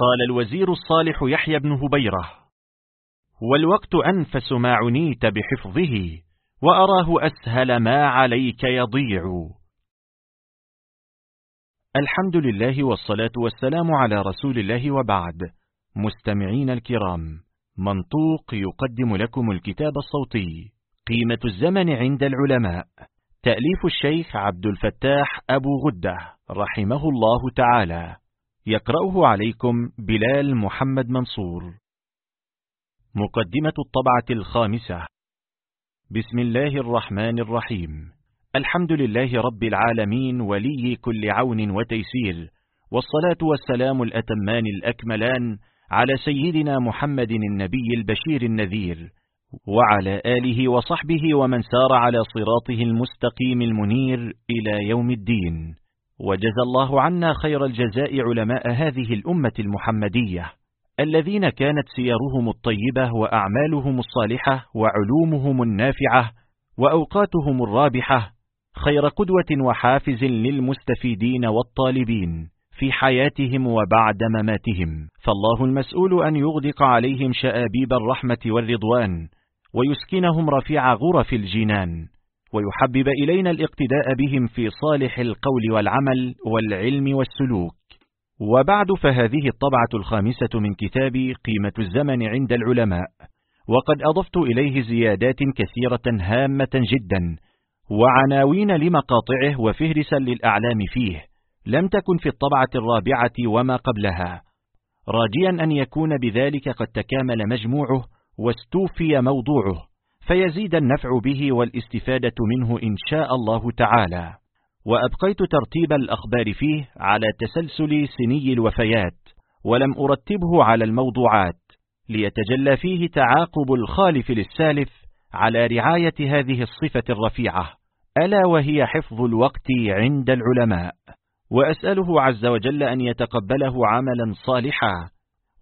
قال الوزير الصالح يحيى بن هبيرة. والوقت أنفس ما عنيت بحفظه وأراه أسهل ما عليك يضيع. الحمد لله والصلاة والسلام على رسول الله وبعد. مستمعين الكرام منطوق يقدم لكم الكتاب الصوتي. قيمة الزمن عند العلماء. تأليف الشيخ عبد الفتاح أبو غدة رحمه الله تعالى. يقرأه عليكم بلال محمد منصور. مقدمة الطبعة الخامسة. بسم الله الرحمن الرحيم. الحمد لله رب العالمين ولي كل عون وتيسير والصلاة والسلام الأتمان الأكملان على سيدنا محمد النبي البشير النذير وعلى آله وصحبه ومن سار على صراطه المستقيم المنير إلى يوم الدين. وجزى الله عنا خير الجزاء علماء هذه الأمة المحمدية الذين كانت سيرهم الطيبة وأعمالهم الصالحة وعلومهم النافعة وأوقاتهم الرابحة خير قدوة وحافز للمستفيدين والطالبين في حياتهم وبعد مماتهم. فالله المسؤول أن يغدق عليهم شآبيب الرحمة والرضوان ويسكنهم رفيع غرف الجنان. ويحبب إلينا الاقتداء بهم في صالح القول والعمل والعلم والسلوك. وبعد فهذه الطبعة الخامسة من كتاب قيمة الزمن عند العلماء. وقد أضفت إليه زيادات كثيرة هامة جدا وعناوين لمقاطعه وفهرسا للأعلام فيه. لم تكن في الطبعة الرابعة وما قبلها. راجيا أن يكون بذلك قد تكامل مجموعه واستوفي موضوعه. فيزيد النفع به والاستفادة منه إن شاء الله تعالى. وأبقيت ترتيب الأخبار فيه على تسلسل سني الوفيات ولم أرتبه على الموضوعات ليتجلى فيه تعاقب الخالف للسالف على رعاية هذه الصفة الرفيعة. ألا وهي حفظ الوقت عند العلماء. وأسأله عز وجل أن يتقبله عملا صالحا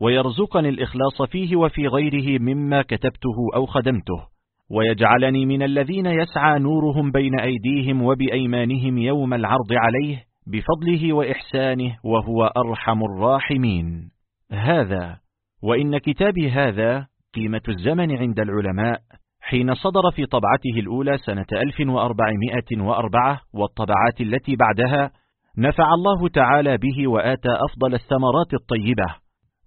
ويرزقني الإخلاص فيه وفي غيره مما كتبته أو خدمته. ويجعلني من الذين يسعى نورهم بين أيديهم وبأيمانهم يوم العرض عليه بفضله وإحسانه وهو أرحم الراحمين. هذا وإن كتابي هذا قيمة الزمن عند العلماء حين صدر في طبعته الأولى سنة 1404 والطبعات التي بعدها نفع الله تعالى به وآتى أفضل الثمرات الطيبة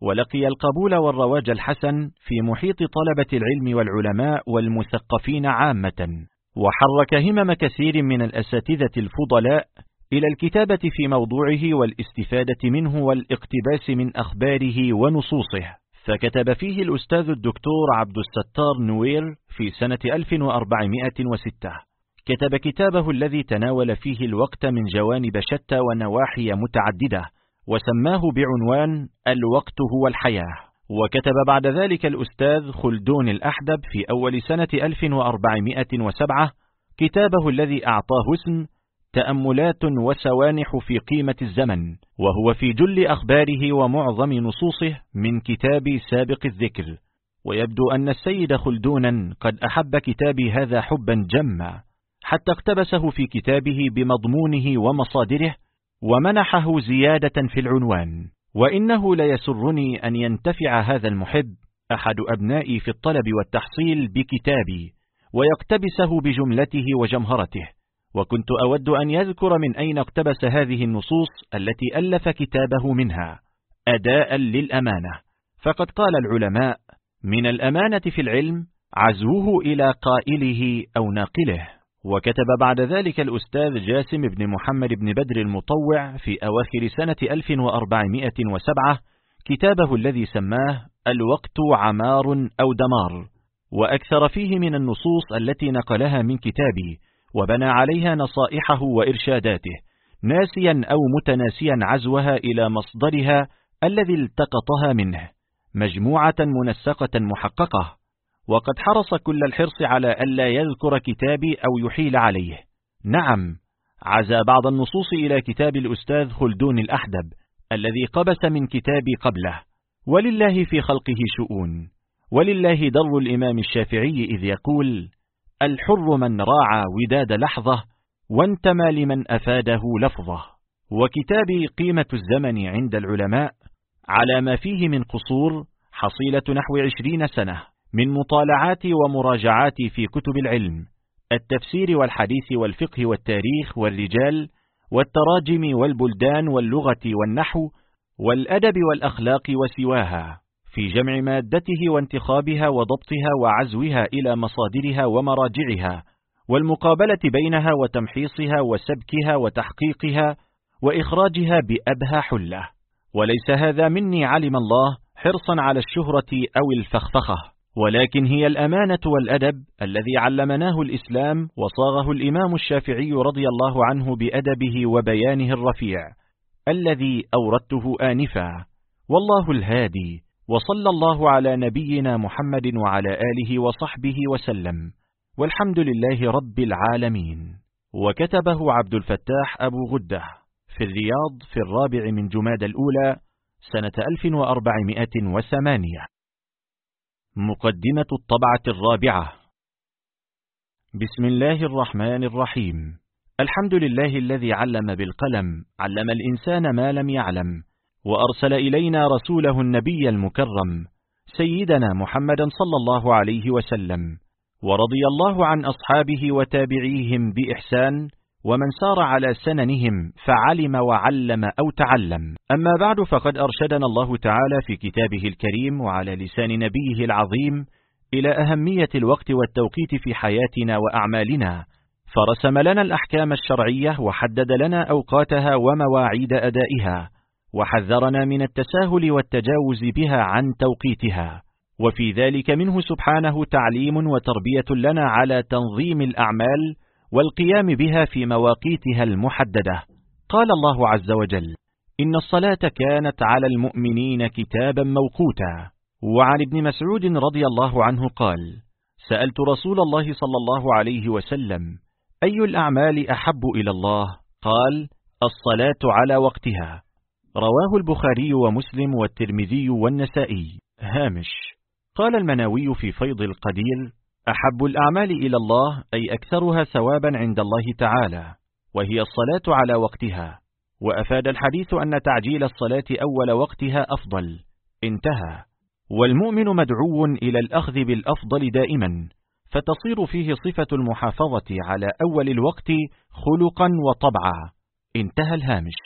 ولقي القبول والرواج الحسن في محيط طلبة العلم والعلماء والمثقفين عامة وحرك همم كثير من الأساتذة الفضلاء إلى الكتابة في موضوعه والاستفادة منه والاقتباس من أخباره ونصوصه. فكتب فيه الأستاذ الدكتور عبد الستار نوير في سنة 1406 كتب كتابه الذي تناول فيه الوقت من جوانب شتى ونواحي متعددة وسماه بعنوان الوقت هو الحياة. وكتب بعد ذلك الأستاذ خلدون الأحدب في أول سنة 1407 كتابه الذي أعطاه اسم تأملات وسوانح في قيمة الزمن وهو في جل أخباره ومعظم نصوصه من كتاب سابق الذكر. ويبدو أن السيد خلدونا قد أحب كتابي هذا حبا جما حتى اقتبسه في كتابه بمضمونه ومصادره ومنحه زيادة في العنوان. وإنه ليسرني أن ينتفع هذا المحب أحد أبنائي في الطلب والتحصيل بكتابي ويقتبسه بجملته وجمهرته. وكنت أود أن يذكر من أين اقتبس هذه النصوص التي ألف كتابه منها. أداء للأمانة. فقد قال العلماء من الأمانة في العلم عزوه إلى قائله أو ناقله. وكتب بعد ذلك الأستاذ جاسم بن محمد بن بدر المطوع في أواخر سنة 1407 كتابه الذي سماه الوقت عمار أو دمار وأكثر فيه من النصوص التي نقلها من كتابي وبنى عليها نصائحه وإرشاداته ناسيا أو متناسيا عزوها إلى مصدرها الذي التقطها منه مجموعة منسقة محققة. وقد حرص كل الحرص على ألا يذكر كتابي أو يحيل عليه. نعم عزى بعض النصوص إلى كتاب الأستاذ خلدون الأحدب الذي قبس من كتابي قبله. ولله في خلقه شؤون. ولله در الإمام الشافعي إذ يقول الحر من راعى وداد لحظة وانتمى لمن أفاده لفظة. وكتابي قيمة الزمن عند العلماء على ما فيه من قصور حصيلة نحو عشرين سنة. من مطالعات ومراجعات في كتب العلم التفسير والحديث والفقه والتاريخ والرجال والتراجم والبلدان واللغة والنحو والأدب والأخلاق وسواها في جمع مادته وانتخابها وضبطها وعزوها إلى مصادرها ومراجعها والمقابلة بينها وتمحيصها وسبكها وتحقيقها وإخراجها بأبهى حلة. وليس هذا مني علم الله حرصا على الشهرة أو الفخفخة. ولكن هي الأمانة والأدب الذي علمناه الإسلام وصاغه الإمام الشافعي رضي الله عنه بأدبه وبيانه الرفيع الذي أوردته آنفا والله الهادي وصلى الله على نبينا محمد وعلى آله وصحبه وسلم والحمد لله رب العالمين. وكتبه عبد الفتاح أبو غدة في الرياض في الرابع من جماد الأولى سنة 1408 مقدمة الطبعة الرابعة. بسم الله الرحمن الرحيم. الحمد لله الذي علم بالقلم علم الإنسان ما لم يعلم وأرسل إلينا رسوله النبي المكرم سيدنا محمدا صلى الله عليه وسلم ورضي الله عن أصحابه وتابعيهم بإحسان ومن سار على سننهم فعلم وعلم أو تعلم. أما بعد فقد أرشدنا الله تعالى في كتابه الكريم وعلى لسان نبيه العظيم إلى أهمية الوقت والتوقيت في حياتنا وأعمالنا. فرسم لنا الأحكام الشرعية وحدد لنا أوقاتها ومواعيد أدائها وحذرنا من التساهل والتجاوز بها عن توقيتها. وفي ذلك منه سبحانه تعليم وتربية لنا على تنظيم الأعمال والقيام بها في مواقيتها المحددة. قال الله عز وجل إن الصلاة كانت على المؤمنين كتابا موقوتا. وعن ابن مسعود رضي الله عنه قال سألت رسول الله صلى الله عليه وسلم أي الأعمال أحب إلى الله؟ قال الصلاة على وقتها. رواه البخاري ومسلم والترمذي والنسائي. هامش. قال المناوي في فيض القدير أحب الأعمال إلى الله أي أكثرها ثوابا عند الله تعالى وهي الصلاة على وقتها. وأفاد الحديث أن تعجيل الصلاة أول وقتها أفضل. انتهى. والمؤمن مدعو إلى الأخذ بالأفضل دائما فتصير فيه صفة المحافظة على أول الوقت خلقا وطبعا. انتهى الهامش.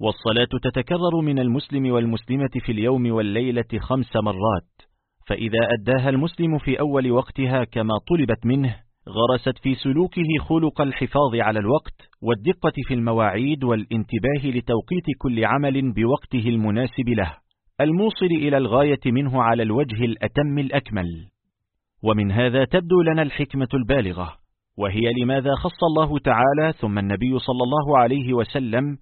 والصلاة تتكرر من المسلم والمسلمة في اليوم والليلة خمس مرات. فإذا أداها المسلم في أول وقتها كما طلبت منه غرست في سلوكه خلق الحفاظ على الوقت والدقة في المواعيد والانتباه لتوقيت كل عمل بوقته المناسب له الموصل إلى الغاية منه على الوجه الأتم الأكمل. ومن هذا تبدو لنا الحكمة البالغة وهي لماذا خص الله تعالى ثم النبي صلى الله عليه وسلم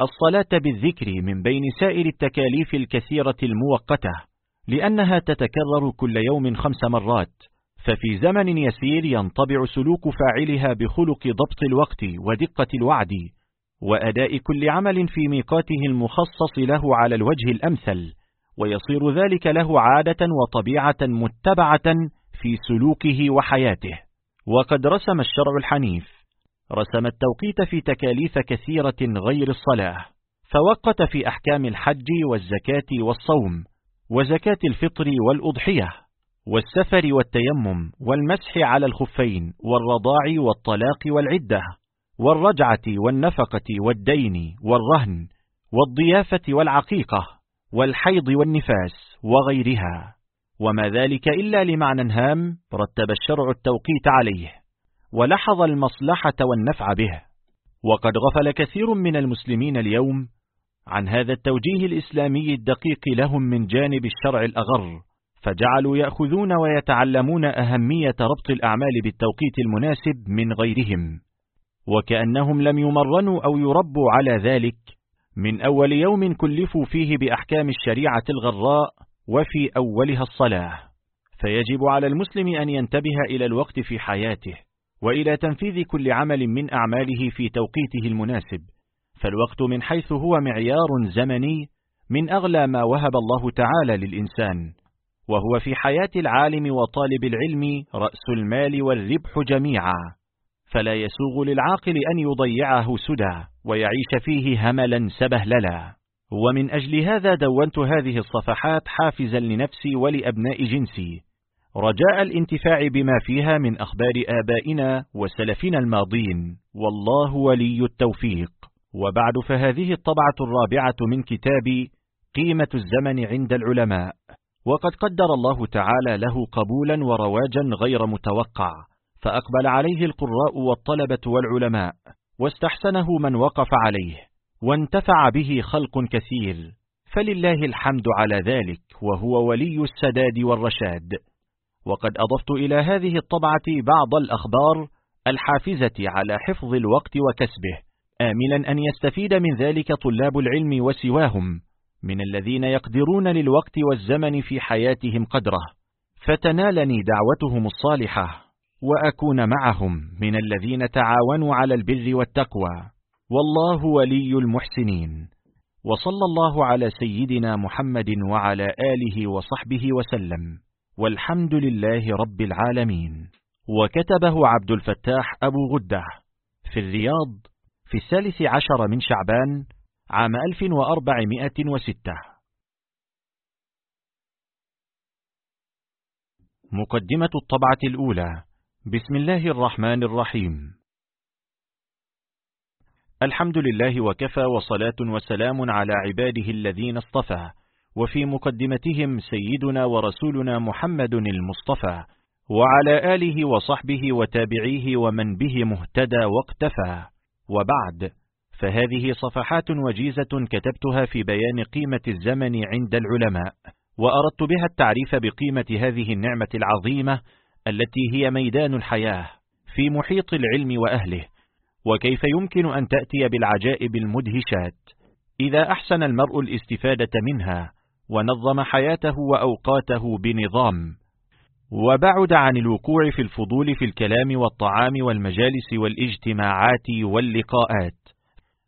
الصلاة بالذكر من بين سائر التكاليف الكثيرة الموقته لأنها تتكرر كل يوم خمس مرات ففي زمن يسير ينطبع سلوك فاعلها بخلق ضبط الوقت ودقة الوعد وأداء كل عمل في ميقاته المخصص له على الوجه الأمثل ويصير ذلك له عادة وطبيعة متبعة في سلوكه وحياته. وقد رسم الشرع الحنيف رسم التوقيت في تكاليف كثيرة غير الصلاة فوقت في أحكام الحج والزكاة والصوم وزكاة الفطر والأضحية والسفر والتيمم والمسح على الخفين والرضاع والطلاق والعدة والرجعة والنفقة والدين والرهن والضيافة والعقيقة والحيض والنفاس وغيرها. وما ذلك إلا لمعنى هام رتب الشرع التوقيت عليه ولحظ المصلحة والنفع به. وقد غفل كثير من المسلمين اليوم عن هذا التوجيه الإسلامي الدقيق لهم من جانب الشرع الأغر فجعلوا يأخذون ويتعلمون أهمية ربط الأعمال بالتوقيت المناسب من غيرهم. وكأنهم لم يمرنوا أو يربوا على ذلك من أول يوم كلفوا فيه بأحكام الشريعة الغراء وفي أولها الصلاة. فيجب على المسلم أن ينتبه إلى الوقت في حياته وإلى تنفيذ كل عمل من أعماله في توقيته المناسب. فالوقت من حيث هو معيار زمني من أغلى ما وهب الله تعالى للإنسان وهو في حياة العالم وطالب العلم رأس المال والربح جميعا فلا يسوغ للعاقل أن يضيعه سدى ويعيش فيه هملا سبهللا. ومن أجل هذا دونت هذه الصفحات حافزا لنفسي ولأبناء جنسي. رجاء الانتفاع بما فيها من أخبار آبائنا وسلفنا الماضين. والله ولي التوفيق. وبعد فهذه الطبعة الرابعة من كتاب قيمة الزمن عند العلماء. وقد قدر الله تعالى له قبولا ورواجا غير متوقع فأقبل عليه القراء والطلبة والعلماء واستحسنه من وقف عليه وانتفع به خلق كثير. فلله الحمد على ذلك وهو ولي السداد والرشاد. وقد أضفت إلى هذه الطبعة بعض الأخبار الحافزة على حفظ الوقت وكسبه. آملا أن يستفيد من ذلك طلاب العلم وسواهم من الذين يقدرون للوقت والزمن في حياتهم قدره فتنالني دعوتهم الصالحة وأكون معهم من الذين تعاونوا على البر والتقوى. والله ولي المحسنين. وصلى الله على سيدنا محمد وعلى آله وصحبه وسلم. والحمد لله رب العالمين. وكتبه عبد الفتاح أبو غدة. في الرياض في الثالث عشر من شعبان عام 1406 مقدمة الطبعة الأولى. بسم الله الرحمن الرحيم. الحمد لله وكفى وصلاة وسلام على عباده الذين اصطفى وفي مقدمتهم سيدنا ورسولنا محمد المصطفى وعلى آله وصحبه وتابعيه ومن به مهتدى واقتفى. وبعد فهذه صفحات وجيزة كتبتها في بيان قيمة الزمن عند العلماء وأردت بها التعريف بقيمة هذه النعمة العظيمة التي هي ميدان الحياة في محيط العلم وأهله وكيف يمكن أن تأتي بالعجائب المدهشات إذا أحسن المرء الاستفادة منها ونظم حياته وأوقاته بنظام. وبعد عن الوقوع في الفضول في الكلام والطعام والمجالس والاجتماعات واللقاءات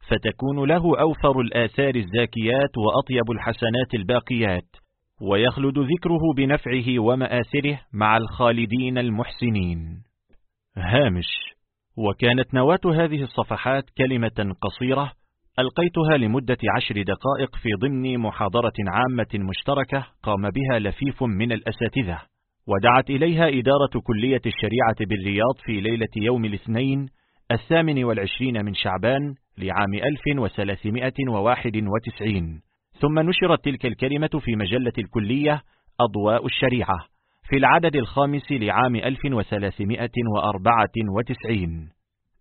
فتكون له أوفر الآثار الزاكيات وأطيب الحسنات الباقيات ويخلد ذكره بنفعه ومآثره مع الخالدين المحسنين. هامش وكانت نواة هذه الصفحات كلمة قصيرة ألقيتها لمدة عشر دقائق في ضمن محاضرة عامة مشتركة قام بها لفيف من الأساتذة. ودعت إليها إدارة كلية الشريعة بالرياض في ليلة يوم الاثنين الثامن والعشرين من شعبان لعام 1391 ثم نشرت تلك الكلمة في مجلة الكلية أضواء الشريعة في العدد الخامس لعام 1394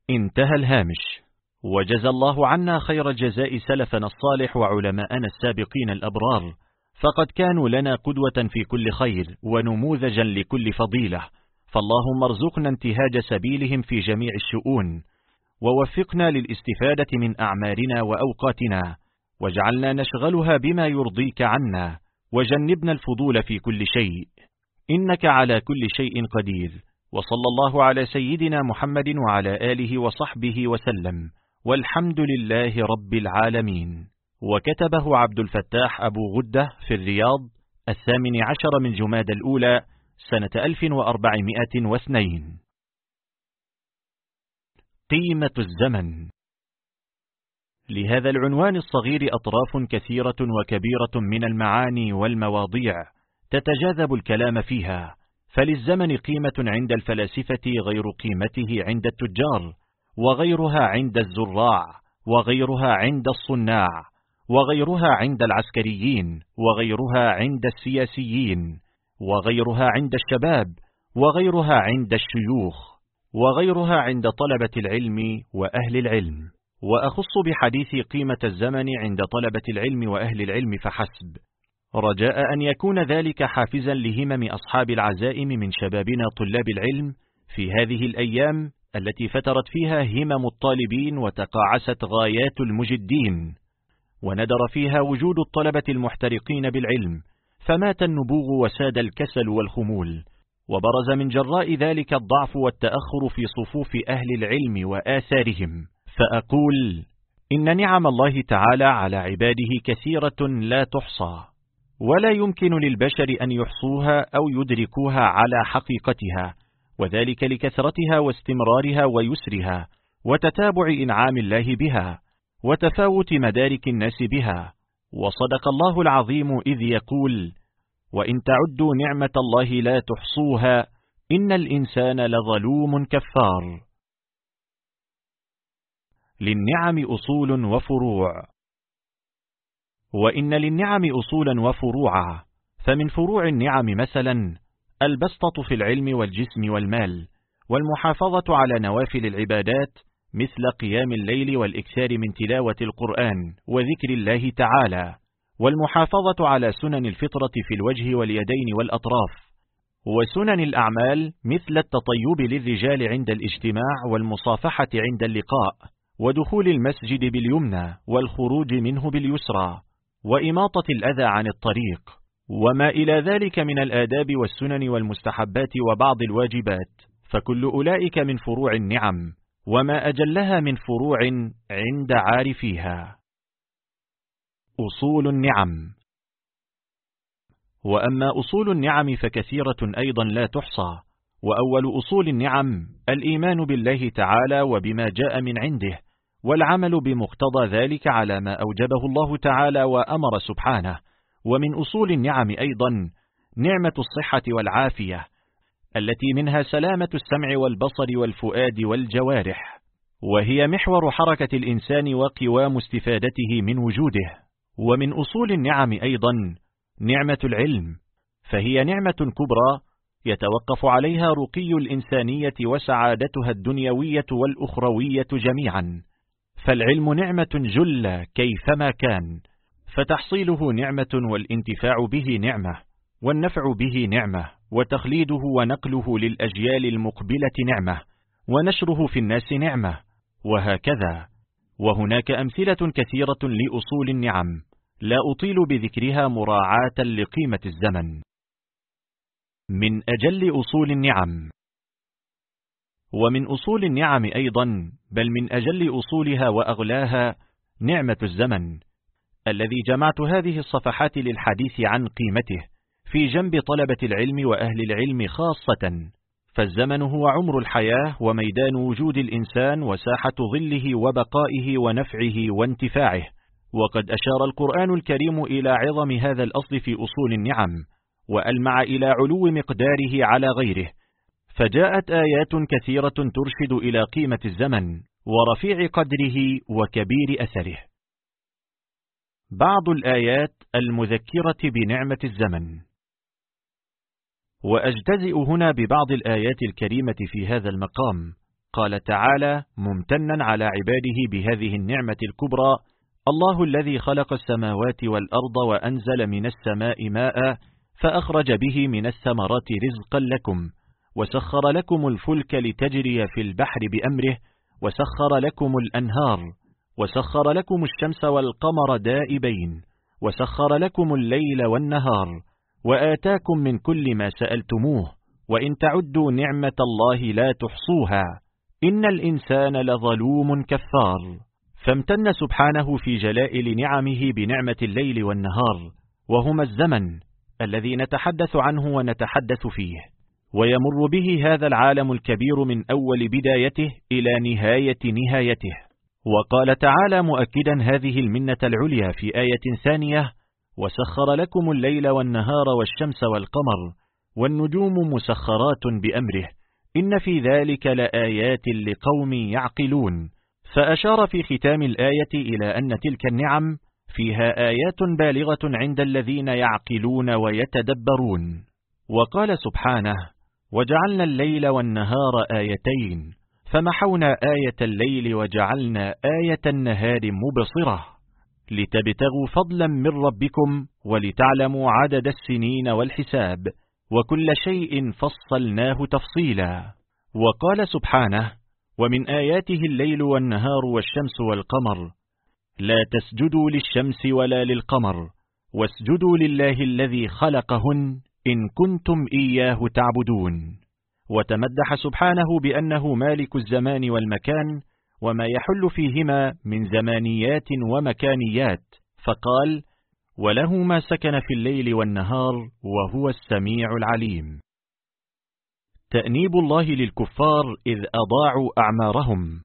انتهى الهامش. وجزى الله عنا خير جزاء سلفنا الصالح وعلماءنا السابقين الأبرار. فقد كانوا لنا قدوة في كل خير ونموذجا لكل فضيلة. فاللهم ارزقنا انتهاج سبيلهم في جميع الشؤون ووفقنا للاستفادة من أعمارنا وأوقاتنا واجعلنا نشغلها بما يرضيك عنا وجنبنا الفضول في كل شيء. إنك على كل شيء قدير. وصلى الله على سيدنا محمد وعلى آله وصحبه وسلم. والحمد لله رب العالمين. وكتبه عبد الفتاح أبو غدة في الرياض الثامن عشر من جماد الأولى سنة 1402 قيمة الزمن. لهذا العنوان الصغير أطراف كثيرة وكبيرة من المعاني والمواضيع تتجاذب الكلام فيها فللزمن قيمة عند الفلاسفة غير قيمته عند التجار وغيرها عند الزراع وغيرها عند الصناع وغيرها عند العسكريين وغيرها عند السياسيين وغيرها عند الشباب وغيرها عند الشيوخ وغيرها عند طلبة العلم وأهل العلم. وأخص بحديث قيمة الزمن عند طلبة العلم وأهل العلم فحسب. رجاء أن يكون ذلك حافزا لهمم أصحاب العزائم من شبابنا طلاب العلم في هذه الأيام التي فترت فيها همم الطالبين وتقاعست غايات المجدين. وندر فيها وجود الطلبة المحترقين بالعلم فمات النبوغ وساد الكسل والخمول وبرز من جراء ذلك الضعف والتأخر في صفوف أهل العلم وآثارهم. فأقول إن نعم الله تعالى على عباده كثيرة لا تحصى ولا يمكن للبشر أن يحصوها أو يدركوها على حقيقتها وذلك لكثرتها واستمرارها ويسرها وتتابع إنعام الله بها. وتفاوت مدارك الناس بها. وصدق الله العظيم إذ يقول وإن تعدوا نعمة الله لا تحصوها إن الإنسان لظلوم كفار. للنعم أصول وفروع. وإن للنعم أصولا وفروعا فمن فروع النعم مثلا البسطة في العلم والجسم والمال والمحافظة على نوافل العبادات مثل قيام الليل والإكثار من تلاوة القرآن وذكر الله تعالى والمحافظة على سنن الفطرة في الوجه واليدين والأطراف وسنن الأعمال مثل التطيب للرجال عند الاجتماع والمصافحة عند اللقاء ودخول المسجد باليمنى والخروج منه باليسرى وإماطة الأذى عن الطريق وما إلى ذلك من الآداب والسنن والمستحبات وبعض الواجبات فكل أولئك من فروع النعم. وما أجلها من فروع عند عارفيها. أصول النعم. وأما أصول النعم فكثيرة أيضا لا تحصى. وأول أصول النعم الإيمان بالله تعالى وبما جاء من عنده والعمل بمقتضى ذلك على ما أوجبه الله تعالى وأمر سبحانه. ومن أصول النعم أيضا نعمة الصحة والعافية. التي منها سلامة السمع والبصر والفؤاد والجوارح وهي محور حركة الإنسان وقوام استفادته من وجوده ومن أصول النعم أيضا نعمة العلم فهي نعمة كبرى يتوقف عليها رقي الإنسانية وسعادتها الدنيوية والأخروية جميعا. فالعلم نعمة جلة كيفما كان فتحصيله نعمة والانتفاع به نعمة والنفع به نعمة. وتخليده ونقله للأجيال المقبلة نعمة ونشره في الناس نعمة وهكذا. وهناك أمثلة كثيرة لأصول النعم لا أطيل بذكرها مراعاة لقيمة الزمن. من أجل أصول النعم. ومن أصول النعم أيضا بل من أجل أصولها وأغلاها نعمة الزمن الذي جمعت هذه الصفحات للحديث عن قيمته. في جنب طلبة العلم وأهل العلم خاصة فالزمن هو عمر الحياة وميدان وجود الإنسان وساحة ظله وبقائه ونفعه وانتفاعه وقد أشار القرآن الكريم إلى عظم هذا الأصل في أصول النعم وألمع إلى علو مقداره على غيره فجاءت آيات كثيرة ترشد إلى قيمة الزمن ورفيع قدره وكبير أثره. بعض الآيات المذكرة بنعمة الزمن وأجتزئ هنا ببعض الآيات الكريمة في هذا المقام. قال تعالى ممتنا على عباده بهذه النعمة الكبرى الله الذي خلق السماوات والأرض وأنزل من السماء ماء فأخرج به من الثمرات رزقا لكم وسخر لكم الفلك لتجري في البحر بأمره وسخر لكم الأنهار وسخر لكم الشمس والقمر دائبين وسخر لكم الليل والنهار وآتاكم من كل ما سألتموه وإن تعدوا نعمة الله لا تحصوها إن الإنسان لظلوم كفار. فامتن سبحانه في جلائل نعمه بنعمة الليل والنهار وهما الزمن الذي نتحدث عنه ونتحدث فيه. ويمر به هذا العالم الكبير من أول بدايته إلى نهاية نهايته. وقال تعالى مؤكدا هذه المنة العليا في آية ثانية وسخر لكم الليل والنهار والشمس والقمر والنجوم مسخرات بأمره. إن في ذلك لآيات لقوم يعقلون. فأشار في ختام الآية إلى أن تلك النعم فيها آيات بالغة عند الذين يعقلون ويتدبرون. وقال سبحانه وجعلنا الليل والنهار آيتين فمحونا آية الليل وجعلنا آية النهار مبصرة. لتبتغوا فضلا من ربكم ولتعلموا عدد السنين والحساب وكل شيء فصلناه تفصيلا. وقال سبحانه ومن آياته الليل والنهار والشمس والقمر لا تسجدوا للشمس ولا للقمر واسجدوا لله الذي خلقهن إن كنتم إياه تعبدون وتمدح سبحانه بأنه مالك الزمان والمكان وما يحل فيهما من زمانيات ومكانيات. فقال وله ما سكن في الليل والنهار وهو السميع العليم. تأنيب الله للكفار إذ أضاعوا أعمارهم.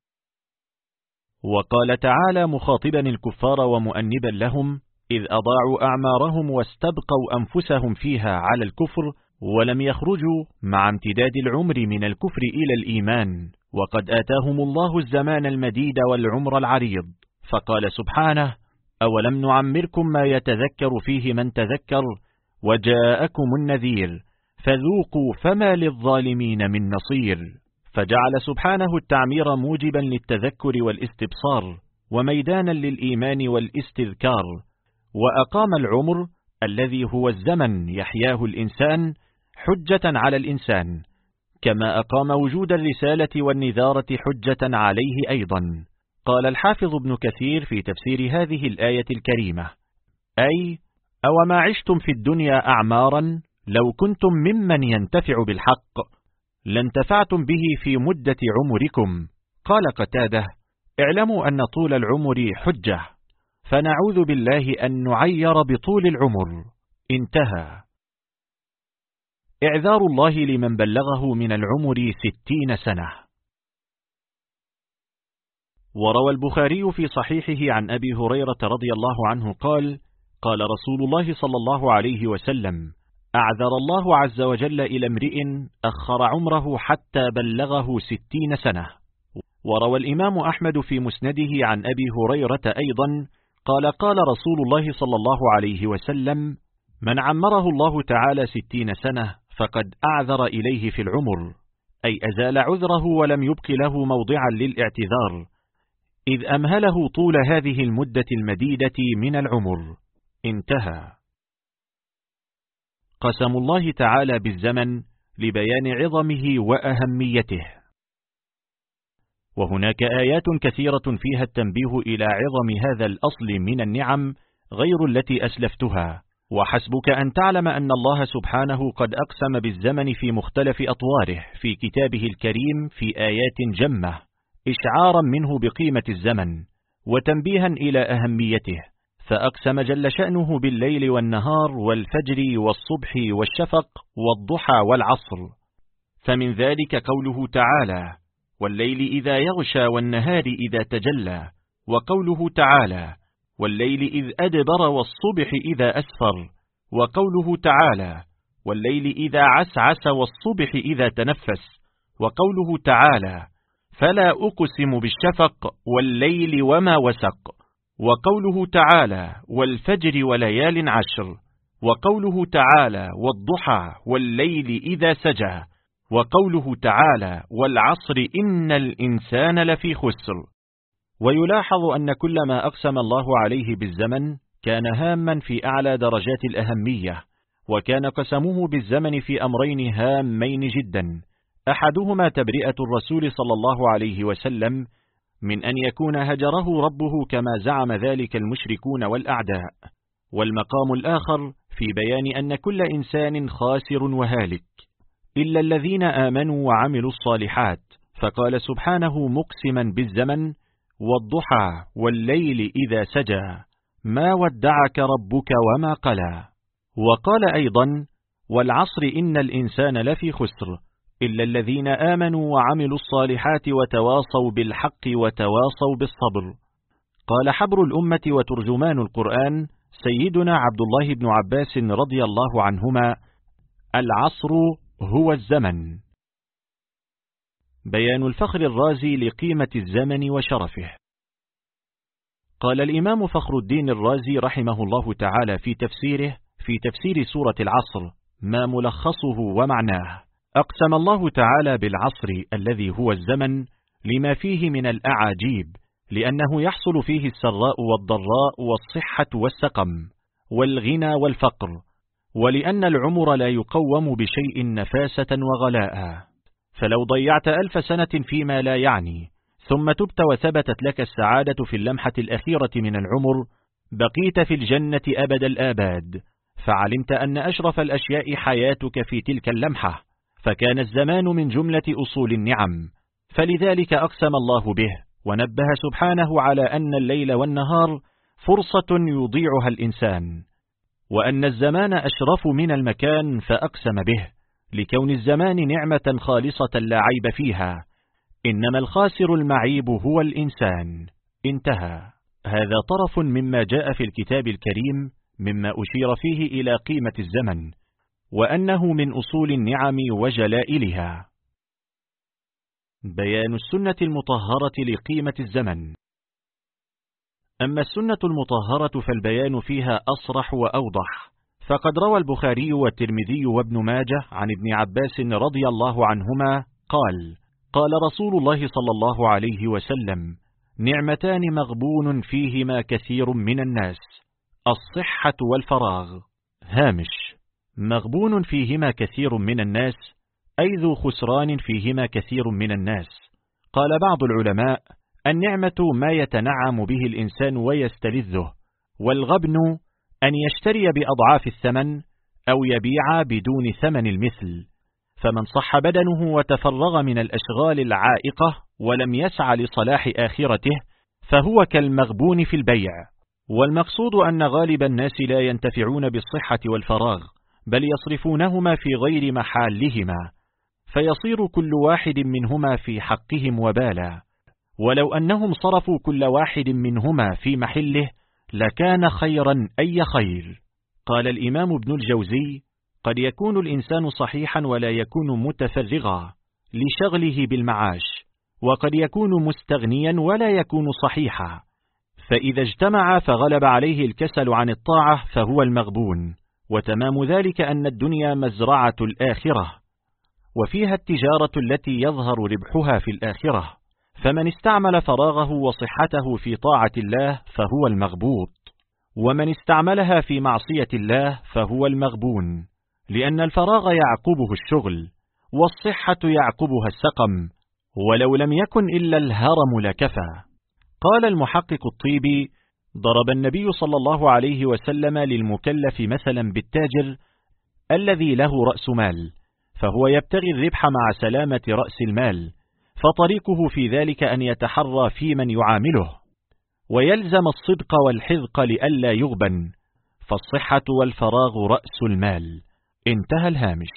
وقال تعالى مخاطبا الكفار ومؤنبا لهم إذ أضاعوا أعمارهم واستبقوا أنفسهم فيها على الكفر ولم يخرجوا مع امتداد العمر من الكفر إلى الإيمان. وقد آتاهم الله الزمان المديد والعمر العريض. فقال سبحانه أولم نعمركم ما يتذكر فيه من تذكر؟ وجاءكم النذير فذوقوا فما للظالمين من نصير. فجعل سبحانه التعمير موجبا للتذكر والاستبصار وميدانا للإيمان والاستذكار. وأقام العمر الذي هو الزمن يحياه الإنسان حجة على الإنسان. كما أقام وجود الرسالة والنذارة حجة عليه أيضا. قال الحافظ ابن كثير في تفسير هذه الآية الكريمة. أي أو ما عشتم في الدنيا أعمارا؟ لو كنتم ممن ينتفع بالحق لانتفعتم به في مدة عمركم. قال قتادة اعلموا أن طول العمر حجة فنعوذ بالله أن نعير بطول العمر. انتهى. إعذار الله لمن بلغه من العمر ستين سنة. وروى البخاري في صحيحه عن أبي هريرة رضي الله عنه قال قال رسول الله صلى الله عليه وسلم أعذر الله عز وجل إلى امرئ أخر عمره حتى بلغه ستين سنة. وروى الإمام أحمد في مسنده عن أبي هريرة أيضا قال قال رسول الله صلى الله عليه وسلم من عمره الله تعالى ستين سنة فقد أعذر إليه في العمر أي أزال عذره ولم يبق له موضعا للاعتذار إذ أمهله طول هذه المدة المديدة من العمر. انتهى. قسم الله تعالى بالزمن لبيان عظمه وأهميته. وهناك آيات كثيرة فيها التنبيه إلى عظم هذا الأصل من النعم غير التي أسلفتها. وحسبك أن تعلم أن الله سبحانه قد أقسم بالزمن في مختلف أطواره في كتابه الكريم في آيات جمة إشعارا منه بقيمة الزمن وتنبيها إلى أهميته فأقسم جل شأنه بالليل والنهار والفجر والصبح والشفق والضحى والعصر. فمن ذلك قوله تعالى والليل إذا يغشى والنهار إذا تجلى وقوله تعالى والليل إذ أدبر والصبح إذا أسفر وقوله تعالى والليل إذا عسعس والصبح إذا تنفس وقوله تعالى فلا أقسم بالشفق والليل وما وسق وقوله تعالى والفجر وليال عشر وقوله تعالى والضحى والليل إذا سجى وقوله تعالى والعصر إن الإنسان لفي خسر. ويلاحظ أن كل ما أقسم الله عليه بالزمن كان هاما في أعلى درجات الأهمية وكان قسمه بالزمن في أمرين هامين جدا. أحدهما تبرئة الرسول صلى الله عليه وسلم من أن يكون هجره ربه كما زعم ذلك المشركون والأعداء. والمقام الآخر في بيان أن كل إنسان خاسر وهالك. إلا الذين آمنوا وعملوا الصالحات فقال سبحانه مقسما بالزمن والضحى والليل إذا سجى ما ودعك ربك وما قلى. وقال أيضا والعصر إن الإنسان لفي خسر إلا الذين آمنوا وعملوا الصالحات وتواصوا بالحق وتواصوا بالصبر. قال حبر الأمة وترجمان القرآن سيدنا عبد الله بن عباس رضي الله عنهما العصر هو الزمن. بيان الفخر الرازي لقيمة الزمن وشرفه. قال الإمام فخر الدين الرازي رحمه الله تعالى في تفسيره في تفسير سورة العصر ما ملخصه ومعناه. أقسم الله تعالى بالعصر الذي هو الزمن لما فيه من الأعاجيب لأنه يحصل فيه السراء والضراء والصحة والسقم والغنى والفقر ولأن العمر لا يقوم بشيء نفاسة وغلاء. فلو ضيعت ألف سنة فيما لا يعني ثم تبت وثبتت لك السعادة في اللمحة الأخيرة من العمر بقيت في الجنة أبد الآباد. فعلمت أن أشرف الأشياء حياتك في تلك اللمحة فكان الزمان من جملة أصول النعم. فلذلك أقسم الله به ونبه سبحانه على أن الليل والنهار فرصة يضيعها الإنسان. وأن الزمان أشرف من المكان فأقسم به. لكون الزمان نعمة خالصة لا عيب فيها إنما الخاسر المعيب هو الإنسان. انتهى. هذا طرف مما جاء في الكتاب الكريم مما أشير فيه إلى قيمة الزمن وأنه من أصول النعم وجلائلها. بيان السنة المطهرة لقيمة الزمن. أما السنة المطهرة فالبيان فيها أصرح وأوضح. فقد روى البخاري والترمذي وابن ماجه عن ابن عباس رضي الله عنهما قال قال رسول الله صلى الله عليه وسلم نعمتان مغبون فيهما كثير من الناس الصحة والفراغ. هامش مغبون فيهما كثير من الناس أي ذو خسران فيهما كثير من الناس. قال بعض العلماء النعمة ما يتنعم به الإنسان ويستلذه والغبن أن يشتري بأضعاف الثمن أو يبيع بدون ثمن المثل فمن صح بدنه وتفرغ من الأشغال العائقة ولم يسعى لصلاح آخرته فهو كالمغبون في البيع. والمقصود أن غالب الناس لا ينتفعون بالصحة والفراغ بل يصرفونهما في غير محالهما فيصير كل واحد منهما في حقهم وبالا. ولو أنهم صرفوا كل واحد منهما في محله لكان خيرا أي خير. قال الإمام ابن الجوزي قد يكون الإنسان صحيحا ولا يكون متفرغا لشغله بالمعاش وقد يكون مستغنيا ولا يكون صحيحا فإذا اجتمع فغلب عليه الكسل عن الطاعة فهو المغبون وتمام ذلك أن الدنيا مزرعة الآخرة وفيها التجارة التي يظهر ربحها في الآخرة. فمن استعمل فراغه وصحته في طاعة الله فهو المغبوط ومن استعملها في معصية الله فهو المغبون لأن الفراغ يعقبه الشغل والصحة يعقبها السقم ولو لم يكن إلا الهرم لكفى. قال المحقق الطيبي ضرب النبي صلى الله عليه وسلم للمكلف مثلا بالتاجر الذي له رأس مال فهو يبتغي الربح مع سلامة رأس المال فطريقه في ذلك أن يتحرى في من يعامله ويلزم الصدق والحذق لئلا يغبن فالصحة والفراغ رأس المال. انتهى الهامش.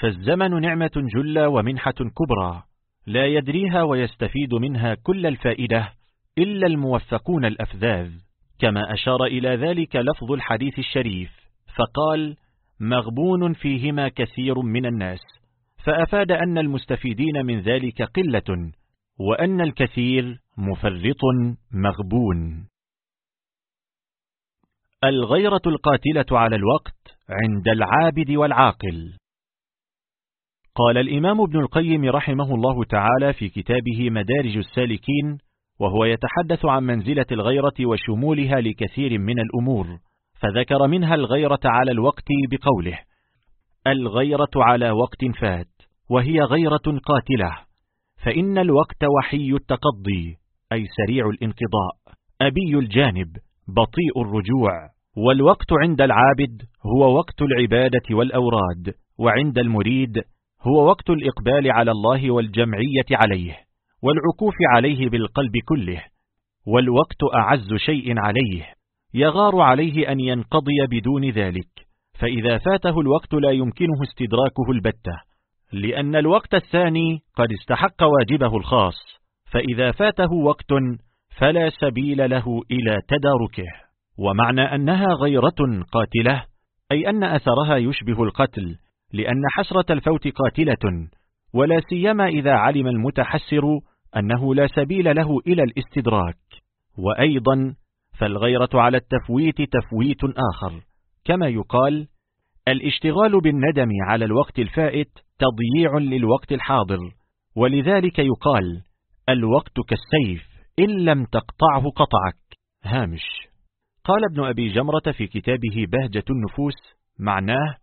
فالزمن نعمة جلة ومنحة كبرى لا يدريها ويستفيد منها كل الفائدة إلا الموفقون الأفذاذ. كما أشار إلى ذلك لفظ الحديث الشريف فقال مغبون فيهما كثير من الناس. فأفاد أن المستفيدين من ذلك قلة وأن الكثير مفرط مغبون. الغيرة القاتلة على الوقت عند العابد والعاقل. قال الإمام ابن القيم رحمه الله تعالى في كتابه مدارج السالكين وهو يتحدث عن منزلة الغيرة وشمولها لكثير من الأمور فذكر منها الغيرة على الوقت بقوله الغيرة على وقت فات. وهي غيرة قاتلة فإن الوقت وحي التقضي أي سريع الانقضاء أبي الجانب بطيء الرجوع والوقت عند العابد هو وقت العبادة والأوراد وعند المريد هو وقت الإقبال على الله والجمعية عليه والعكوف عليه بالقلب كله والوقت أعز شيء عليه يغار عليه أن ينقضي بدون ذلك فإذا فاته الوقت لا يمكنه استدراكه البتة. لأن الوقت الثاني قد استحق واجبه الخاص فإذا فاته وقت فلا سبيل له إلى تداركه. ومعنى أنها غيرة قاتلة أي أن أثرها يشبه القتل لأن حسرة الفوت قاتلة ولا سيما إذا علم المتحسر أنه لا سبيل له إلى الاستدراك. وأيضا فالغيرة على التفويت تفويت آخر كما يقال الاشتغال بالندم على الوقت الفائت تضييع للوقت الحاضر. ولذلك يقال الوقت كالسيف إن لم تقطعه قطعك. هامش. قال ابن أبي جمرة في كتابه بهجة النفوس معناه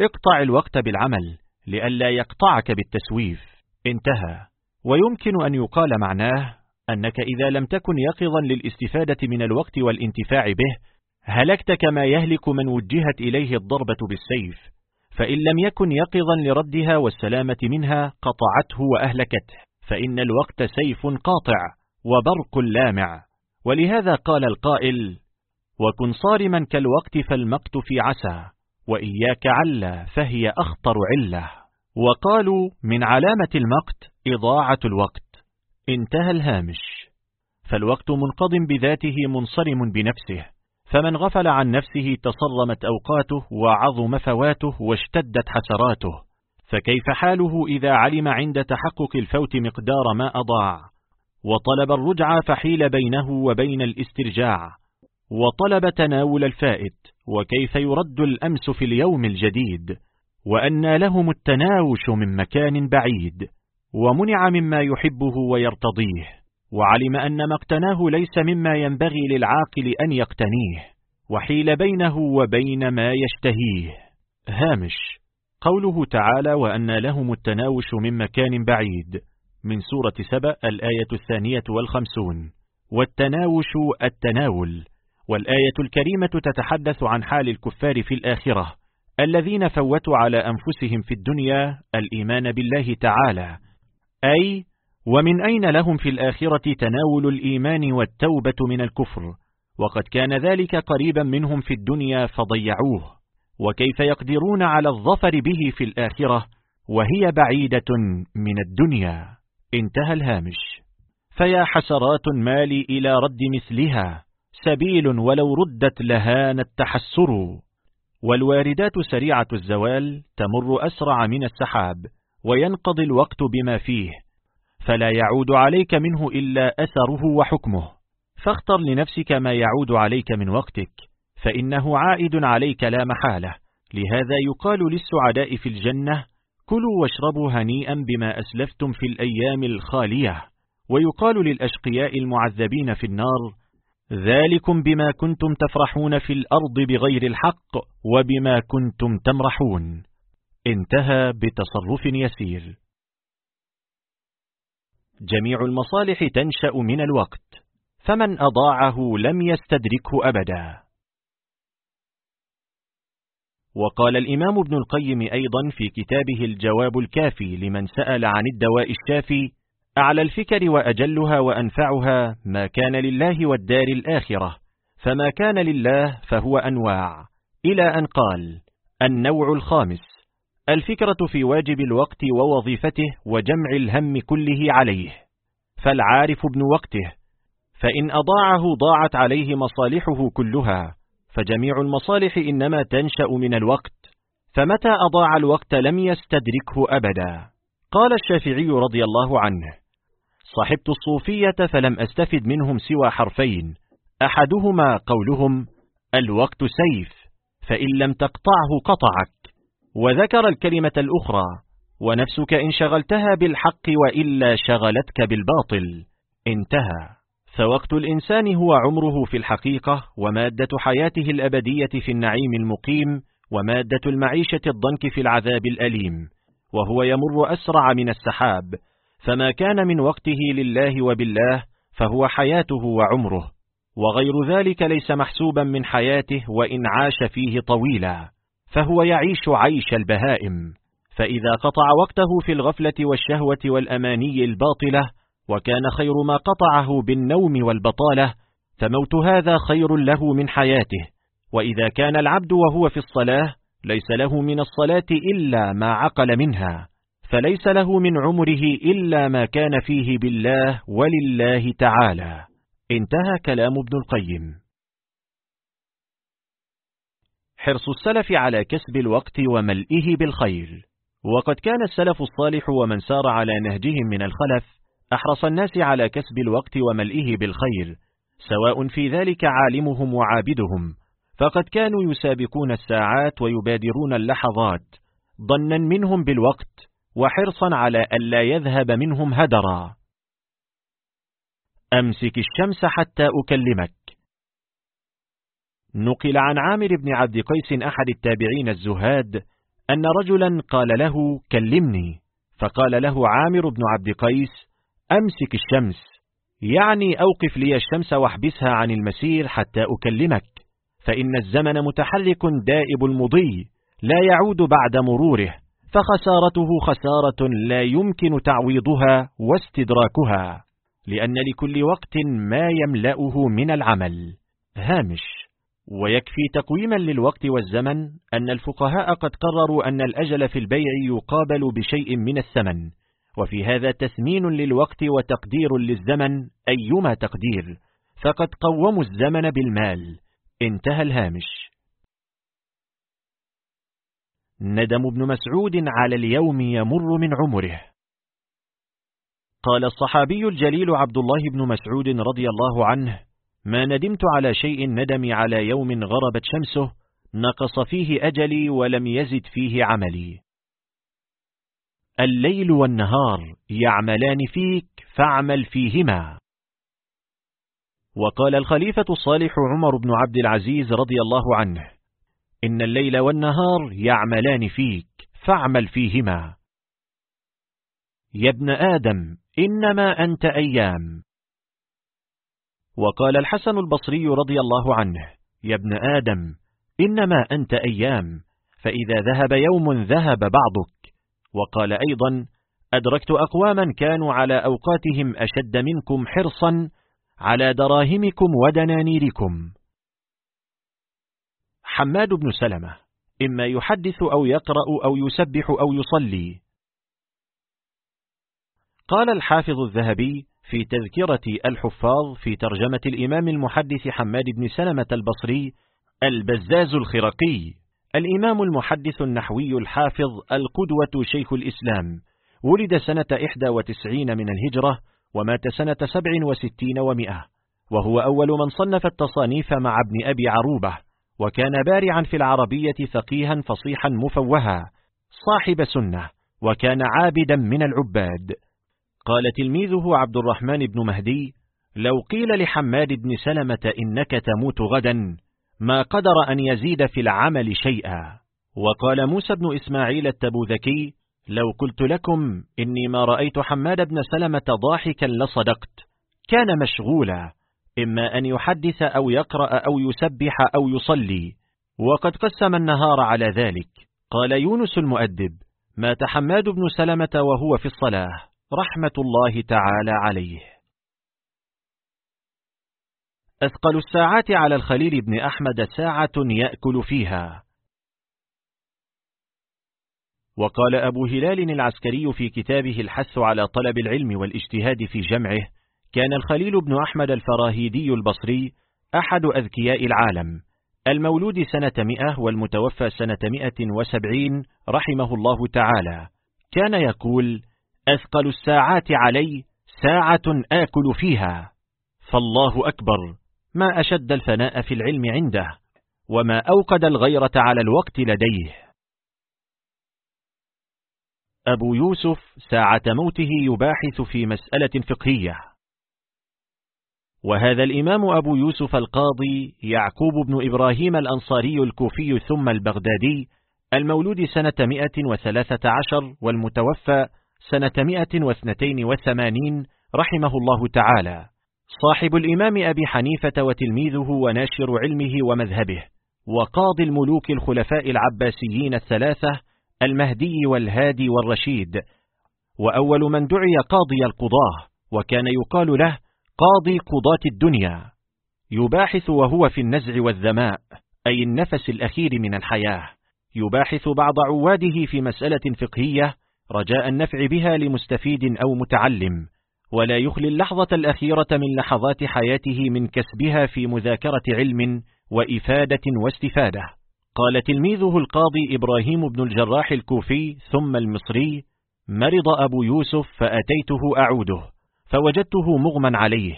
اقطع الوقت بالعمل لئلا يقطعك بالتسويف. انتهى. ويمكن أن يقال معناه أنك إذا لم تكن يقظا للاستفادة من الوقت والانتفاع به هلكت كما يهلك من وجهت إليه الضربة بالسيف. فإن لم يكن يقظا لردها والسلامة منها قطعته وأهلكته فإن الوقت سيف قاطع وبرق لامع. ولهذا قال القائل وكن صارما كالوقت فالمقت في عسى وإياك علا فهي أخطر علة. وقالوا من علامة المقت إضاعة الوقت. انتهى الهامش. فالوقت منقض بذاته منصرم بنفسه. فمن غفل عن نفسه تصرمت أوقاته وعظم فواته واشتدت حسراته فكيف حاله إذا علم عند تحقق الفوت مقدار ما أضاع؟ وطلب الرجع فحيل بينه وبين الاسترجاع. وطلب تناول الفائت وكيف يرد الأمس في اليوم الجديد؟ وأن لهم التناوش من مكان بعيد. ومنع مما يحبه ويرتضيه. وعلم أن ما اقتناه ليس مما ينبغي للعاقل أن يقتنيه وحيل بينه وبين ما يشتهيه. هامش. قوله تعالى وأن لهم التناوش من مكان بعيد من سورة سبأ الآية الثانية والخمسون. والتناوش التناول والآية الكريمة تتحدث عن حال الكفار في الآخرة الذين فوتوا على أنفسهم في الدنيا الإيمان بالله تعالى أي ومن أين لهم في الآخرة تناول الإيمان والتوبة من الكفر؟ وقد كان ذلك قريبا منهم في الدنيا فضيعوه. وكيف يقدرون على الظفر به في الآخرة وهي بعيدة من الدنيا؟ انتهى الهامش. فيا حسرات مالي إلى رد مثلها سبيل ولو ردت لهان التحسر. والواردات سريعة الزوال تمر أسرع من السحاب وينقضي الوقت بما فيه. فلا يعود عليك منه إلا أثره وحكمه. فاختر لنفسك ما يعود عليك من وقتك فإنه عائد عليك لا محالة. لهذا يقال للسعداء في الجنة كلوا واشربوا هنيئا بما أسلفتم في الأيام الخالية. ويقال للأشقياء المعذبين في النار ذلكم بما كنتم تفرحون في الأرض بغير الحق وبما كنتم تمرحون. انتهى بتصرف يسير. جميع المصالح تنشأ من الوقت فمن أضاعه لم يستدركه أبدا. وقال الإمام ابن القيم أيضا في كتابه الجواب الكافي لمن سأل عن الدواء الشافي أعلى الفكر وأجلها وأنفعها ما كان لله والدار الآخرة فما كان لله فهو أنواع إلى أن قال النوع الخامس. الفكرة في واجب الوقت ووظيفته وجمع الهم كله عليه فالعارف ابن وقته فإن أضاعه ضاعت عليه مصالحه كلها فجميع المصالح إنما تنشأ من الوقت فمتى أضاع الوقت لم يستدركه أبدا؟ قال الشافعي رضي الله عنه صحبت الصوفية فلم أستفد منهم سوى حرفين أحدهما قولهم الوقت سيف فإن لم تقطعه قطعك وذكر الكلمة الأخرى ونفسك إن شغلتها بالحق وإلا شغلتك بالباطل. انتهى. فوقت الإنسان هو عمره في الحقيقة ومادة حياته الأبدية في النعيم المقيم ومادة المعيشة الضنك في العذاب الأليم. وهو يمر أسرع من السحاب. فما كان من وقته لله وبالله فهو حياته وعمره. وغير ذلك ليس محسوبا من حياته وإن عاش فيه طويلا. فهو يعيش عيش البهائم. فإذا قطع وقته في الغفلة والشهوة والأماني الباطلة وكان خير ما قطعه بالنوم والبطالة فموت هذا خير له من حياته. وإذا كان العبد وهو في الصلاة ليس له من الصلاة إلا ما عقل منها فليس له من عمره إلا ما كان فيه بالله ولله تعالى. انتهى كلام ابن القيم. حرص السلف على كسب الوقت وملئه بالخير. وقد كان السلف الصالح ومن سار على نهجهم من الخلف أحرص الناس على كسب الوقت وملئه بالخير سواء في ذلك عالمهم وعابدهم. فقد كانوا يسابقون الساعات ويبادرون اللحظات ظنا منهم بالوقت وحرصا على ألا يذهب منهم هدرا. أمسك الشمس حتى أكلمك. نقل عن عامر بن عبد قيس أحد التابعين الزهاد أن رجلا قال له كلمني فقال له عامر بن عبد قيس أمسك الشمس يعني أوقف لي الشمس واحبسها عن المسير حتى أكلمك فإن الزمن متحرك دائب المضي لا يعود بعد مروره فخسارته خسارة لا يمكن تعويضها واستدراكها لأن لكل وقت ما يملأه من العمل. هامش ويكفي تقويما للوقت والزمن أن الفقهاء قد قرروا أن الأجل في البيع يقابل بشيء من الثمن وفي هذا تثمين للوقت وتقدير للزمن أيما تقدير فقد قوموا الزمن بالمال. انتهى الهامش. ندم ابن مسعود على اليوم يمر من عمره. قال الصحابي الجليل عبد الله بن مسعود رضي الله عنه ما ندمت على شيء الندم على يوم غربت شمسه نقص فيه أجلي ولم يزد فيه عملي. الليل والنهار يعملان فيك فاعمل فيهما. وقال الخليفة الصالح عمر بن عبد العزيز رضي الله عنه إن الليل والنهار يعملان فيك فاعمل فيهما. يا ابن آدم إنما أنت أيام. وقال الحسن البصري رضي الله عنه يا ابن آدم إنما أنت أيام فإذا ذهب يوم ذهب بعضك. وقال أيضا أدركت أقواما كانوا على أوقاتهم أشد منكم حرصا على دراهمكم ودنانيركم. حماد بن سلمة إما يحدث أو يقرأ أو يسبح أو يصلي. قال الحافظ الذهبي في تذكرة الحفاظ في ترجمة الإمام المحدث حماد بن سلمة البصري البزاز الخرقي الإمام المحدث النحوي الحافظ القدوة شيخ الإسلام. ولد سنة 91 من الهجرة ومات سنة 67 ومئة وهو أول من صنف التصانيف مع ابن أبي عروبة وكان بارعا في العربية فقيها فصيحا مفوها صاحب سنة وكان عابدا من العباد. قال تلميذه عبد الرحمن بن مهدي لو قيل لحماد بن سلمة إنك تموت غدا ما قدر أن يزيد في العمل شيئا. وقال موسى بن إسماعيل التبوذكي لو قلت لكم إني ما رأيت حماد بن سلمة ضاحكا لصدقت كان مشغولا إما أن يحدث أو يقرأ أو يسبح أو يصلي وقد قسم النهار على ذلك. قال يونس المؤدب مات حماد بن سلمة وهو في الصلاة. رحمة الله تعالى عليه. أثقل الساعات على الخليل بن أحمد ساعة يأكل فيها. وقال أبو هلال العسكري في كتابه الحث على طلب العلم والاجتهاد في جمعه كان الخليل بن أحمد الفراهيدي البصري أحد أذكياء العالم المولود سنة مئة والمتوفى سنة مئة وسبعين رحمه الله تعالى. كان يقول أثقل الساعات علي ساعة آكل فيها. فالله أكبر. ما أشد الفناء في العلم عنده وما أوقد الغيرة على الوقت لديه. أبو يوسف ساعة موته يباحث في مسألة فقهية. وهذا الإمام أبو يوسف القاضي يعقوب بن إبراهيم الأنصاري الكوفي ثم البغدادي المولود سنة 113 والمتوفى سنة 182 رحمه الله تعالى. صاحب الإمام أبي حنيفة وتلميذه وناشر علمه ومذهبه وقاضي الملوك الخلفاء العباسيين الثلاثة المهدي والهادي والرشيد. وأول من دعي قاضي القضاة وكان يقال له قاضي قضاة الدنيا. يباحث وهو في النزع والذماء أي النفس الأخير من الحياة. يباحث بعض عواده في مسألة فقهية رجاء النفع بها لمستفيد أو متعلم ولا يخلي اللحظة الأخيرة من لحظات حياته من كسبها في مذاكرة علم وإفادة واستفادة. قال تلميذه القاضي إبراهيم بن الجراح الكوفي ثم المصري مرض أبو يوسف فأتيته أعوده فوجدته مغمى عليه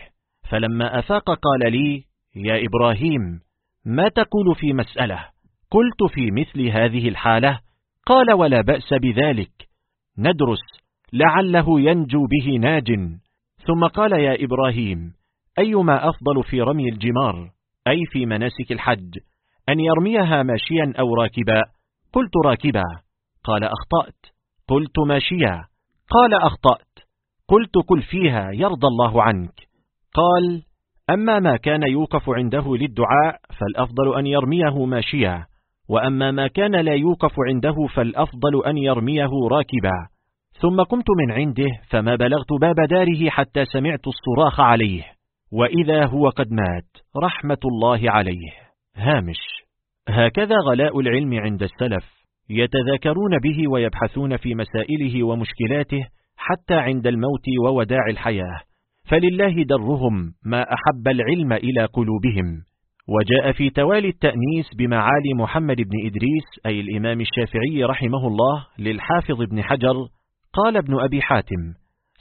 فلما أفاق قال لي يا إبراهيم ما تقول في مسألة؟ قلت في مثل هذه الحالة قال ولا بأس بذلك ندرس لعله ينجو به ناج. ثم قال يا إبراهيم أيما أفضل في رمي الجمار أي في مناسك الحج أن يرميها ماشيا أو راكبا؟ قلت راكبا. قال أخطأت. قلت ماشيا. قال أخطأت. قلت كل فيها يرضى الله عنك. قال أما ما كان يوقف عنده للدعاء فالأفضل أن يرميه ماشيا. وأما ما كان لا يوقف عنده فالأفضل أن يرميه راكبا. ثم قمت من عنده فما بلغت باب داره حتى سمعت الصراخ عليه. وإذا هو قد مات رحمة الله عليه. هامش. هكذا غلاء العلم عند السلف يتذاكرون به ويبحثون في مسائله ومشكلاته حتى عند الموت ووداع الحياة. فلله درهم ما أحب العلم إلى قلوبهم. وجاء في توالي التأنيس بمعالي محمد بن إدريس أي الإمام الشافعي رحمه الله للحافظ بن حجر قال ابن أبي حاتم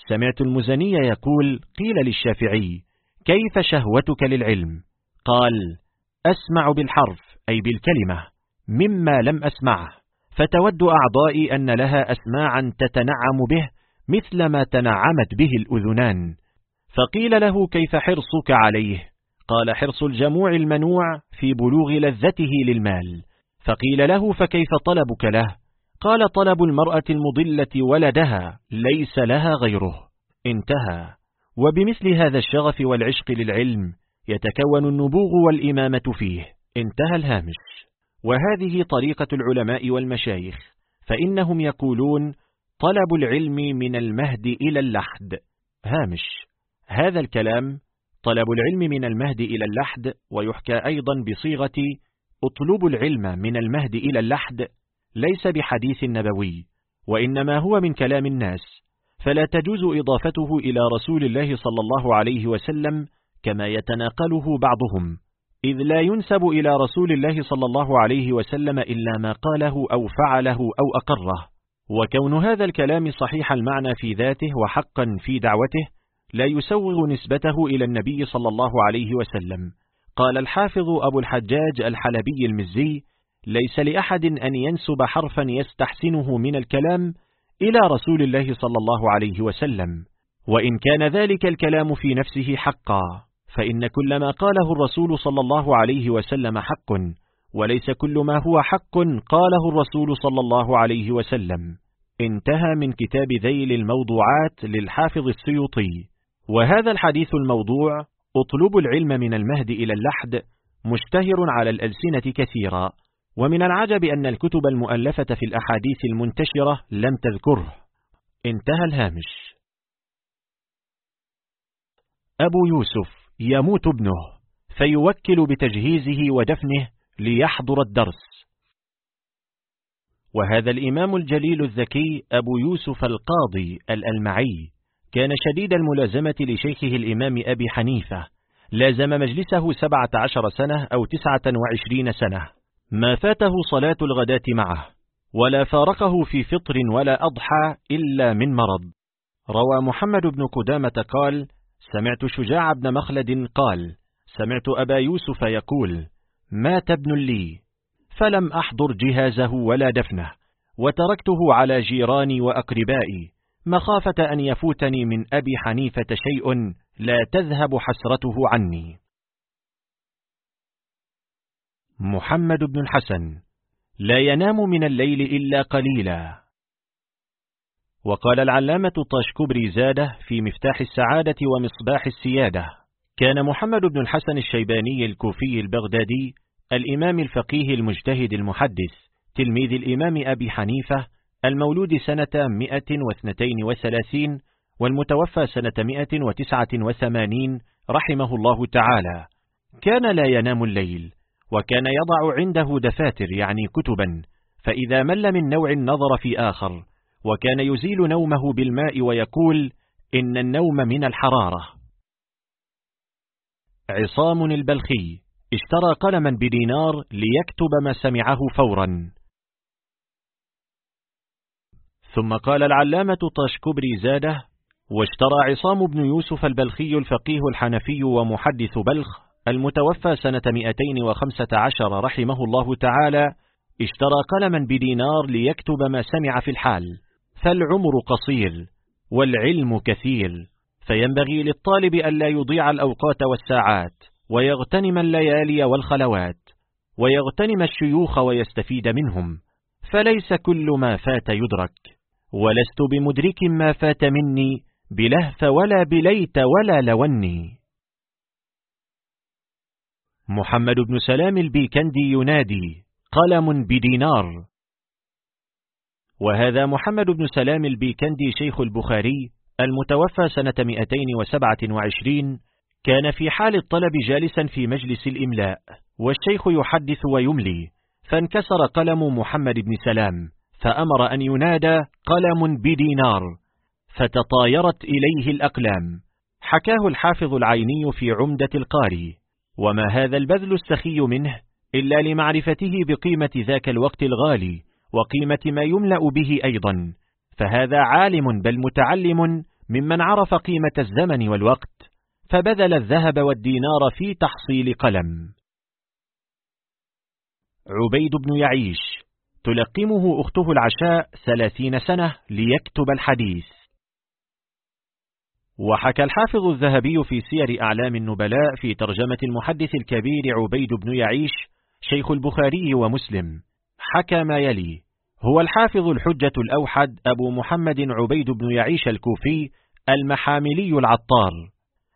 سمعت المزني يقول قيل للشافعي كيف شهوتك للعلم؟ قال أسمع بالحرف أي بالكلمة مما لم أسمعه فتود أعضائي أن لها أسماعا تتنعم به مثل ما تنعمت به الأذنان فقيل له كيف حرصك عليه؟ قال حرص الجموع المنوع في بلوغ لذته للمال. فقيل له فكيف طلبك له؟ قال طلب المرأة المضلة ولدها ليس لها غيره. انتهى. وبمثل هذا الشغف والعشق للعلم يتكون النبوغ والإمامة فيه. انتهى الهامش. وهذه طريقة العلماء والمشايخ. فإنهم يقولون طلب العلم من المهد إلى اللحد. هامش. هذا الكلام طلب العلم من المهد إلى اللحد ويحكى أيضا بصيغة أطلب العلم من المهد إلى اللحد ليس بحديث نبوي وإنما هو من كلام الناس فلا تجوز إضافته إلى رسول الله صلى الله عليه وسلم كما يتناقله بعضهم إذ لا ينسب إلى رسول الله صلى الله عليه وسلم إلا ما قاله أو فعله أو أقره. وكون هذا الكلام صحيح المعنى في ذاته وحقا في دعوته لا يسوغ نسبته إلى النبي صلى الله عليه وسلم. قال الحافظ أبو الحجاج الحلبي المزي ليس لأحد أن ينسب حرفا يستحسنه من الكلام إلى رسول الله صلى الله عليه وسلم. وإن كان ذلك الكلام في نفسه حقا فإن كل ما قاله الرسول صلى الله عليه وسلم حق وليس كل ما هو حق قاله الرسول صلى الله عليه وسلم. انتهى من كتاب ذيل الموضوعات للحافظ السيوطي. وهذا الحديث الموضوع أطلب العلم من المهد إلى اللحد مشتهر على الألسنة كثيرا. ومن العجب أن الكتب المؤلفة في الأحاديث المنتشرة لم تذكره. انتهى الهامش. أبو يوسف يموت ابنه فيوكل بتجهيزه ودفنه ليحضر الدرس. وهذا الإمام الجليل الذكي أبو يوسف القاضي الألمعي. كان شديد الملازمة لشيخه الإمام أبي حنيفة. لازم مجلسه سبعة عشر سنة أو تسعة وعشرين سنة. ما فاته صلاة الغداة معه ولا فارقه في فطر ولا أضحى إلا من مرض. روى محمد بن قدامة قال سمعت شجاع بن مخلد قال سمعت أبا يوسف يقول مات ابن لي فلم أحضر جهازه ولا دفنه وتركته على جيراني وأقربائي. مخافة أن يفوتني من أبي حنيفة شيء لا تذهب حسرته عني. محمد بن الحسن لا ينام من الليل إلا قليلا. وقال العلامة طاشكبري زادة في مفتاح السعادة ومصباح السيادة. كان محمد بن الحسن الشيباني الكوفي البغدادي الإمام الفقيه المجتهد المحدث تلميذ الإمام أبي حنيفة المولود سنة 132 والمتوفى سنة 189 رحمه الله تعالى. كان لا ينام الليل وكان يضع عنده دفاتر يعني كتبا فإذا مل من نوع نظر في آخر وكان يزيل نومه بالماء ويقول إن النوم من الحرارة. عصام البلخي اشترى قلما بدينار ليكتب ما سمعه فورا. ثم قال العلامة طاشكبري زاده واشترى عصام بن يوسف البلخي الفقيه الحنفي ومحدث بلخ المتوفى سنة 215 رحمه الله تعالى اشترى قلما بدينار ليكتب ما سمع في الحال فالعمر قصير والعلم كثير فينبغي للطالب ألا يضيع الأوقات والساعات ويغتنم الليالي والخلوات ويغتنم الشيوخ ويستفيد منهم فليس كل ما فات يدرك. ولست بمدرك ما فات مني بلهف ولا بليت ولا لوني. محمد بن سلام البيكندي ينادي قلم بدينار. وهذا محمد بن سلام البيكندي شيخ البخاري المتوفى سنة 227 كان في حال الطلب جالسا في مجلس الإملاء والشيخ يحدث ويملي فانكسر قلم محمد بن سلام. فأمر أن ينادى قلم بدينار فتطايرت إليه الأقلام. حكاه الحافظ العيني في عمدة القاري. وما هذا البذل السخي منه إلا لمعرفته بقيمة ذاك الوقت الغالي وقيمة ما يملأ به أيضا. فهذا عالم بل متعلم ممن عرف قيمة الزمن والوقت فبذل الذهب والدينار في تحصيل قلم. عبيد بن يعيش تلقمه أخته العشاء ثلاثين سنة ليكتب الحديث. وحكى الحافظ الذهبي في سير أعلام النبلاء في ترجمة المحدث الكبير عبيد بن يعيش شيخ البخاري ومسلم. حكى ما يلي. هو الحافظ الحجة الأوحد أبو محمد عبيد بن يعيش الكوفي المحاملي العطار.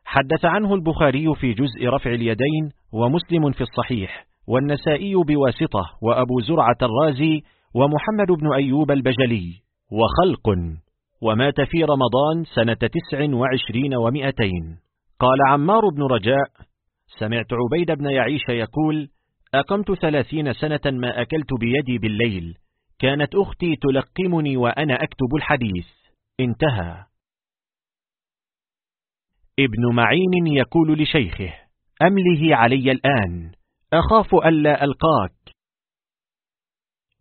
حدث عنه البخاري في جزء رفع اليدين ومسلم في الصحيح. والنسائي بواسطة وأبو زرعة الرازي ومحمد بن أيوب البجلي وخلق ومات في رمضان سنة تسع وعشرين ومئتين. قال عمار بن رجاء سمعت عبيد بن يعيش يقول أقمت ثلاثين سنة ما أكلت بيدي بالليل كانت أختي تلقمني وأنا أكتب الحديث. انتهى. ابن معين يقول لشيخه أمله علي الآن. أخاف ألا ألقاك.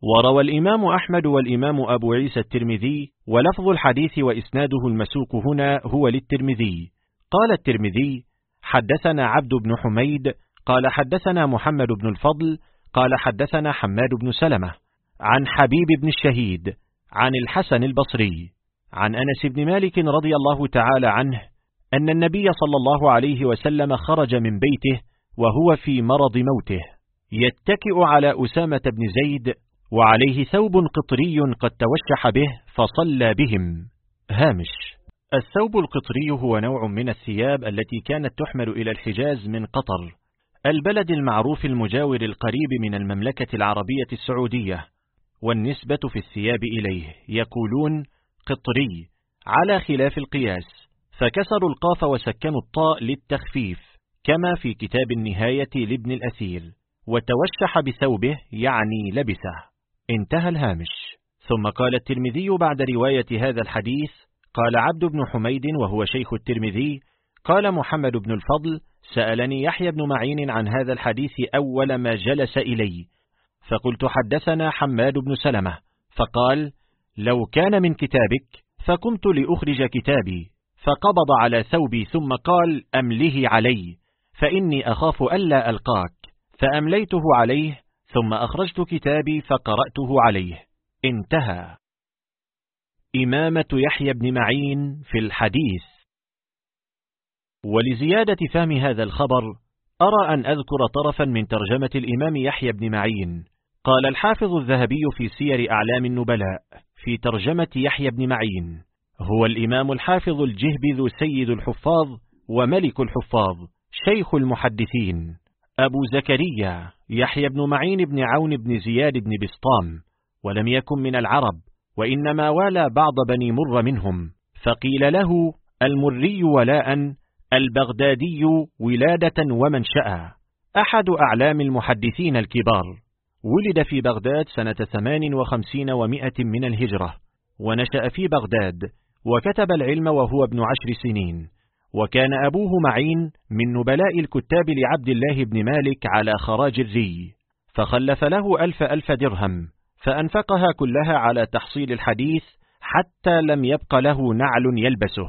وروى الإمام أحمد والإمام أبو عيسى الترمذي ولفظ الحديث وإسناده المسوق هنا هو للترمذي. قال الترمذي حدثنا عبد بن حميد قال حدثنا محمد بن الفضل قال حدثنا حماد بن سلمة. عن حبيب بن الشهيد عن الحسن البصري. عن أنس بن مالك رضي الله تعالى عنه أن النبي صلى الله عليه وسلم خرج من بيته وهو في مرض موته. يتكئ على أسامة بن زيد وعليه ثوب قطري قد توشح به فصلى بهم. هامش. الثوب القطري هو نوع من الثياب التي كانت تحمل إلى الحجاز من قطر البلد المعروف المجاور القريب من المملكة العربية السعودية والنسبة في الثياب إليه يقولون قطري على خلاف القياس فكسروا القاف وسكنوا الطاء للتخفيف. كما في كتاب النهاية لابن الأثير وتوشح بثوبه يعني لبسه. انتهى الهامش. ثم قال الترمذي بعد رواية هذا الحديث قال عبد بن حميد وهو شيخ الترمذي قال محمد بن الفضل سألني يحيى بن معين عن هذا الحديث أول ما جلس إلي. فقلت حدثنا حماد بن سلمة. فقال لو كان من كتابك فقمت لأخرج كتابي. فقبض على ثوبي ثم قال أمله علي. فإني أخاف ألا ألقاك. فأمليته عليه ثم أخرجت كتابي فقرأته عليه. انتهى. إمامة يحيى بن معين في الحديث. ولزيادة فهم هذا الخبر أرى أن أذكر طرفا من ترجمة الإمام يحيى بن معين. قال الحافظ الذهبي في سير أعلام النبلاء في ترجمة يحيى بن معين هو الإمام الحافظ الجهبذ سيد الحفاظ وملك الحفاظ. شيخ المحدثين أبو زكريا يحيى بن معين بن عون بن زياد بن بسطام ولم يكن من العرب وإنما والى بعض بني مر منهم فقيل له المري ولاء البغدادي ولادة ومنشأ. أحد أعلام المحدثين الكبار ولد في بغداد سنة ثمان وخمسين ومائة من الهجرة ونشأ في بغداد وكتب العلم وهو ابن عشر سنين. وكان أبوه معين من نبلاء الكتاب لعبد الله بن مالك على خراج الري فخلف له ألف ألف درهم فأنفقها كلها على تحصيل الحديث حتى لم يبق له نعل يلبسه.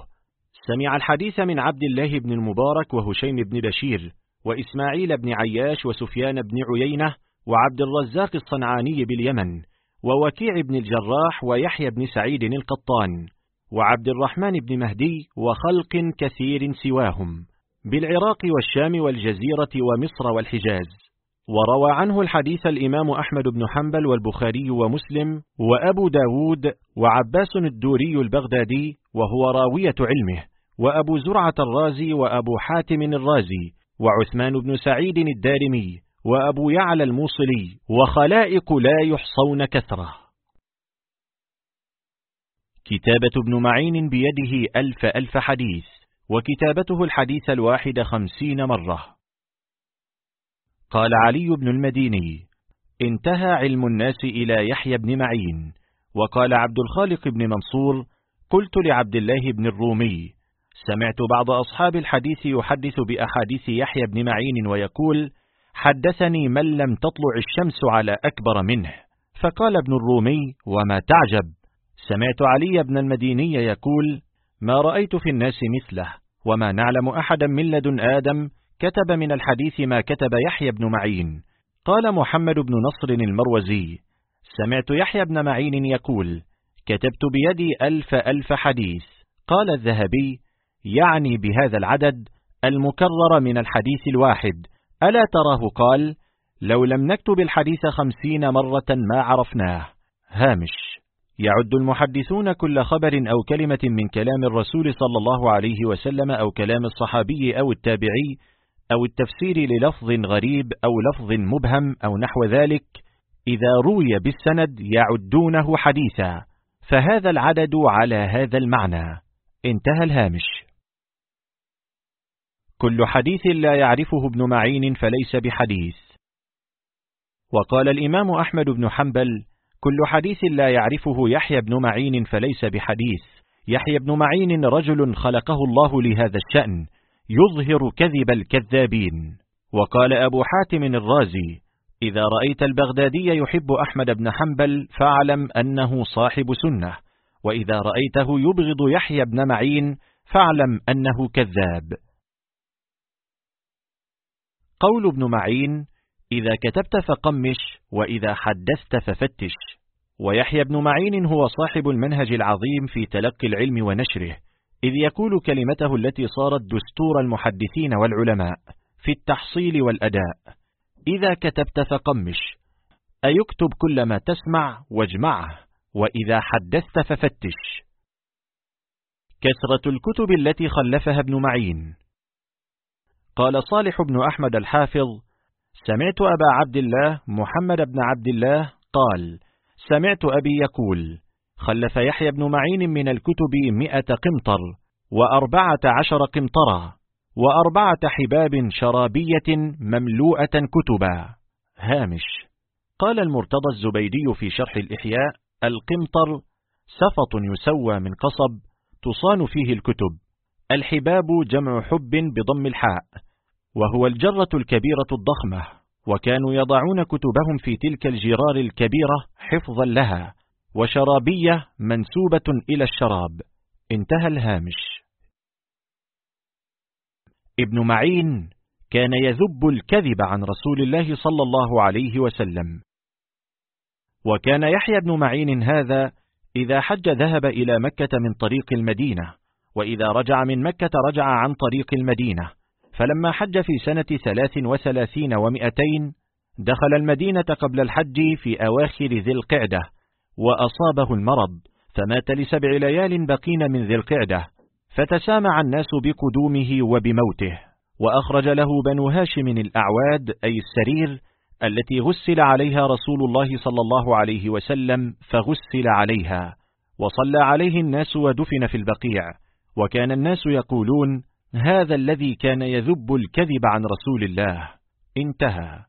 سمع الحديث من عبد الله بن المبارك وهشيم بن بشير وإسماعيل بن عياش وسفيان بن عيينة وعبد الرزاق الصنعاني باليمن ووكيع بن الجراح ويحيى بن سعيد القطان وعبد الرحمن بن مهدي وخلق كثير سواهم بالعراق والشام والجزيرة ومصر والحجاز. وروى عنه الحديث الإمام أحمد بن حنبل والبخاري ومسلم وأبو داود وعباس الدوري البغدادي وهو راوية علمه وأبو زرعة الرازي وأبو حاتم الرازي وعثمان بن سعيد الدارمي وأبو يعلى الموصلي وخلائق لا يحصون كثرة. كتابة ابن معين بيده ألف ألف حديث وكتابته الحديث الواحد خمسين مرة. قال علي بن المديني انتهى علم الناس إلى يحيى بن معين وقال عبد الخالق بن منصور قلت لعبد الله بن الرومي سمعت بعض أصحاب الحديث يحدث بأحاديث يحيى بن معين ويقول حدثني من لم تطلع الشمس على أكبر منه. فقال ابن الرومي وما تعجب؟ سمعت علي بن المديني يقول ما رأيت في الناس مثله وما نعلم أحدا من لدن آدم كتب من الحديث ما كتب يحيى بن معين. قال محمد بن نصر المروزي سمعت يحيى بن معين يقول كتبت بيدي ألف ألف حديث. قال الذهبي يعني بهذا العدد المكرر من الحديث الواحد. ألا تراه؟ قال لو لم نكتب الحديث خمسين مرة ما عرفناه. هامش. يعد المحدثون كل خبر أو كلمة من كلام الرسول صلى الله عليه وسلم أو كلام الصحابي أو التابعي أو التفسير للفظ غريب أو لفظ مبهم أو نحو ذلك إذا روي بالسند يعدونه حديثا. فهذا العدد على هذا المعنى. انتهى الهامش. كل حديث لا يعرفه ابن معين فليس بحديث. وقال الإمام أحمد بن حنبل كل حديث لا يعرفه يحيى بن معين فليس بحديث. يحيى بن معين رجل خلقه الله لهذا الشأن يظهر كذب الكذابين. وقال أبو حاتم الرازي إذا رأيت البغدادي يحب أحمد بن حنبل فاعلم أنه صاحب سنة وإذا رأيته يبغض يحيى بن معين فاعلم أنه كذاب. قول ابن معين إذا كتبت فقمش وإذا حدثت ففتش. ويحيى بن معين هو صاحب المنهج العظيم في تلقي العلم ونشره إذ يقول كلمته التي صارت دستور المحدثين والعلماء في التحصيل والأداء إذا كتبت فقمش. أيكتب كل ما تسمع واجمعه وإذا حدثت ففتش. كثرة الكتب التي خلفها ابن معين. قال صالح بن أحمد الحافظ سمعت أبا عبد الله محمد بن عبد الله قال سمعت أبي يقول خلف يحيى بن معين من الكتب مئة قمطر وأربعة عشر قمطرا وأربعة حباب شرابية مملوءة كتبا. هامش. قال المرتضى الزبيدي في شرح الإحياء القمطر سفط يسوى من قصب تصان فيه الكتب الحباب جمع حب بضم الحاء. وهو الجرة الكبيرة الضخمة وكانوا يضعون كتبهم في تلك الجرار الكبيرة حفظا لها وشرابية منسوبة إلى الشراب. انتهى الهامش. ابن معين كان يذب الكذب عن رسول الله صلى الله عليه وسلم. وكان يحيى بن معين هذا إذا حج ذهب إلى مكة من طريق المدينة وإذا رجع من مكة رجع عن طريق المدينة. فلما حج في سنة ثلاث وثلاثين ومئتين دخل المدينة قبل الحج في أواخر ذي القعدة وأصابه المرض فمات لسبع ليال بقين من ذي القعدة فتسامع الناس بقدومه وبموته وأخرج له بنو هاشم الأعواد أي السرير التي غسل عليها رسول الله صلى الله عليه وسلم فغسل عليها وصلى عليه الناس ودفن في البقيع وكان الناس يقولون هذا الذي كان يذب الكذب عن رسول الله. انتهى.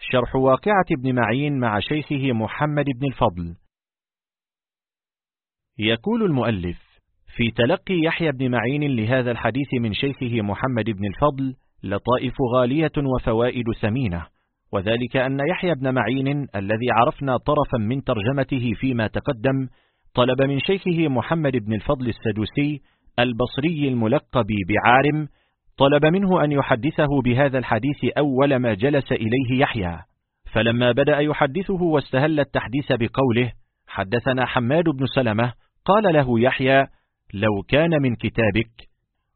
شرح واقعة ابن معين مع شيخه محمد بن الفضل. يقول المؤلف في تلقي يحيى بن معين لهذا الحديث من شيخه محمد بن الفضل لطائف غالية وفوائد ثمينة وذلك أن يحيى بن معين الذي عرفنا طرفا من ترجمته فيما تقدم طلب من شيخه محمد بن الفضل السدوسي البصري الملقب بعارم طلب منه أن يحدثه بهذا الحديث أول ما جلس إليه يحيى فلما بدأ يحدثه واستهل التحديث بقوله حدثنا حماد بن سلمة قال له يحيى لو كان من كتابك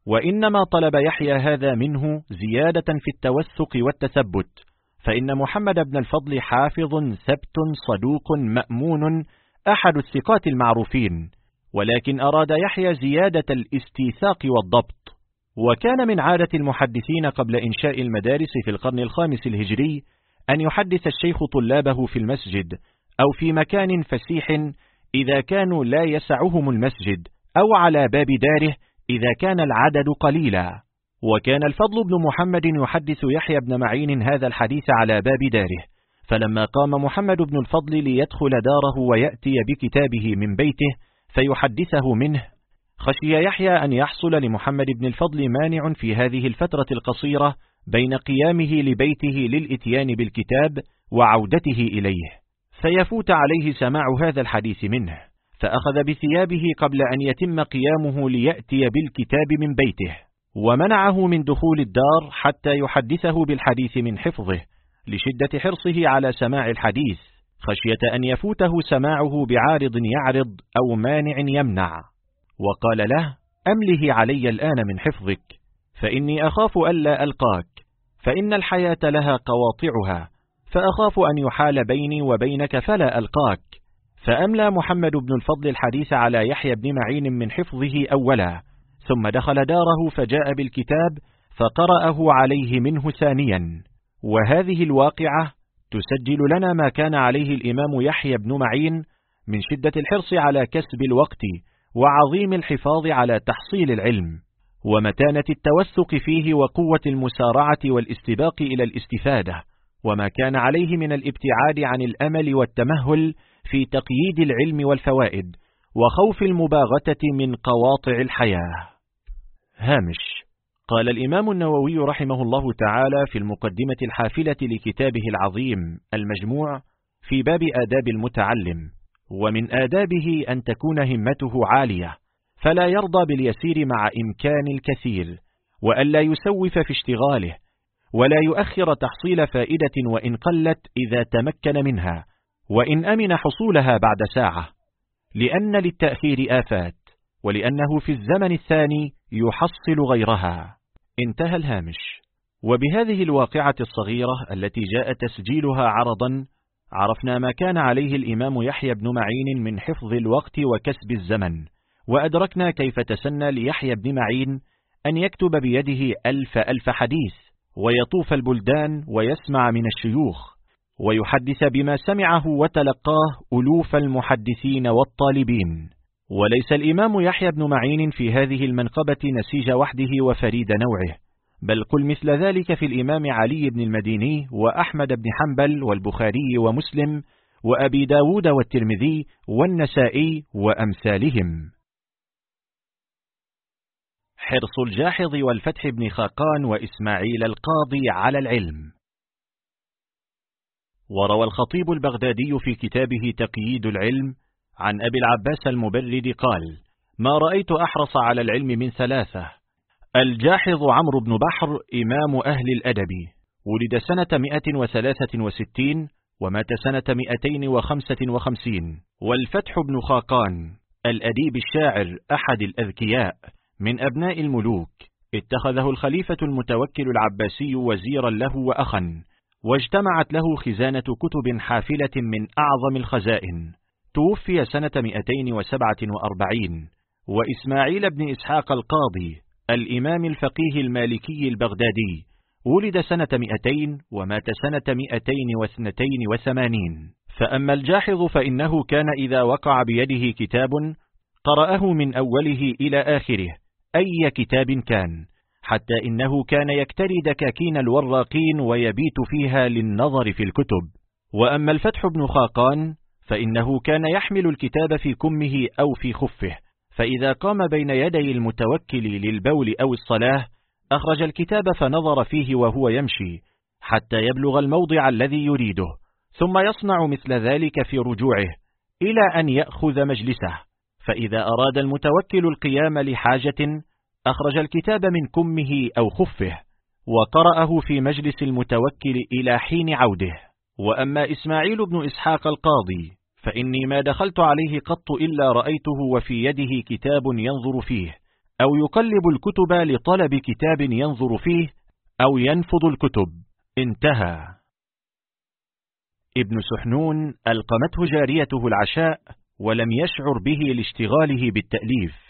وإنما طلب يحيى هذا منه زيادة في التوثق والتثبت فإن محمد بن الفضل حافظ ثبت صدوق مأمون أحد الثقات المعروفين ولكن أراد يحيى زيادة الاستيثاق والضبط. وكان من عادة المحدثين قبل إنشاء المدارس في القرن الخامس الهجري أن يحدث الشيخ طلابه في المسجد أو في مكان فسيح إذا كانوا لا يسعهم المسجد أو على باب داره إذا كان العدد قليلا. وكان الفضل بن محمد يحدث يحيى بن معين هذا الحديث على باب داره. فلما قام محمد بن الفضل ليدخل داره ويأتي بكتابه من بيته فيحدثه منه. خشي يحيى أن يحصل لمحمد بن الفضل مانع في هذه الفترة القصيرة بين قيامه لبيته للإتيان بالكتاب وعودته إليه. فيفوت عليه سماع هذا الحديث منه. فأخذ بثيابه قبل أن يتم قيامه ليأتي بالكتاب من بيته. ومنعه من دخول الدار حتى يحدثه بالحديث من حفظه لشدة حرصه على سماع الحديث. خشية أن يفوته سماعه بعارض يعرض أو مانع يمنع. وقال له أمله علي الآن من حفظك فإني أخاف ألا ألقاك فإن الحياة لها قواطعها فأخاف أن يحال بيني وبينك فلا ألقاك. فأملى محمد بن الفضل الحديث على يحيى بن معين من حفظه أولا ثم دخل داره فجاء بالكتاب فقرأه عليه منه ثانيا. وهذه الواقعة تسجل لنا ما كان عليه الإمام يحيى بن معين من شدة الحرص على كسب الوقت وعظيم الحفاظ على تحصيل العلم ومتانة التوثق فيه وقوة المسارعة والاستباق إلى الاستفادة وما كان عليه من الابتعاد عن الأمل والتمهل في تقييد العلم والفوائد وخوف المباغتة من قواطع الحياة. هامش قال الإمام النووي رحمه الله تعالى في المقدمة الحافلة لكتابه العظيم المجموع في باب آداب المتعلم ومن آدابه أن تكون همته عالية فلا يرضى باليسير مع إمكان الكثير وألا يسوف في اشتغاله ولا يؤخر تحصيل فائدة وإن قلت إذا تمكن منها وإن أمن حصولها بعد ساعة لأن للتأخير آفات. ولأنه في الزمن الثاني يحصل غيرها. انتهى الهامش. وبهذه الواقعة الصغيرة التي جاء تسجيلها عرضا عرفنا ما كان عليه الإمام يحيى بن معين من حفظ الوقت وكسب الزمن. وأدركنا كيف تسنى ليحيى بن معين أن يكتب بيده ألف ألف حديث ويطوف البلدان ويسمع من الشيوخ ويحدث بما سمعه وتلقاه ألوف المحدثين والطالبين. وليس الإمام يحيى بن معين في هذه المنقبة نسيج وحده وفريد نوعه بل قل مثل ذلك في الإمام علي بن المديني وأحمد بن حنبل والبخاري ومسلم وأبي داود والترمذي والنسائي وأمثالهم. حرص الجاحظ والفتح بن خاقان وإسماعيل القاضي على العلم. وروى الخطيب البغدادي في كتابه تقييد العلم عن أبي العباس المبرد قال ما رأيت أحرص على العلم من ثلاثة. الجاحظ عمرو بن بحر إمام أهل الأدب. ولد سنة 163 ومات سنة 255 والفتح بن خاقان الأديب الشاعر أحد الأذكياء من أبناء الملوك. اتخذه الخليفة المتوكل العباسي وزيرا له وأخا واجتمعت له خزانة كتب حافلة من أعظم الخزائن. توفي سنة 247 وإسماعيل بن إسحاق القاضي الإمام الفقيه المالكي البغدادي ولد سنة 200 ومات سنة 282 فأما الجاحظ فإنه كان إذا وقع بيده كتاب قرأه من أوله إلى آخره أي كتاب كان حتى إنه كان يكتري دكاكين الوراقين ويبيت فيها للنظر في الكتب. وأما الفتح بن خاقان فإنه كان يحمل الكتاب في كمه أو في خفه. فإذا قام بين يدي المتوكل للبول أو الصلاة أخرج الكتاب فنظر فيه وهو يمشي حتى يبلغ الموضع الذي يريده ثم يصنع مثل ذلك في رجوعه إلى أن يأخذ مجلسه. فإذا أراد المتوكل القيام لحاجة أخرج الكتاب من كمه أو خفه وقرأه في مجلس المتوكل إلى حين عوده. وأما إسماعيل بن إسحاق القاضي فإني ما دخلت عليه قط إلا رأيته وفي يده كتاب ينظر فيه أو يقلب الكتب لطلب كتاب ينظر فيه أو ينفض الكتب. انتهى. ابن سحنون ألقمته جاريته العشاء ولم يشعر به لاشتغاله بالتأليف.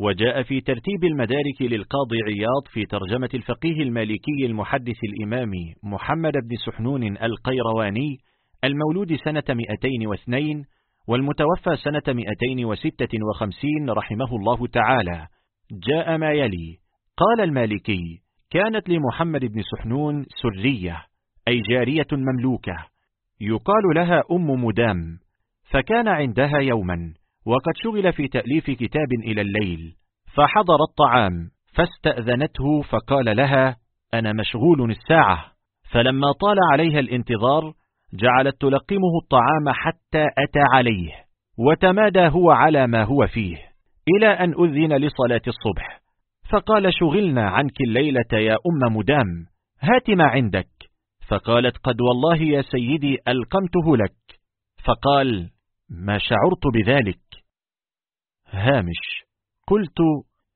وجاء في ترتيب المدارك للقاضي عياض في ترجمة الفقيه المالكي المحدث الإمام محمد بن سحنون القيرواني المولود سنة 202 والمتوفى سنة 256 رحمه الله تعالى. جاء ما يلي. قال المالكي كانت لمحمد بن سحنون سرية أي جارية مملوكة يقال لها أم مدام فكان عندها يوما. وقد شغل في تأليف كتاب إلى الليل فحضر الطعام فاستأذنته فقال لها أنا مشغول الساعة. فلما طال عليها الانتظار جعلت تلقمه الطعام حتى أتى عليه وتمادى هو على ما هو فيه إلى أن أذن لصلاة الصبح. فقال شغلنا عنك الليلة يا أم مدام هات ما عندك. فقالت قد والله يا سيدي ألقمته لك. فقال ما شعرت بذلك. هامش. قلت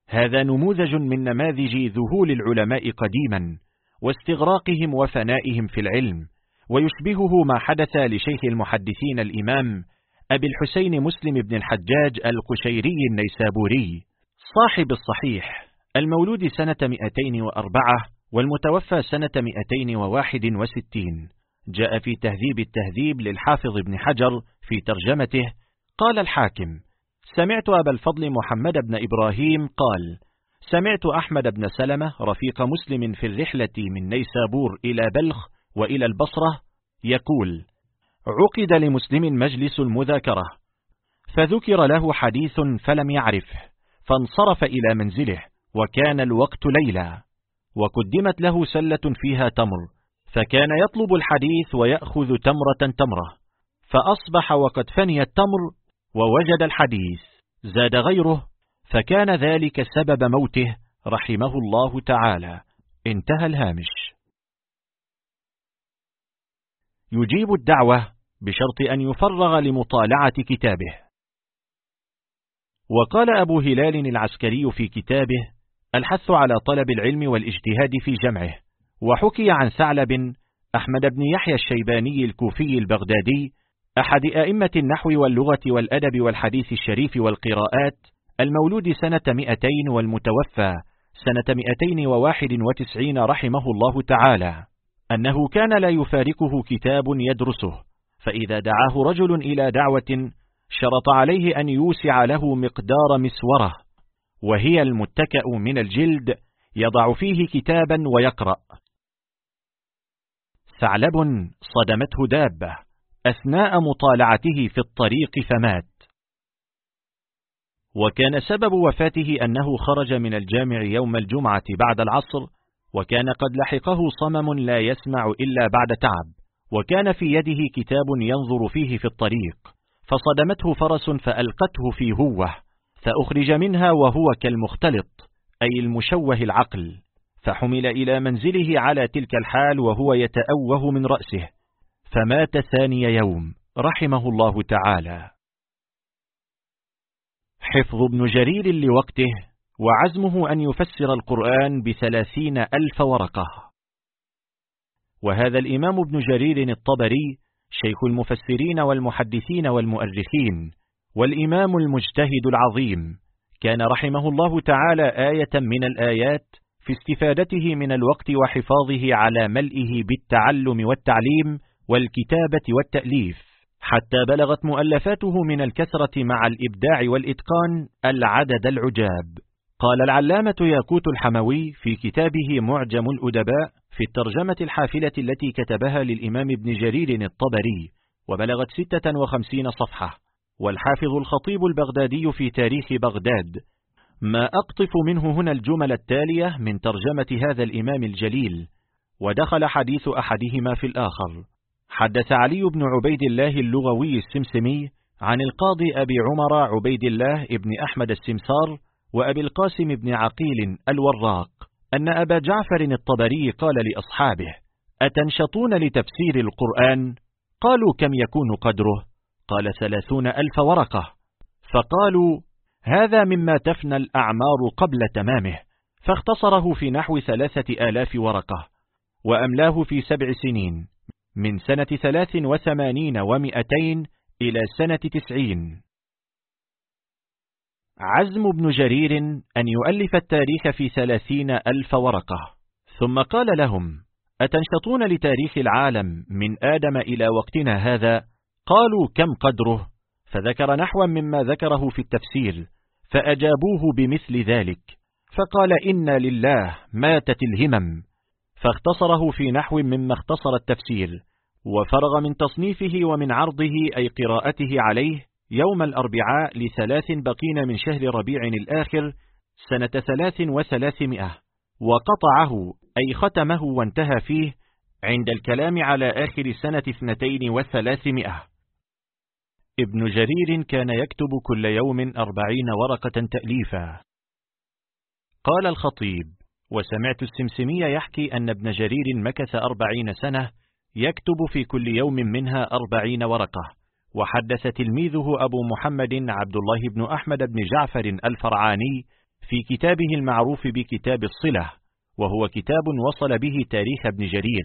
هذا نموذج من نماذج ذهول العلماء قديما واستغراقهم وفنائهم في العلم ويشبهه ما حدث لشيخ المحدثين الإمام أبي الحسين مسلم بن الحجاج القشيري النيسابوري صاحب الصحيح المولود سنة 204 والمتوفى سنة 261 جاء في تهذيب التهذيب للحافظ ابن حجر في ترجمته قال الحاكم سمعت أبا الفضل محمد بن إبراهيم قال سمعت أحمد بن سلمة رفيق مسلم في الرحلة من نيسابور إلى بلخ وإلى البصرة يقول عقد لمسلم مجلس المذاكرة فذكر له حديث فلم يعرفه فانصرف إلى منزله وكان الوقت ليلا وقدمت له سلة فيها تمر فكان يطلب الحديث ويأخذ تمرة تمرة فأصبح وقد فني التمر ووجد الحديث زاد غيره فكان ذلك سبب موته رحمه الله تعالى. انتهى الهامش. يجيب الدعوة بشرط أن يفرغ لمطالعة كتابه. وقال أبو هلال العسكري في كتابه الحث على طلب العلم والاجتهاد في جمعه. وحكي عن ثعلب أحمد بن يحيى الشيباني الكوفي البغدادي أحد أئمة النحو واللغة والأدب والحديث الشريف والقراءات المولود سنة 200 والمتوفى سنة 291 رحمه الله تعالى. أنه كان لا يفارقه كتاب يدرسه فإذا دعاه رجل إلى دعوة شرط عليه أن يوسع له مقدار مسورة وهي المتكأ من الجلد يضع فيه كتابا ويقرأ. ثعلب صدمته دابة. أثناء مطالعته في الطريق فمات. وكان سبب وفاته أنه خرج من الجامع يوم الجمعة بعد العصر وكان قد لحقه صمم لا يسمع إلا بعد تعب وكان في يده كتاب ينظر فيه في الطريق فصدمته فرس فألقته في هوة فأخرج منها وهو كالمختلط أي المشوه العقل فحمل إلى منزله على تلك الحال وهو يتأوه من رأسه. فمات ثاني يوم رحمه الله تعالى. حفظ ابن جرير لوقته وعزمه أن يفسر القرآن بثلاثين ألف ورقة. وهذا الإمام ابن جرير الطبري شيخ المفسرين والمحدثين والمؤرخين والإمام المجتهد العظيم. كان رحمه الله تعالى آية من الآيات في استفادته من الوقت وحفاظه على ملئه بالتعلم والتعليم والكتابة والتأليف حتى بلغت مؤلفاته من الكثرة مع الإبداع والإتقان العدد العجاب. قال العلامة ياقوت الحموي في كتابه معجم الأدباء في الترجمة الحافلة التي كتبها للإمام ابن جرير الطبري وبلغت ستة وخمسين صفحة. والحافظ الخطيب البغدادي في تاريخ بغداد. ما أقطف منه هنا الجمل التالية من ترجمة هذا الإمام الجليل. ودخل حديث أحدهما في الآخر. حدث علي بن عبيد الله اللغوي السمسمي عن القاضي أبي عمر عبيد الله ابن أحمد السمسار وأبي القاسم بن عقيل الوراق أن أبا جعفر الطبري قال لأصحابه أتنشطون لتفسير القرآن؟ قالوا كم يكون قدره؟ قال ثلاثون ألف ورقة فقالوا هذا مما تفنى الأعمار قبل تمامه فاختصره في نحو ثلاثة آلاف ورقة وأملاه في سبع سنين من سنة ثلاث وثمانين ومئتين إلى سنة تسعين. عزم بن جرير أن يؤلف التاريخ في ثلاثين ألف ورقة. ثم قال لهم أتنشطون لتاريخ العالم من آدم إلى وقتنا هذا؟ قالوا كم قدره؟ فذكر نحوا مما ذكره في التفسير فأجابوه بمثل ذلك فقال إن لله ماتت الهمم فاختصره في نحو مما اختصر التفسير وفرغ من تصنيفه ومن عرضه أي قراءته عليه يوم الأربعاء لثلاث بقين من شهر ربيع الآخر سنة ثلاث وثلاثمائة وقطعه أي ختمه وانتهى فيه عند الكلام على آخر سنة اثنتين وثلاثمائة. ابن جرير كان يكتب كل يوم أربعين ورقة تأليفا. قال الخطيب وسمعت السمسمية يحكي أن ابن جرير مكث أربعين سنة يكتب في كل يوم منها أربعين ورقة وحدث تلميذه أبو محمد عبد الله بن أحمد بن جعفر الفرعاني في كتابه المعروف بكتاب الصلة وهو كتاب وصل به تاريخ ابن جرير.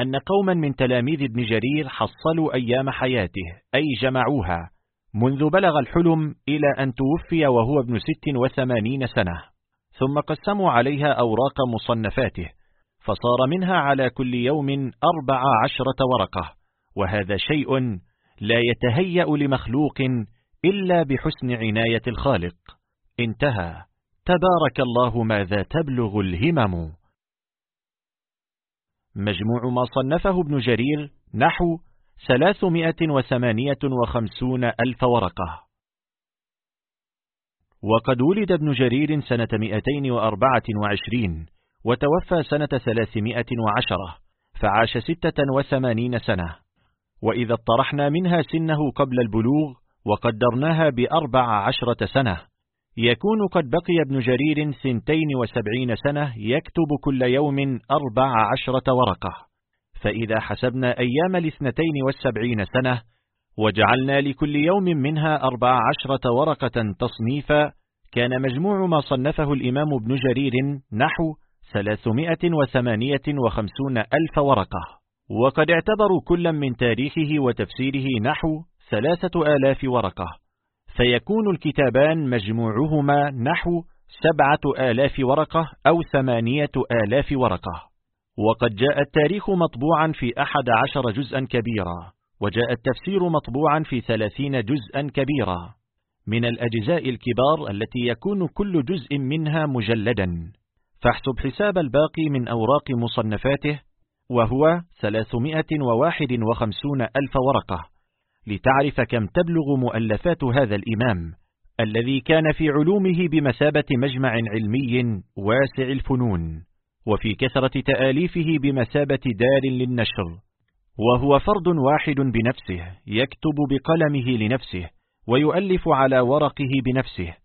أن قوما من تلاميذ ابن جرير حصلوا أيام حياته أي جمعوها منذ بلغ الحلم إلى أن توفي وهو ابن ست وثمانين سنة. ثم قسموا عليها أوراق مصنفاته فصار منها على كل يوم أربع عشرة ورقة وهذا شيء لا يتهيأ لمخلوق إلا بحسن عناية الخالق. انتهى. تبارك الله ماذا تبلغ الهمم. مجموع ما صنفه ابن جرير نحو ثلاثمائة وثمانية وخمسون ألف ورقة. وقد ولد ابن جرير سنة مئتين وأربعة وعشرين وتوفى سنة ثلاثمائة وعشرة فعاش ستة وثمانين سنة. وإذا اطرحنا منها سنه قبل البلوغ وقدرناها بأربع عشرة سنة. يكون قد بقي ابن جرير سنتين وسبعين سنة يكتب كل يوم أربع عشرة ورقة. فإذا حسبنا أيام الاثنتين والسبعين سنة وجعلنا لكل يوم منها أربع عشرة ورقة تصنيفا كان مجموع ما صنفه الإمام ابن جرير نحو ثلاثمائة وثمانية وخمسون ألف ورقة. وقد اعتبروا كلا من تاريخه وتفسيره نحو ثلاثة آلاف ورقة. فيكون الكتابان مجموعهما نحو سبعة آلاف ورقة أو ثمانية آلاف ورقة. وقد جاء التاريخ مطبوعا في أحد عشر جزءا كبيرا. وجاء التفسير مطبوعا في ثلاثين جزءا كبيرا. من الأجزاء الكبار التي يكون كل جزء منها مجلدا. فاحسب حساب الباقي من أوراق مصنفاته وهو ثلاثمائة وواحد وخمسون ألف ورقة. لتعرف كم تبلغ مؤلفات هذا الإمام الذي كان في علومه بمثابة مجمع علمي واسع الفنون وفي كثرة تآليفه بمثابة دار للنشر. وهو فرد واحد بنفسه يكتب بقلمه لنفسه. ويؤلف على ورقه بنفسه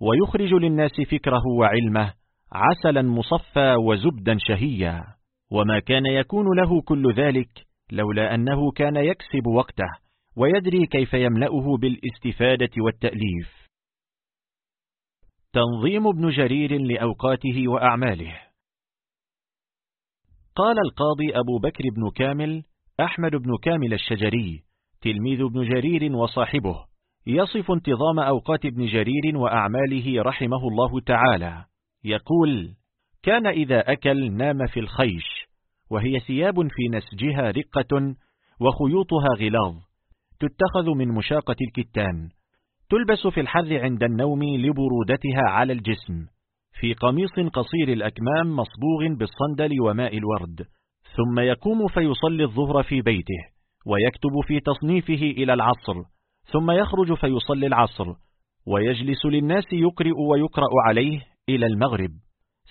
ويخرج للناس فكره وعلمه عسلا مصفى وزبدا شهيا. وما كان يكون له كل ذلك لولا أنه كان يكسب وقته ويدري كيف يملأه بالاستفادة والتأليف. تنظيم ابن جرير لأوقاته وأعماله. قال القاضي أبو بكر بن كامل أحمد بن كامل الشجري تلميذ ابن جرير وصاحبه يصف انتظام أوقات ابن جرير وأعماله رحمه الله تعالى. يقول كان إذا أكل نام في الخيش وهي ثياب في نسجها رقة وخيوطها غلاظ تتخذ من مشاقة الكتان. تلبس في الحر عند النوم لبرودتها على الجسم في قميص قصير الأكمام مصبوغ بالصندل وماء الورد. ثم يقوم فيصلي الظهر في بيته ويكتب في تصنيفه إلى العصر ثم يخرج فيصلي العصر ويجلس للناس يقرئ ويقرأ عليه إلى المغرب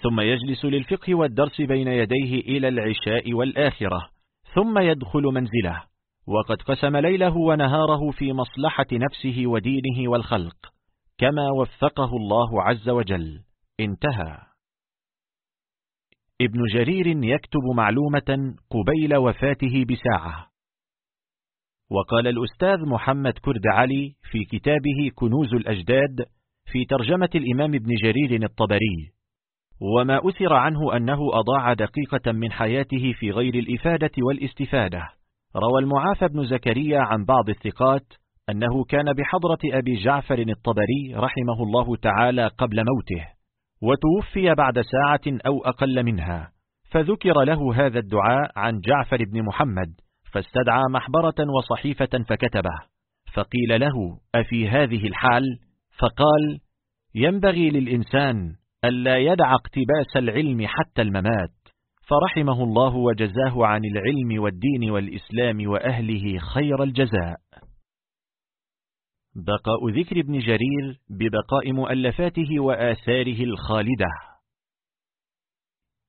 ثم يجلس للفقه والدرس بين يديه إلى العشاء والآخرة ثم يدخل منزله وقد قسم ليله ونهاره في مصلحة نفسه ودينه والخلق كما وفقه الله عز وجل. انتهى. ابن جرير يكتب معلومة قبيل وفاته بساعة. وقال الأستاذ محمد كرد علي في كتابه كنوز الأجداد في ترجمة الإمام ابن جرير الطبري. وما أثر عنه أنه أضاع دقيقة من حياته في غير الإفادة والاستفادة. روى المعافى بن زكريا عن بعض الثقات أنه كان بحضرة أبي جعفر الطبري رحمه الله تعالى قبل موته وتوفي بعد ساعة أو أقل منها فذكر له هذا الدعاء عن جعفر بن محمد. فاستدعى محبرة وصحيفة فكتبه فقيل له أفي هذه الحال؟ فقال ينبغي للإنسان ألا يدع اقتباس العلم حتى الممات. فرحمه الله وجزاه عن العلم والدين والإسلام وأهله خير الجزاء. بقاء ذكر ابن جرير ببقاء مؤلفاته وآثاره الخالدة.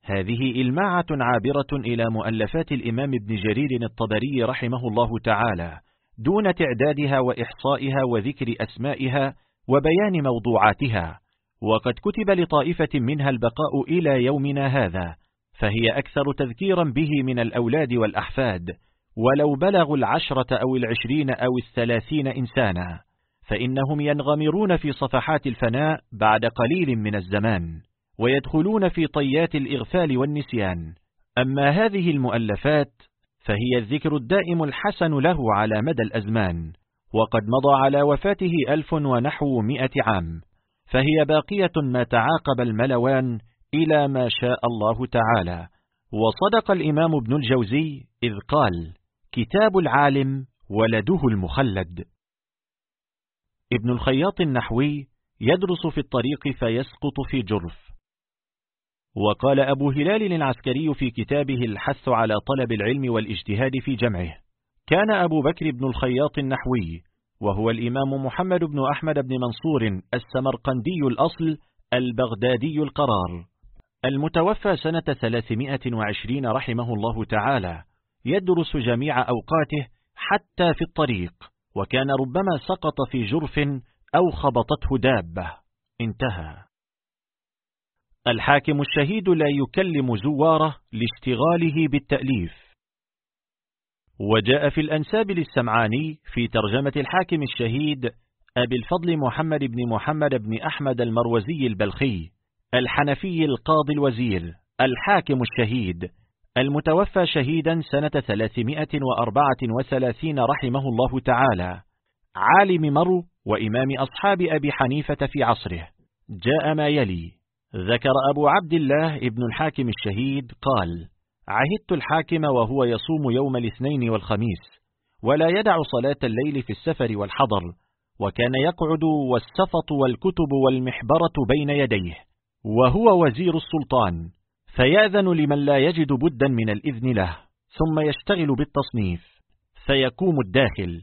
هذه إلماعة عابرة إلى مؤلفات الإمام ابن جرير الطبري رحمه الله تعالى دون تعدادها وإحصائها وذكر أسمائها وبيان موضوعاتها وقد كتب لطائفة منها البقاء إلى يومنا هذا فهي أكثر تذكيرا به من الأولاد والأحفاد ولو بلغوا العشرة أو العشرين أو الثلاثين إنسانا فإنهم ينغمرون في صفحات الفناء بعد قليل من الزمان. ويدخلون في طيات الإغفال والنسيان. أما هذه المؤلفات فهي الذكر الدائم الحسن له على مدى الأزمان وقد مضى على وفاته ألف ونحو مئة عام. فهي باقية ما تعاقب الملوان إلى ما شاء الله تعالى. وصدق الإمام ابن الجوزي إذ قال كتاب العالم ولده المخلد ابن الخياط النحوي يدرس في الطريق فيسقط في جرف. وقال أبو هلال العسكري في كتابه الحث على طلب العلم والاجتهاد في جمعه كان أبو بكر بن الخياط النحوي وهو الإمام محمد بن أحمد بن منصور السمرقندي الأصل البغدادي القرار. المتوفى سنة 320 رحمه الله تعالى يدرس جميع أوقاته حتى في الطريق وكان ربما سقط في جرف أو خبطته دابة. انتهى. الحاكم الشهيد لا يكلم زواره لاشتغاله بالتأليف. وجاء في الأنساب للسمعاني في ترجمة الحاكم الشهيد أبي الفضل محمد بن محمد بن أحمد المروزي البلخي الحنفي القاضي الوزير الحاكم الشهيد المتوفى شهيدا سنة 334 رحمه الله تعالى عالم مرو وإمام أصحاب أبي حنيفة في عصره. جاء ما يلي. ذكر أبو عبد الله ابن الحاكم الشهيد قال عهدت الحاكم وهو يصوم يوم الاثنين والخميس ولا يدع صلاة الليل في السفر والحضر وكان يقعد والسفط والكتب والمحبرة بين يديه وهو وزير السلطان فيأذن لمن لا يجد بدا من الإذن له ثم يشتغل بالتصنيف فيكوم الداخل.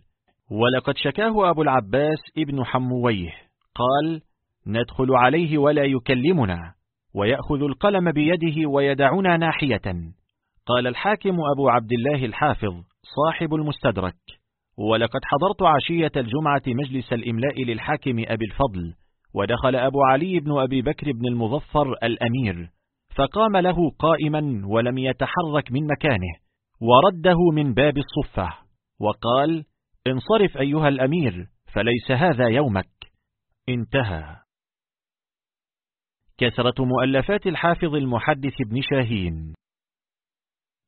ولقد شكاه أبو العباس ابن حمويه قال ندخل عليه ولا يكلمنا ويأخذ القلم بيده ويدعنا ناحية. قال الحاكم أبو عبد الله الحافظ صاحب المستدرك ولقد حضرت عشية الجمعة مجلس الإملاء للحاكم أبي الفضل ودخل أبو علي بن أبي بكر بن المظفر الأمير فقام له قائما ولم يتحرك من مكانه ورده من باب الصفة وقال انصرف أيها الأمير فليس هذا يومك. انتهى. كثرة مؤلفات الحافظ المحدث ابن شاهين.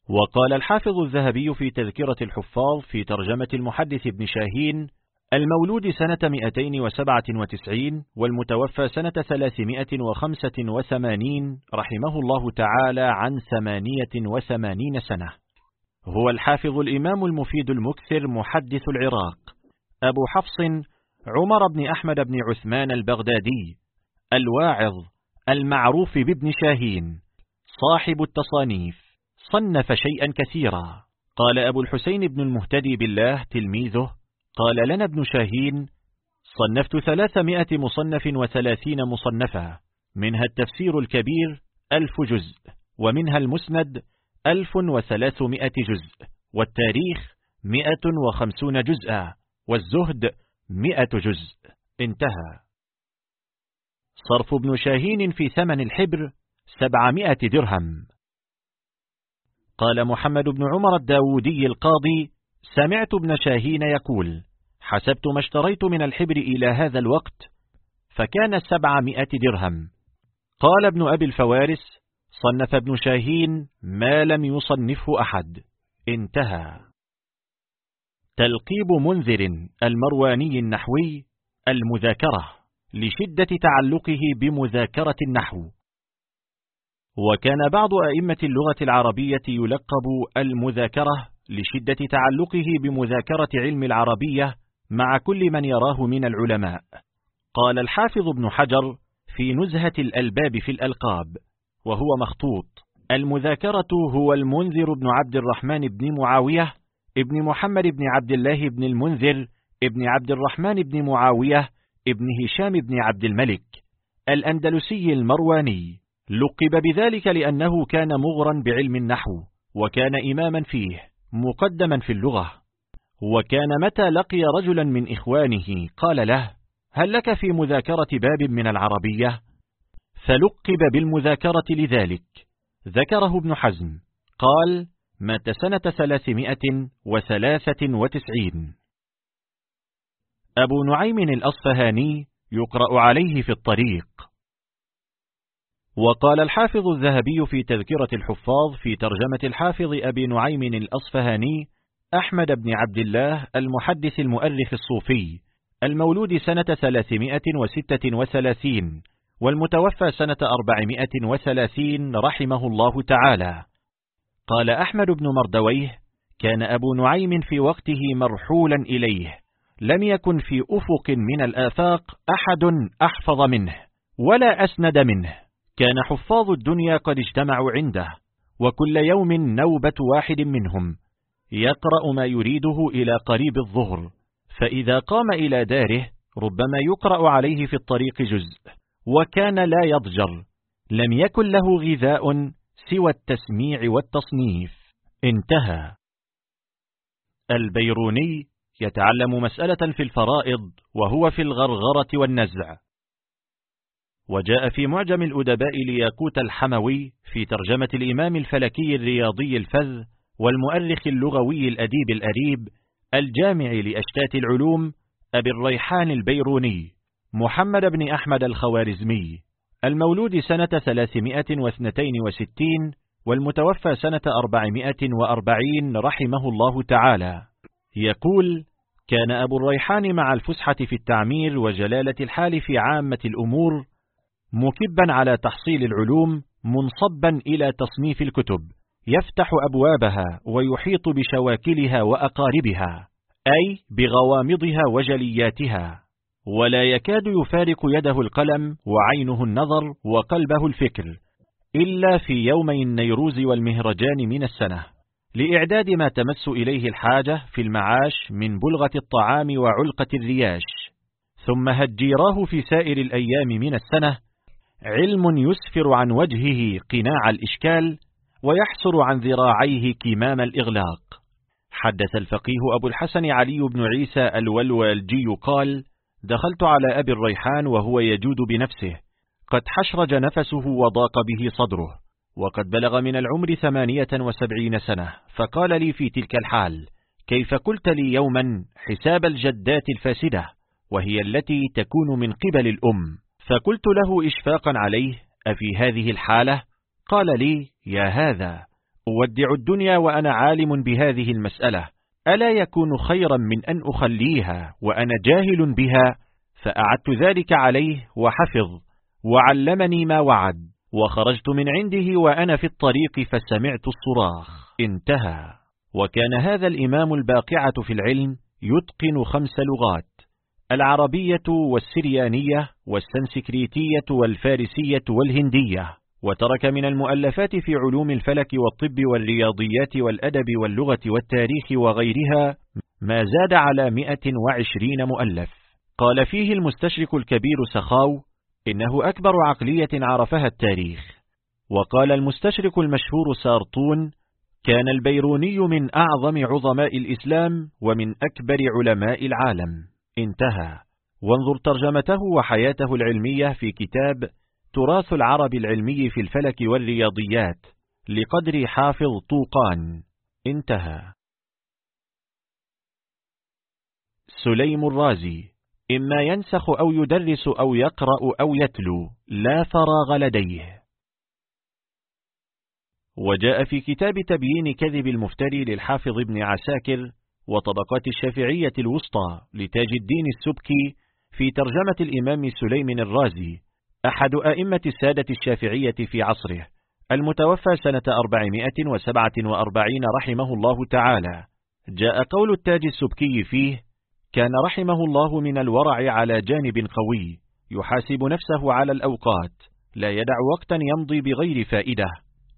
وقال الحافظ الذهبي في تذكرة الحفاظ في ترجمة المحدث ابن شاهين المولود سنة 297 والمتوفى سنة 385 رحمه الله تعالى عن 88 سنة. هو الحافظ الإمام المفيد المكثر محدث العراق. أبو حفص عمر بن أحمد بن عثمان البغدادي الواعظ المعروف بابن شاهين صاحب التصانيف صنف شيئا كثيرا. قال أبو الحسين بن المهتدي بالله تلميذه قال لنا ابن شاهين صنفت ثلاثمائة مصنف وثلاثين مصنفا منها التفسير الكبير ألف جزء ومنها المسند ألف وثلاثمائة جزء والتاريخ مئة وخمسون جزءا والزهد مئة جزء. انتهى. صرف ابن شاهين في ثمن الحبر سبعمائة درهم. قال محمد بن عمر الداودي القاضي سمعت ابن شاهين يقول حسبت ما اشتريت من الحبر إلى هذا الوقت فكان سبعمائة درهم. قال ابن أبي الفوارس صنف ابن شاهين ما لم يصنفه أحد. انتهى. تلقيب منذر المرواني النحوي المذاكرة. لشدة تعلقه بمذاكرة النحو. وكان بعض أئمة اللغة العربية يلقب المذاكرة لشدة تعلقه بمذاكرة علم العربية مع كل من يراه من العلماء. قال الحافظ ابن حجر في نزهة الألباب في الألقاب وهو مخطوط المذاكرة هو المنذر بن عبد الرحمن بن معاوية ابن محمد بن عبد الله بن المنذر ابن عبد الرحمن بن معاوية ابن هشام بن عبد الملك الأندلسي المرواني لقب بذلك لأنه كان مغرا بعلم النحو وكان إماما فيه مقدما في اللغة. وكان متى لقي رجلا من إخوانه؟ قال له هل لك في مذاكرة باب من العربية؟ فلقب بالمذاكرة لذلك. ذكره ابن حزم. قال مات سنة ثلاثمائة وثلاثة وتسعين. أبو نعيم الأصفهاني يقرأ عليه في الطريق. وقال الحافظ الذهبي في تذكرة الحفاظ في ترجمة الحافظ أبي نعيم الأصفهاني أحمد بن عبد الله المحدث المؤرخ الصوفي المولود سنة 336 والمتوفى سنة 430 رحمه الله تعالى. قال أحمد بن مردويه كان أبو نعيم في وقته مرحولا إليه لم يكن في أفق من الآفاق أحد أحفظ منه ولا أسند منه. كان حفاظ الدنيا قد اجتمعوا عنده وكل يوم نوبة واحد منهم. يقرأ ما يريده إلى قريب الظهر فإذا قام إلى داره ربما يقرأ عليه في الطريق جزء وكان لا يضجر. لم يكن له غذاء سوى التسميع والتصنيف. انتهى. البيروني يتعلم مسألة في الفرائض وهو في الغرغرة والنزع. وجاء في معجم الأدباء لياقوت الحموي في ترجمة الإمام الفلكي الرياضي الفذ والمؤرخ اللغوي الأديب الأريب الجامع لأشتات العلوم أبي الريحان البيروني محمد بن أحمد الخوارزمي المولود سنة 362 والمتوفى سنة 440 رحمه الله تعالى. يقول كان أبو الريحان مع الفسحة في التعمير وجلالة الحال في عامة الأمور مكبا على تحصيل العلوم منصبا إلى تصنيف الكتب. يفتح أبوابها ويحيط بشواكلها وأقاربها أي بغوامضها وجلياتها. ولا يكاد يفارق يده القلم وعينه النظر وقلبه الفكر إلا في يومي النيروز والمهرجان من السنة. لإعداد ما تمس إليه الحاجة في المعاش من بلغة الطعام وعلقة الرياش. ثم هجيراه في سائر الأيام من السنة علم يسفر عن وجهه قناع الإشكال ويحسر عن ذراعيه كمام الإغلاق. حدث الفقيه أبو الحسن علي بن عيسى الولوالجي قال دخلت على أبي الريحان وهو يجود بنفسه قد حشرج نفسه وضاق به صدره. وقد بلغ من العمر ثمانية وسبعين سنة فقال لي في تلك الحال كيف قلت لي يوما حساب الجدات الفاسدة وهي التي تكون من قبل الأم؟ فقلت له إشفاقا عليه أفي هذه الحالة؟ قال لي يا هذا أودع الدنيا وأنا عالم بهذه المسألة ألا يكون خيرا من أن أخليها وأنا جاهل بها؟ فأعدت ذلك عليه وحفظ وعلمني ما وعد. وخرجت من عنده وأنا في الطريق فسمعت الصراخ. انتهى. وكان هذا الإمام الباقعة في العلم يتقن خمس لغات العربية والسريانية والسنسكريتية والفارسية والهندية. وترك من المؤلفات في علوم الفلك والطب والرياضيات والأدب واللغة والتاريخ وغيرها ما زاد على 120 مؤلف. قال فيه المستشرك الكبير سخاو إنه أكبر عقلية عرفها التاريخ. وقال المستشرك المشهور سارطون كان البيروني من أعظم عظماء الإسلام ومن أكبر علماء العالم. انتهى. وانظر ترجمته وحياته العلمية في كتاب تراث العرب العلمي في الفلك والرياضيات لقدر حافظ طوقان. انتهى. سليم الرازي إما ينسخ أو يدرس أو يقرأ أو يتلو لا فراغ لديه. وجاء في كتاب تبيين كذب المفتري للحافظ ابن عساكر وطبقات الشافعية الوسطى لتاج الدين السبكي في ترجمة الإمام سليم الرازي أحد أئمة السادة الشافعية في عصره المتوفى سنة 447 رحمه الله تعالى. جاء قول التاج السبكي فيه كان رحمه الله من الورع على جانب قوي يحاسب نفسه على الأوقات لا يدع وقتا يمضي بغير فائدة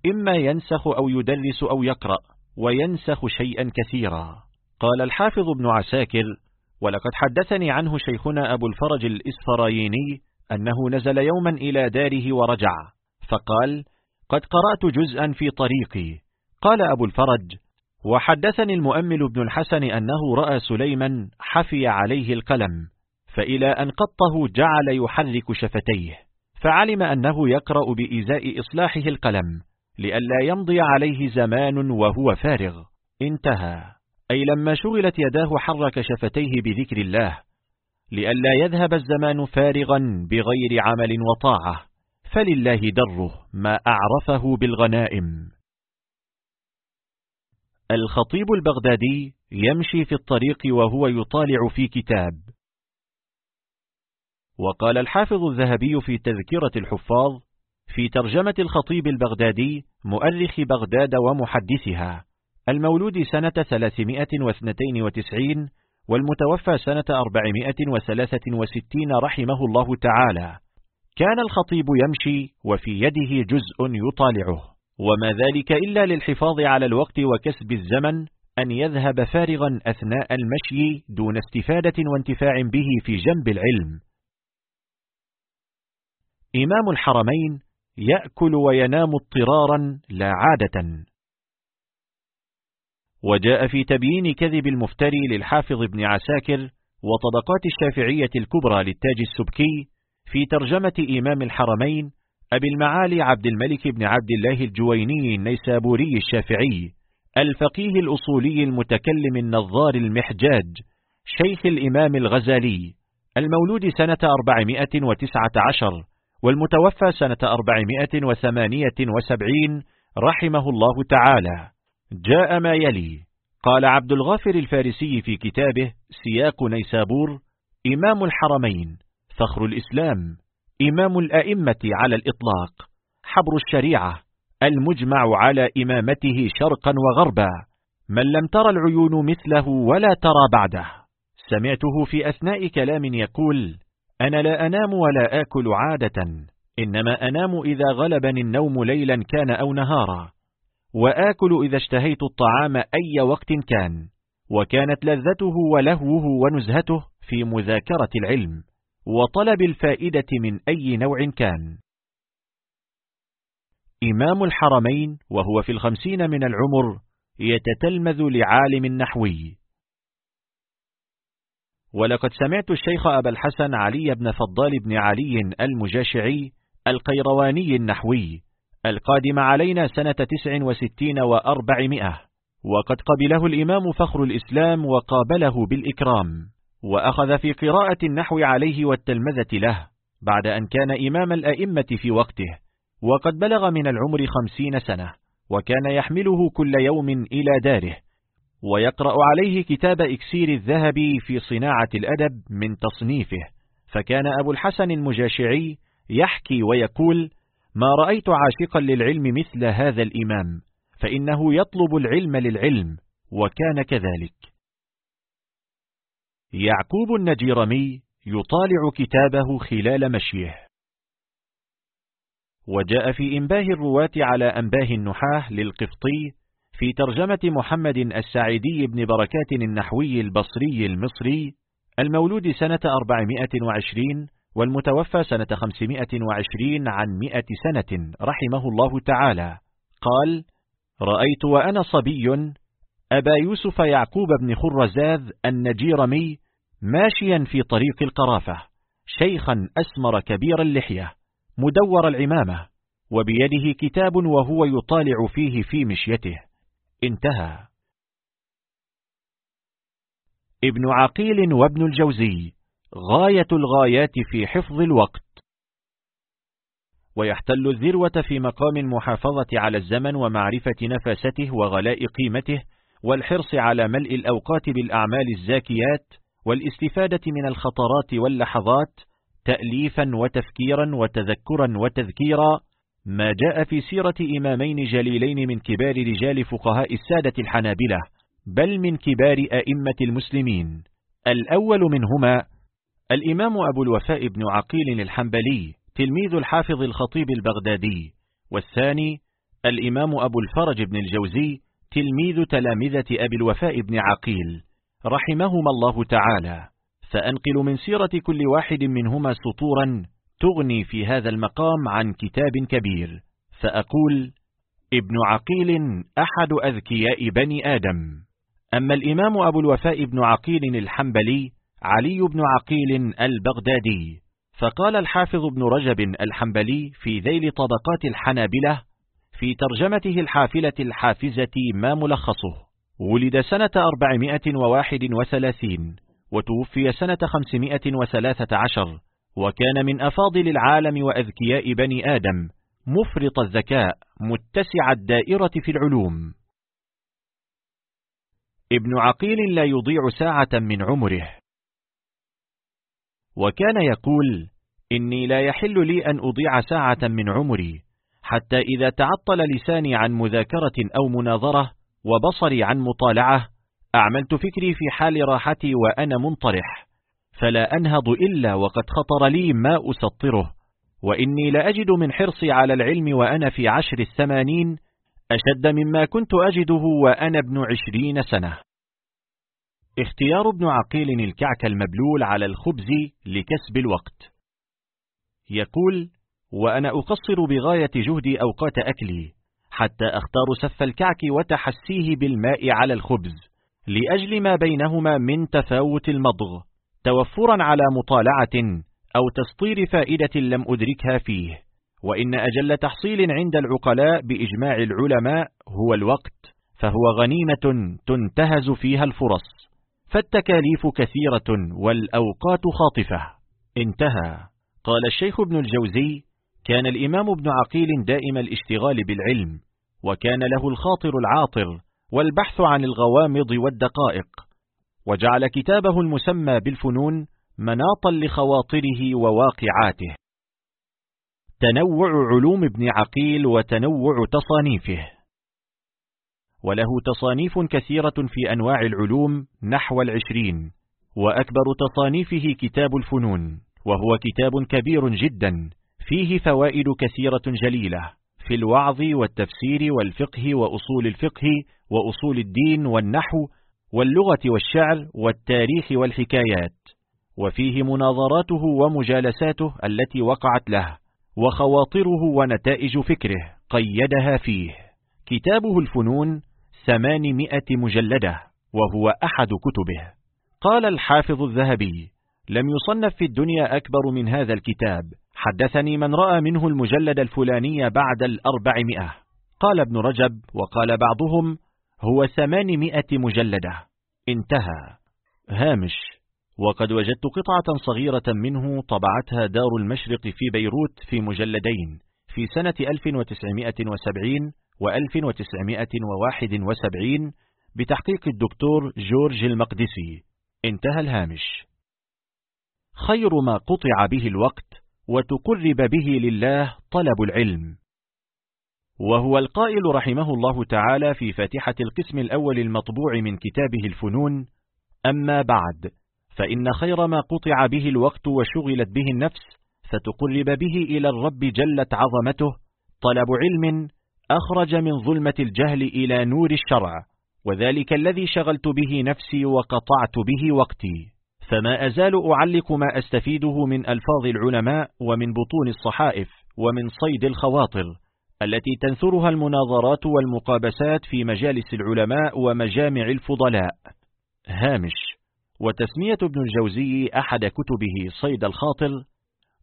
إما ينسخ أو يدرس أو يقرأ وينسخ شيئا كثيرا. قال الحافظ ابن عساكر ولقد حدثني عنه شيخنا أبو الفرج الإسفرايني أنه نزل يوما إلى داره ورجع فقال قد قرأت جزءا في طريقي. قال أبو الفرج وحدثني المؤمل بن الحسن أنه رأى سليما حفي عليه القلم فإلى أن قطه جعل يحرك شفتيه فعلم أنه يقرأ بإزاء إصلاحه القلم لئلا يمضي عليه زمان وهو فارغ. انتهى. أي لما شغلت يداه حرك شفتيه بذكر الله لئلا يذهب الزمان فارغا بغير عمل وطاعة فلله دره ما أعرفه بالغنائم. الخطيب البغدادي يمشي في الطريق وهو يطالع في كتاب. وقال الحافظ الذهبي في تذكرة الحفاظ في ترجمة الخطيب البغدادي مؤرخ بغداد ومحدثها المولود سنة 392 والمتوفى سنة 463 رحمه الله تعالى. كان الخطيب يمشي وفي يده جزء يطالعه. وما ذلك إلا للحفاظ على الوقت وكسب الزمن أن يذهب فارغا أثناء المشي دون استفادة وانتفاع به في جنب العلم. إمام الحرمين يأكل وينام اضطرارا لا عادة. وجاء في تبيين كذب المفتري للحافظ ابن عساكر وطبقات الشافعية الكبرى للتاج السبكي في ترجمة إمام الحرمين أبي المعالي عبد الملك بن عبد الله الجويني النيسابوري الشافعي الفقيه الأصولي المتكلم النظار المحجاج شيخ الإمام الغزالي المولود سنة 419 والمتوفى سنة 478 رحمه الله تعالى. جاء ما يلي. قال عبد الغافر الفارسي في كتابه سياق نيسابور إمام الحرمين فخر الإسلام. إمام الأئمة على الإطلاق. حبر الشريعة. المجمع على إمامته شرقا وغربا. من لم ترى العيون مثله ولا ترى بعده. سمعته في أثناء كلام يقول أنا لا أنام ولا آكل عادة. إنما أنام إذا غلبني النوم ليلا كان أو نهارا. وآكل إذا اشتهيت الطعام أي وقت كان. وكانت لذته ولهوه ونزهته في مذاكرة العلم. وطلب الفائدة من أي نوع كان. إمام الحرمين وهو في الخمسين من العمر يتتلمذ لعالم نحوي. ولقد سمعت الشيخ أبا الحسن علي بن فضال بن علي المجاشعي القيرواني النحوي القادم علينا سنة تسع وستين وأربعمائة وقد قبله الإمام فخر الإسلام وقابله بالإكرام. وأخذ في قراءة النحو عليه والتلمذة له بعد أن كان إمام الأئمة في وقته وقد بلغ من العمر خمسين سنة وكان يحمله كل يوم إلى داره ويقرأ عليه كتاب إكسير الذهب في صناعة الأدب من تصنيفه فكان أبو الحسن المجاشعي يحكي ويقول ما رأيت عاشقا للعلم مثل هذا الإمام فإنه يطلب العلم للعلم وكان كذلك. يعقوب النجيرمي يطالع كتابه خلال مشيه. وجاء في إنباه الرواة على أنباه النحاة للقفطي في ترجمة محمد السعيدي بن بركات النحوي البصري المصري المولود سنة 420 والمتوفى سنة 520 عن مئة سنة رحمه الله تعالى. قال رأيت وأنا صبي أبا يوسف يعقوب بن خرزاذ النجيرمي ماشيا في طريق القرافة شيخا أسمر كبير اللحية مدور العمامة وبيده كتاب وهو يطالع فيه في مشيته. انتهى. ابن عقيل وابن الجوزي غاية الغايات في حفظ الوقت. ويحتل الذروة في مقام المحافظة على الزمن ومعرفة نفاسته وغلاء قيمته والحرص على ملء الأوقات بالأعمال الزاكيات والاستفادة من الخطرات واللحظات تأليفا وتفكيرا وتذكرا وتذكيرا ما جاء في سيرة إمامين جليلين من كبار رجال فقهاء السادة الحنابلة بل من كبار أئمة المسلمين. الأول منهما الإمام أبو الوفاء بن عقيل الحنبلي تلميذ الحافظ الخطيب البغدادي. والثاني الإمام أبو الفرج بن الجوزي تلميذ تلامذة أبي الوفاء بن عقيل. رحمهما الله تعالى. فأنقل من سيرة كل واحد منهما سطورا تغني في هذا المقام عن كتاب كبير. فأقول ابن عقيل أحد أذكياء بني آدم. أما الإمام أبو الوفاء بن عقيل الحنبلي علي بن عقيل البغدادي. فقال الحافظ ابن رجب الحنبلي في ذيل طبقات الحنابلة في ترجمته الحافلة الحافزة ما ملخصه. ولد سنة 431 وتوفي سنة 513 وكان من أفاضل العالم وأذكياء بني آدم مفرط الذكاء متسع الدائرة في العلوم. ابن عقيل لا يضيع ساعة من عمره. وكان يقول إني لا يحل لي أن أضيع ساعة من عمري حتى إذا تعطل لساني عن مذاكرة أو مناظرة وبصري عن مطالعة أعملت فكري في حال راحتي وأنا منطرح فلا أنهض إلا وقد خطر لي ما أسطره وإني لأجد من حرصي على العلم وأنا في عشر الثمانين أشد مما كنت أجده وأنا ابن عشرين سنة. اختيار ابن عقيل الكعك المبلول على الخبز لكسب الوقت. يقول وأنا أقصر بغاية جهدي أوقات أكلي حتى أختار سف الكعك وتحسيه بالماء على الخبز لأجل ما بينهما من تفاوت المضغ توفرا على مطالعة أو تسطير فائدة لم أدركها فيه. وإن أجل تحصيل عند العقلاء بإجماع العلماء هو الوقت فهو غنيمة تنتهز فيها الفرص فالتكاليف كثيرة والأوقات خاطفة. انتهى. قال الشيخ ابن الجوزي كان الإمام ابن عقيل دائم الاشتغال بالعلم وكان له الخاطر العاطر والبحث عن الغوامض والدقائق وجعل كتابه المسمى بالفنون مناطا لخواطره وواقعاته. تنوع علوم ابن عقيل وتنوع تصانيفه. وله تصانيف كثيرة في أنواع العلوم نحو العشرين وأكبر تصانيفه كتاب الفنون وهو كتاب كبير جدا فيه فوائد كثيرة جليلة. في الوعظ والتفسير والفقه وأصول الفقه وأصول الدين والنحو واللغة والشعر والتاريخ والحكايات وفيه مناظراته ومجالساته التي وقعت له وخواطره ونتائج فكره قيدها فيه. كتابه الفنون ثمانمائة مجلدة وهو أحد كتبه. قال الحافظ الذهبي لم يصنف في الدنيا أكبر من هذا الكتاب. حدثني من رأى منه المجلد الفلاني بعد الأربعمائة. قال ابن رجب وقال بعضهم هو ثمانمائة مجلدة. انتهى. هامش. وقد وجدت قطعة صغيرة منه طبعتها دار المشرق في بيروت في مجلدين في سنة 1970 و 1971 بتحقيق الدكتور جورج المقدسي. انتهى الهامش. خير ما قطع به الوقت وتقرب به لله طلب العلم. وهو القائل رحمه الله تعالى في فاتحة القسم الأول المطبوع من كتابه الفنون أما بعد فإن خير ما قطع به الوقت وشغلت به النفس فتقرب به إلى الرب جلت عظمته طلب علم أخرج من ظلمة الجهل إلى نور الشرع وذلك الذي شغلت به نفسي وقطعت به وقتي. فما أزال أعلق ما أستفيده من ألفاظ العلماء ومن بطون الصحائف ومن صيد الخواطر التي تنثرها المناظرات والمقابسات في مجالس العلماء ومجامع الفضلاء. هامش وتسمية ابن الجوزي أحد كتبه صيد الخاطر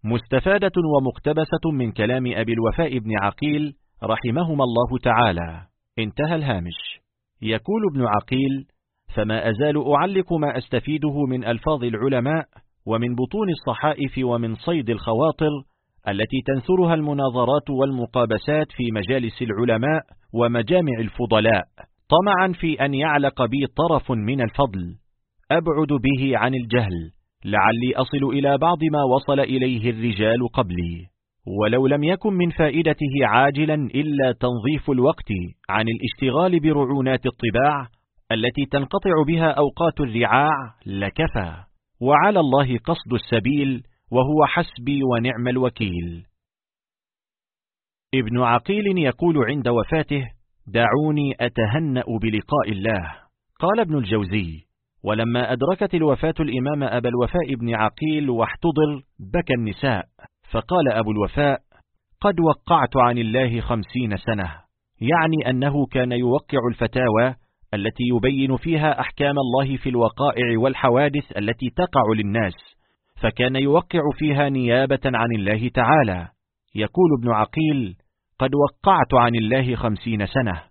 مستفادة ومقتبسة من كلام أبي الوفاء بن عقيل رحمهما الله تعالى. انتهى الهامش. يقول ابن عقيل فما أزال أعلق ما أستفيده من ألفاظ العلماء ومن بطون الصحائف ومن صيد الخواطر التي تنثرها المناظرات والمقابسات في مجالس العلماء ومجامع الفضلاء. طمعا في أن يعلق بي طرف من الفضل. أبعد به عن الجهل. لعلي أصل إلى بعض ما وصل إليه الرجال قبلي. ولو لم يكن من فائدته عاجلا إلا تنظيف الوقت عن الاشتغال برعونات الطباع التي تنقطع بها أوقات الرعاع لكفى. وعلى الله قصد السبيل وهو حسبي ونعم الوكيل. ابن عقيل يقول عند وفاته دعوني أتهنأ بلقاء الله. قال ابن الجوزي ولما أدركت الوفاة الإمام أبا الوفاء بن عقيل واحتضر بكى النساء. فقال أبو الوفاء قد وقعت عن الله خمسين سنة. يعني أنه كان يوقع الفتاوى التي يبين فيها أحكام الله في الوقائع والحوادث التي تقع للناس فكان يوقع فيها نيابة عن الله تعالى. يقول ابن عقيل قد وقعت عن الله خمسين سنة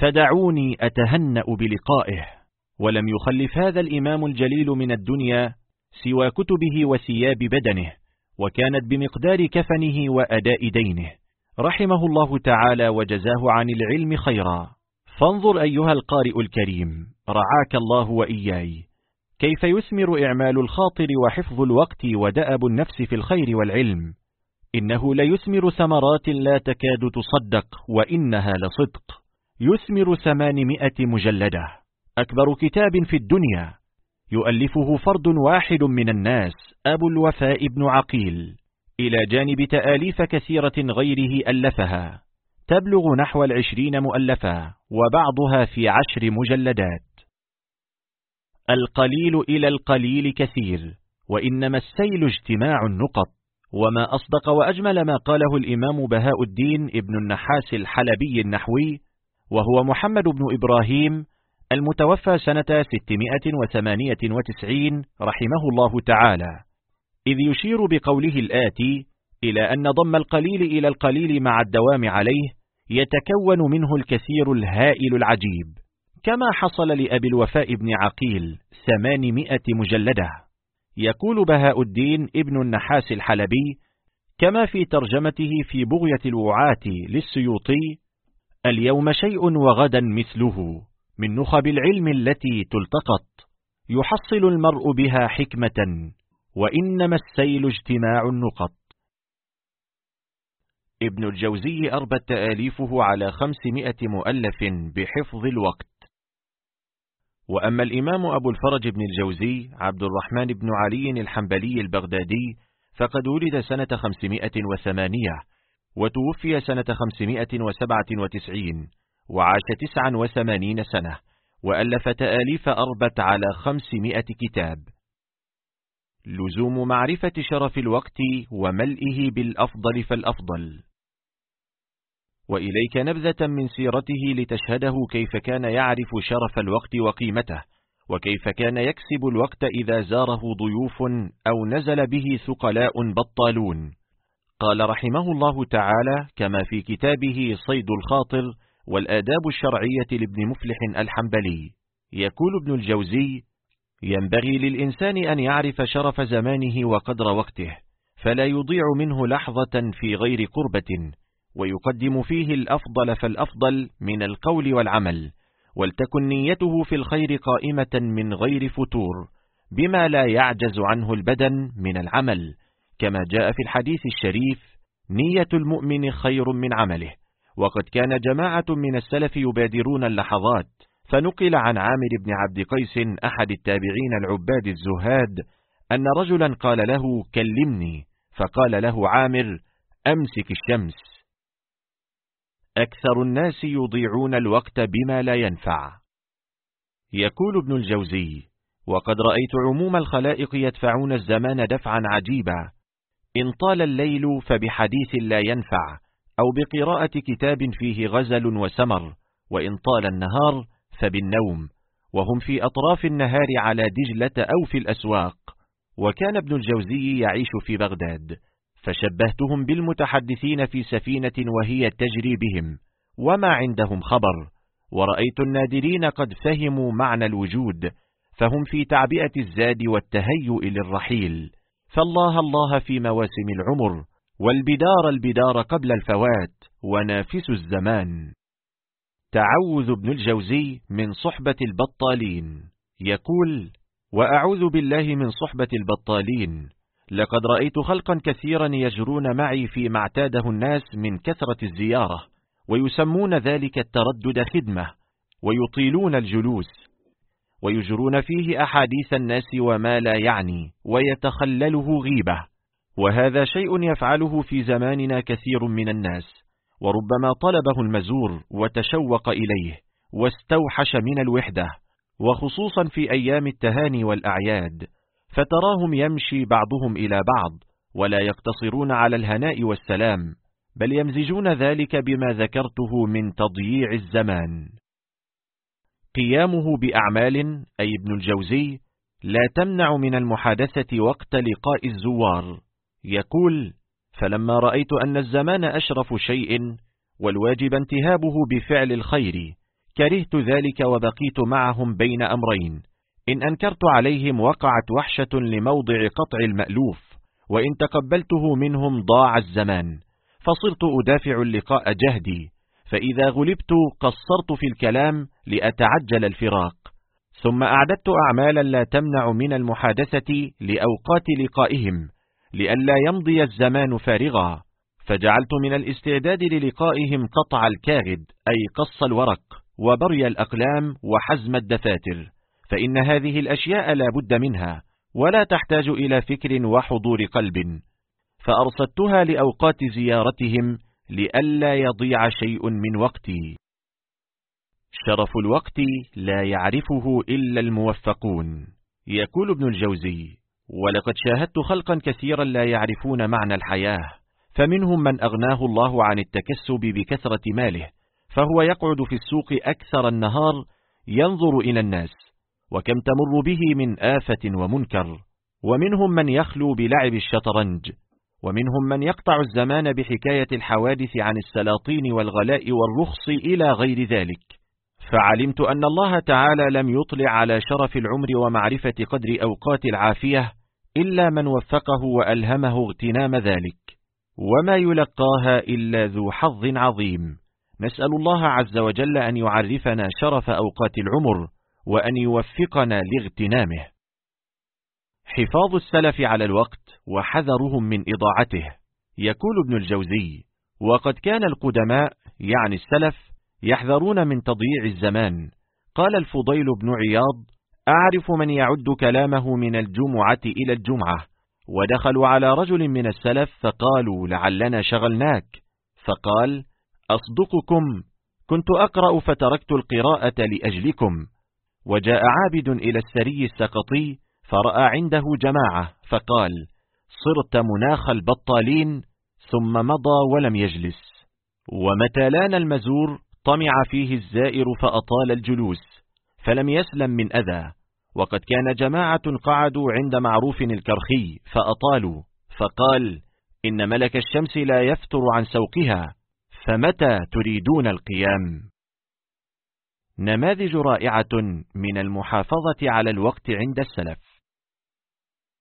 فدعوني أتهنأ بلقائه. ولم يخلف هذا الإمام الجليل من الدنيا سوى كتبه وثياب بدنه وكانت بمقدار كفنه وأداء دينه. رحمه الله تعالى وجزاه عن العلم خيرا. فانظر أيها القارئ الكريم رعاك الله وإياي. كيف يثمر إعمال الخاطر وحفظ الوقت ودأب النفس في الخير والعلم؟ إنه ليثمر ثمرات لا تكاد تصدق وإنها لصدق. يثمر ثمانمائة مجلدة. أكبر كتاب في الدنيا. يؤلفه فرد واحد من الناس أبو الوفاء بن عقيل. إلى جانب تآليف كثيرة غيره ألفها. تبلغ نحو العشرين مؤلفا وبعضها في عشر مجلدات. القليل إلى القليل كثير وإنما السيل اجتماع النقط. وما أصدق وأجمل ما قاله الإمام بهاء الدين ابن النحاس الحلبي النحوي وهو محمد بن إبراهيم المتوفى سنة 698 رحمه الله تعالى. إذ يشير بقوله الآتي إلى أن ضم القليل إلى القليل مع الدوام عليه يتكون منه الكثير الهائل العجيب. كما حصل لأبي الوفاء بن عقيل ثمانمائة مجلدة. يقول بهاء الدين ابن النحاس الحلبي كما في ترجمته في بغية الوعاة للسيوطي اليوم شيء وغدا مثله من نخب العلم التي تلتقط. يحصل المرء بها حكمة وإنما السيل اجتماع النقط. ابن الجوزي أربت تآليفه على خمسمائة مؤلف بحفظ الوقت. وأما الإمام أبو الفرج بن الجوزي عبد الرحمن بن علي الحنبلي البغدادي فقد ولد سنة خمسمائة وثمانية وتوفي سنة خمسمائة وسبعة وتسعين وعاش تسعا وثمانين سنة وألف تآليف أربت على خمسمائة كتاب. لزوم معرفة شرف الوقت وملئه بالأفضل فالأفضل. وإليك نبذة من سيرته لتشهده كيف كان يعرف شرف الوقت وقيمته وكيف كان يكسب الوقت إذا زاره ضيوف أو نزل به ثقلاء بطالون. قال رحمه الله تعالى كما في كتابه صيد الخاطر والآداب الشرعية لابن مفلح الحنبلي. يقول ابن الجوزي ينبغي للإنسان أن يعرف شرف زمانه وقدر وقته فلا يضيع منه لحظة في غير قربة ويقدم فيه الأفضل فالأفضل من القول والعمل ولتكن نيته في الخير قائمة من غير فتور بما لا يعجز عنه البدن من العمل كما جاء في الحديث الشريف نية المؤمن خير من عمله وقد كان جماعة من السلف يبادرون اللحظات. فنقل عن عامر بن عبد قيس أحد التابعين العباد الزهاد أن رجلا قال له كلمني فقال له عامر أمسك الشمس أكثر الناس يضيعون الوقت بما لا ينفع. يقول ابن الجوزي وقد رأيت عموم الخلائق يدفعون الزمان دفعا عجيبا. إن طال الليل فبحديث لا ينفع أو بقراءة كتاب فيه غزل وسمر وإن طال النهار فبالنوم وهم في أطراف النهار على دجلة أو في الأسواق. وكان ابن الجوزي يعيش في بغداد فشبهتهم بالمتحدثين في سفينة وهي تجري بهم. وما عندهم خبر ورأيت النادرين قد فهموا معنى الوجود فهم في تعبئة الزاد والتهيؤ للرحيل. فالله الله في مواسم العمر والبدار البدار قبل الفوات ونافس الزمان. تعوذ ابن الجوزي من صحبة البطالين. يقول وأعوذ بالله من صحبة البطالين. لقد رأيت خلقا كثيرا يجرون معي فيما اعتاده الناس من كثرة الزيارة ويسمون ذلك التردد خدمة ويطيلون الجلوس ويجرون فيه أحاديث الناس وما لا يعني ويتخلله غيبة. وهذا شيء يفعله في زماننا كثير من الناس. وربما طلبه المزور وتشوق إليه واستوحش من الوحدة وخصوصا في أيام التهاني والأعياد فتراهم يمشي بعضهم إلى بعض ولا يقتصرون على الهناء والسلام بل يمزجون ذلك بما ذكرته من تضييع الزمان. قيامه بأعمال أي ابن الجوزي لا تمنع من المحادثة وقت لقاء الزوار يقول فلما رأيت أن الزمان أشرف شيء والواجب انتهابه بفعل الخير كرهت ذلك وبقيت معهم بين أمرين. إن أنكرت عليهم وقعت وحشة لموضع قطع المألوف وإن تقبلته منهم ضاع الزمان. فصرت أدافع اللقاء جهدي فإذا غلبت قصرت في الكلام لأتعجل الفراق. ثم أعددت أعمالا لا تمنع من المحادثة لأوقات لقائهم لئلا يمضي الزمان فارغا فجعلت من الاستعداد للقائهم قطع الكاغد أي قص الورق وبري الأقلام وحزم الدفاتر فإن هذه الأشياء لا بد منها ولا تحتاج إلى فكر وحضور قلب. فأرصدتها لأوقات زيارتهم لئلا يضيع شيء من وقتي. شرف الوقت لا يعرفه إلا الموفقون. يقول ابن الجوزي ولقد شاهدت خلقا كثيرا لا يعرفون معنى الحياة فمنهم من أغناه الله عن التكسب بكثرة ماله فهو يقعد في السوق أكثر النهار ينظر إلى الناس وكم تمر به من آفة ومنكر ومنهم من يخلو بلعب الشطرنج ومنهم من يقطع الزمان بحكاية الحوادث عن السلاطين والغلاء والرخص إلى غير ذلك. فعلمت أن الله تعالى لم يطلع على شرف العمر ومعرفة قدر أوقات العافية إلا من وفقه وألهمه اغتنام ذلك وما يلقاها إلا ذو حظ عظيم. نسأل الله عز وجل أن يعرفنا شرف أوقات العمر وأن يوفقنا لاغتنامه. حفاظ السلف على الوقت وحذرهم من إضاعته يقول ابن الجوزي. وقد كان القدماء يعني السلف يحذرون من تضييع الزمان. قال الفضيل بن عياض أعرف من يعد كلامه من الجمعة إلى الجمعة. ودخلوا على رجل من السلف فقالوا لعلنا شغلناك. فقال أصدقكم كنت أقرأ فتركت القراءة لأجلكم. وجاء عابد إلى السري السقطي فرأى عنده جماعة فقال صرت مناخ البطالين ثم مضى ولم يجلس. ومتى لأن المزور؟ طمع فيه الزائر فأطال الجلوس فلم يسلم من أذى وقد كان جماعة قعدوا عند معروف الكرخي فأطالوا فقال إن ملك الشمس لا يفتر عن سوقها فمتى تريدون القيام؟ نماذج رائعة من المحافظة على الوقت عند السلف.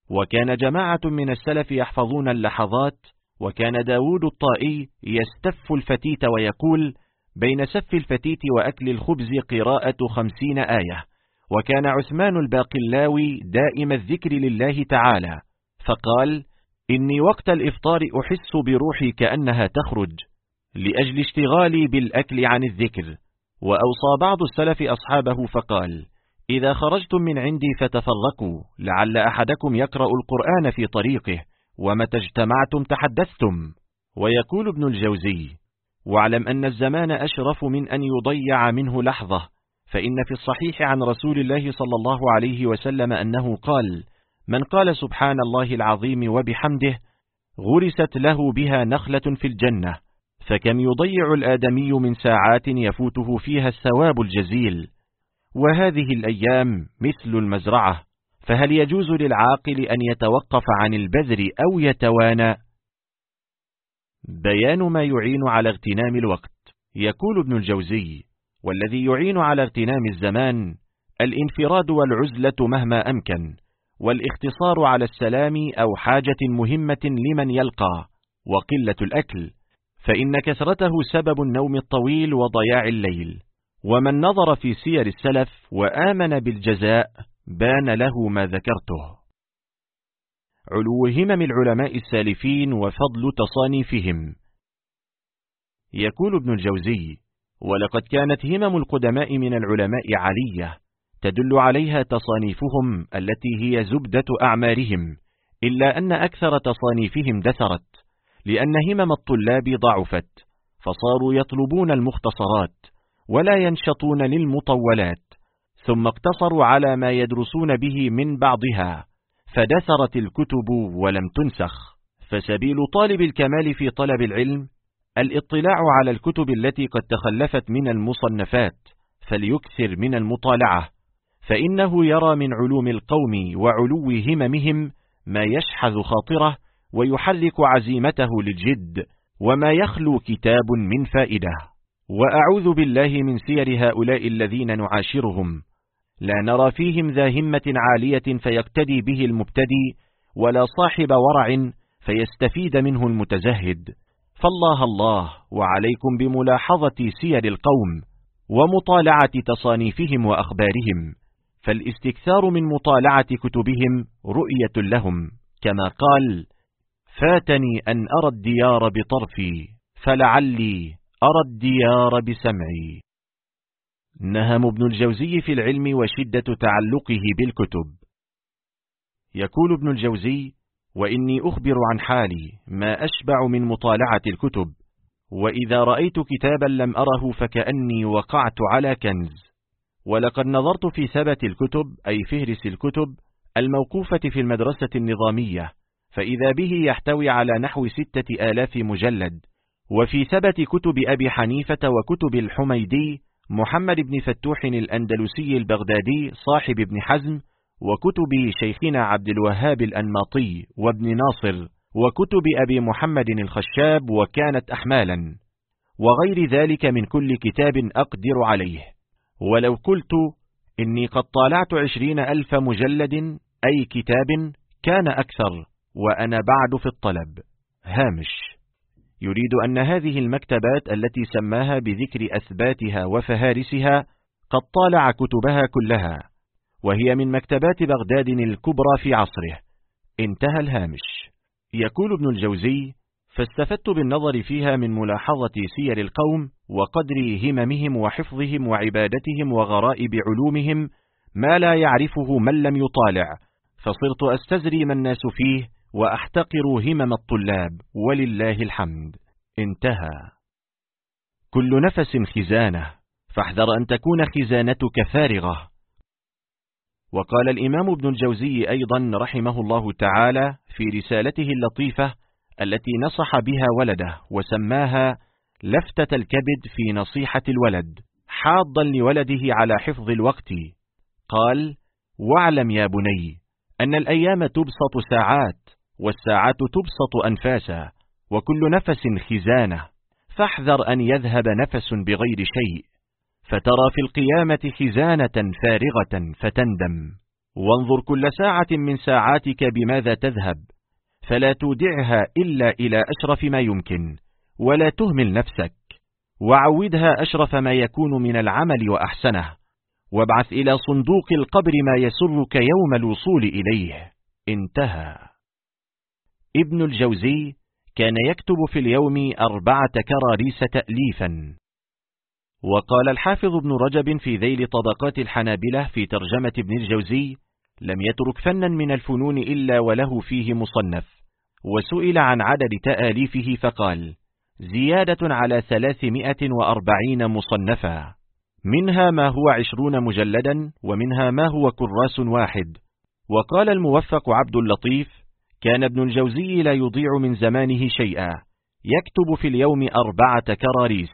وكان جماعة من السلف يحفظون اللحظات وكان داود الطائي يستف الفتيت ويقول بين سف الفتيت وأكل الخبز قراءة خمسين آية. وكان عثمان الباقلاوي دائم الذكر لله تعالى. فقال إني وقت الإفطار أحس بروحي كأنها تخرج لأجل اشتغالي بالأكل عن الذكر. وأوصى بعض السلف أصحابه فقال إذا خرجتم من عندي فتفرقوا لعل أحدكم يقرأ القرآن في طريقه ومتى اجتمعتم تحدثتم. ويقول ابن الجوزي واعلم أن الزمان أشرف من أن يضيع منه لحظة. فإن في الصحيح عن رسول الله صلى الله عليه وسلم أنه قال من قال سبحان الله العظيم وبحمده غرست له بها نخلة في الجنة فكم يضيع الآدمي من ساعات يفوته فيها الثواب الجزيل؟ وهذه الأيام مثل المزرعة فهل يجوز للعاقل أن يتوقف عن البذر أو يتوانى؟ بيان ما يعين على اغتنام الوقت. يقول ابن الجوزي والذي يعين على اغتنام الزمان الانفراد والعزلة مهما أمكن والاختصار على السلام أو حاجة مهمة لمن يلقى وقلة الأكل فإن كثرته سبب النوم الطويل وضياع الليل. ومن نظر في سير السلف وآمن بالجزاء بان له ما ذكرته. علو همم العلماء السالفين وفضل تصانيفهم. يقول ابن الجوزي ولقد كانت همم القدماء من العلماء عالية تدل عليها تصانيفهم التي هي زبدة أعمارهم إلا أن أكثر تصانيفهم دثرت لأن همم الطلاب ضعفت فصاروا يطلبون المختصرات ولا ينشطون للمطولات ثم اقتصروا على ما يدرسون به من بعضها فدثرت الكتب ولم تنسخ. فسبيل طالب الكمال في طلب العلم الاطلاع على الكتب التي قد تخلفت من المصنفات فليكثر من المطالعة. فإنه يرى من علوم القوم وعلو هممهم ما يشحذ خاطره ويحرك عزيمته للجد وما يخلو كتاب من فائدة. وأعوذ بالله من سير هؤلاء الذين نعاشرهم. لا نرى فيهم ذا همة عالية فيقتدي به المبتدي ولا صاحب ورع فيستفيد منه المتزهد. فالله الله وعليكم بملاحظة سير القوم ومطالعة تصانيفهم وأخبارهم. فالاستكثار من مطالعة كتبهم رؤية لهم كما قال فاتني أن أرى الديار بطرفي فلعلي أرى الديار بسمعي. نهم ابن الجوزي في العلم وشدة تعلقه بالكتب. يقول ابن الجوزي وإني أخبر عن حالي ما أشبع من مطالعة الكتب وإذا رأيت كتابا لم أره فكأني وقعت على كنز. ولقد نظرت في ثبت الكتب أي فهرس الكتب الموقوفة في المدرسة النظامية فإذا به يحتوي على نحو ستة آلاف مجلد. وفي ثبت كتب أبي حنيفة وكتب الحميدي محمد بن فتوح الأندلسي البغدادي صاحب ابن حزم وكتب شيخنا عبد الوهاب الأنماطي وابن ناصر وكتب أبي محمد الخشاب وكانت أحمالا وغير ذلك من كل كتاب أقدر عليه. ولو قلت إني قد طالعت عشرين ألف مجلد أي كتاب كان أكثر وأنا بعد في الطلب. هامش يريد أن هذه المكتبات التي سماها بذكر أثباتها وفهارسها قد طالع كتبها كلها وهي من مكتبات بغداد الكبرى في عصره. انتهى الهامش. يقول ابن الجوزي فاستفدت بالنظر فيها من ملاحظة سير القوم وقدر هممهم وحفظهم وعبادتهم وغرائب علومهم ما لا يعرفه من لم يطالع فصرت أستزري ما الناس فيه وأحتقر همم الطلاب ولله الحمد. انتهى. كل نفس خزانة فاحذر أن تكون خزانتك فارغة. وقال الإمام ابن الجوزي أيضا رحمه الله تعالى في رسالته اللطيفة التي نصح بها ولده وسماها لفتة الكبد في نصيحة الولد حاضا لولده على حفظ الوقت. قال واعلم يا بني أن الأيام تبسط ساعات والساعات تبسط أنفاسا وكل نفس خزانة فاحذر أن يذهب نفس بغير شيء فترى في القيامة خزانة فارغة فتندم. وانظر كل ساعة من ساعاتك بماذا تذهب فلا تودعها إلا إلى أشرف ما يمكن ولا تهمل نفسك. وعودها أشرف ما يكون من العمل وأحسنه وابعث إلى صندوق القبر ما يسرك يوم الوصول إليه. انتهى. ابن الجوزي كان يكتب في اليوم أربعة كراريس تأليفا. وقال الحافظ ابن رجب في ذيل طبقات الحنابلة في ترجمة ابن الجوزي لم يترك فنا من الفنون إلا وله فيه مصنف وسئل عن عدد تآليفه فقال زيادة على ثلاثمائة وأربعين مصنفا منها ما هو عشرون مجلدا ومنها ما هو كراس واحد وقال الموفق عبد اللطيف كان ابن الجوزي لا يضيع من زمانه شيئا. يكتب في اليوم أربعة كراريس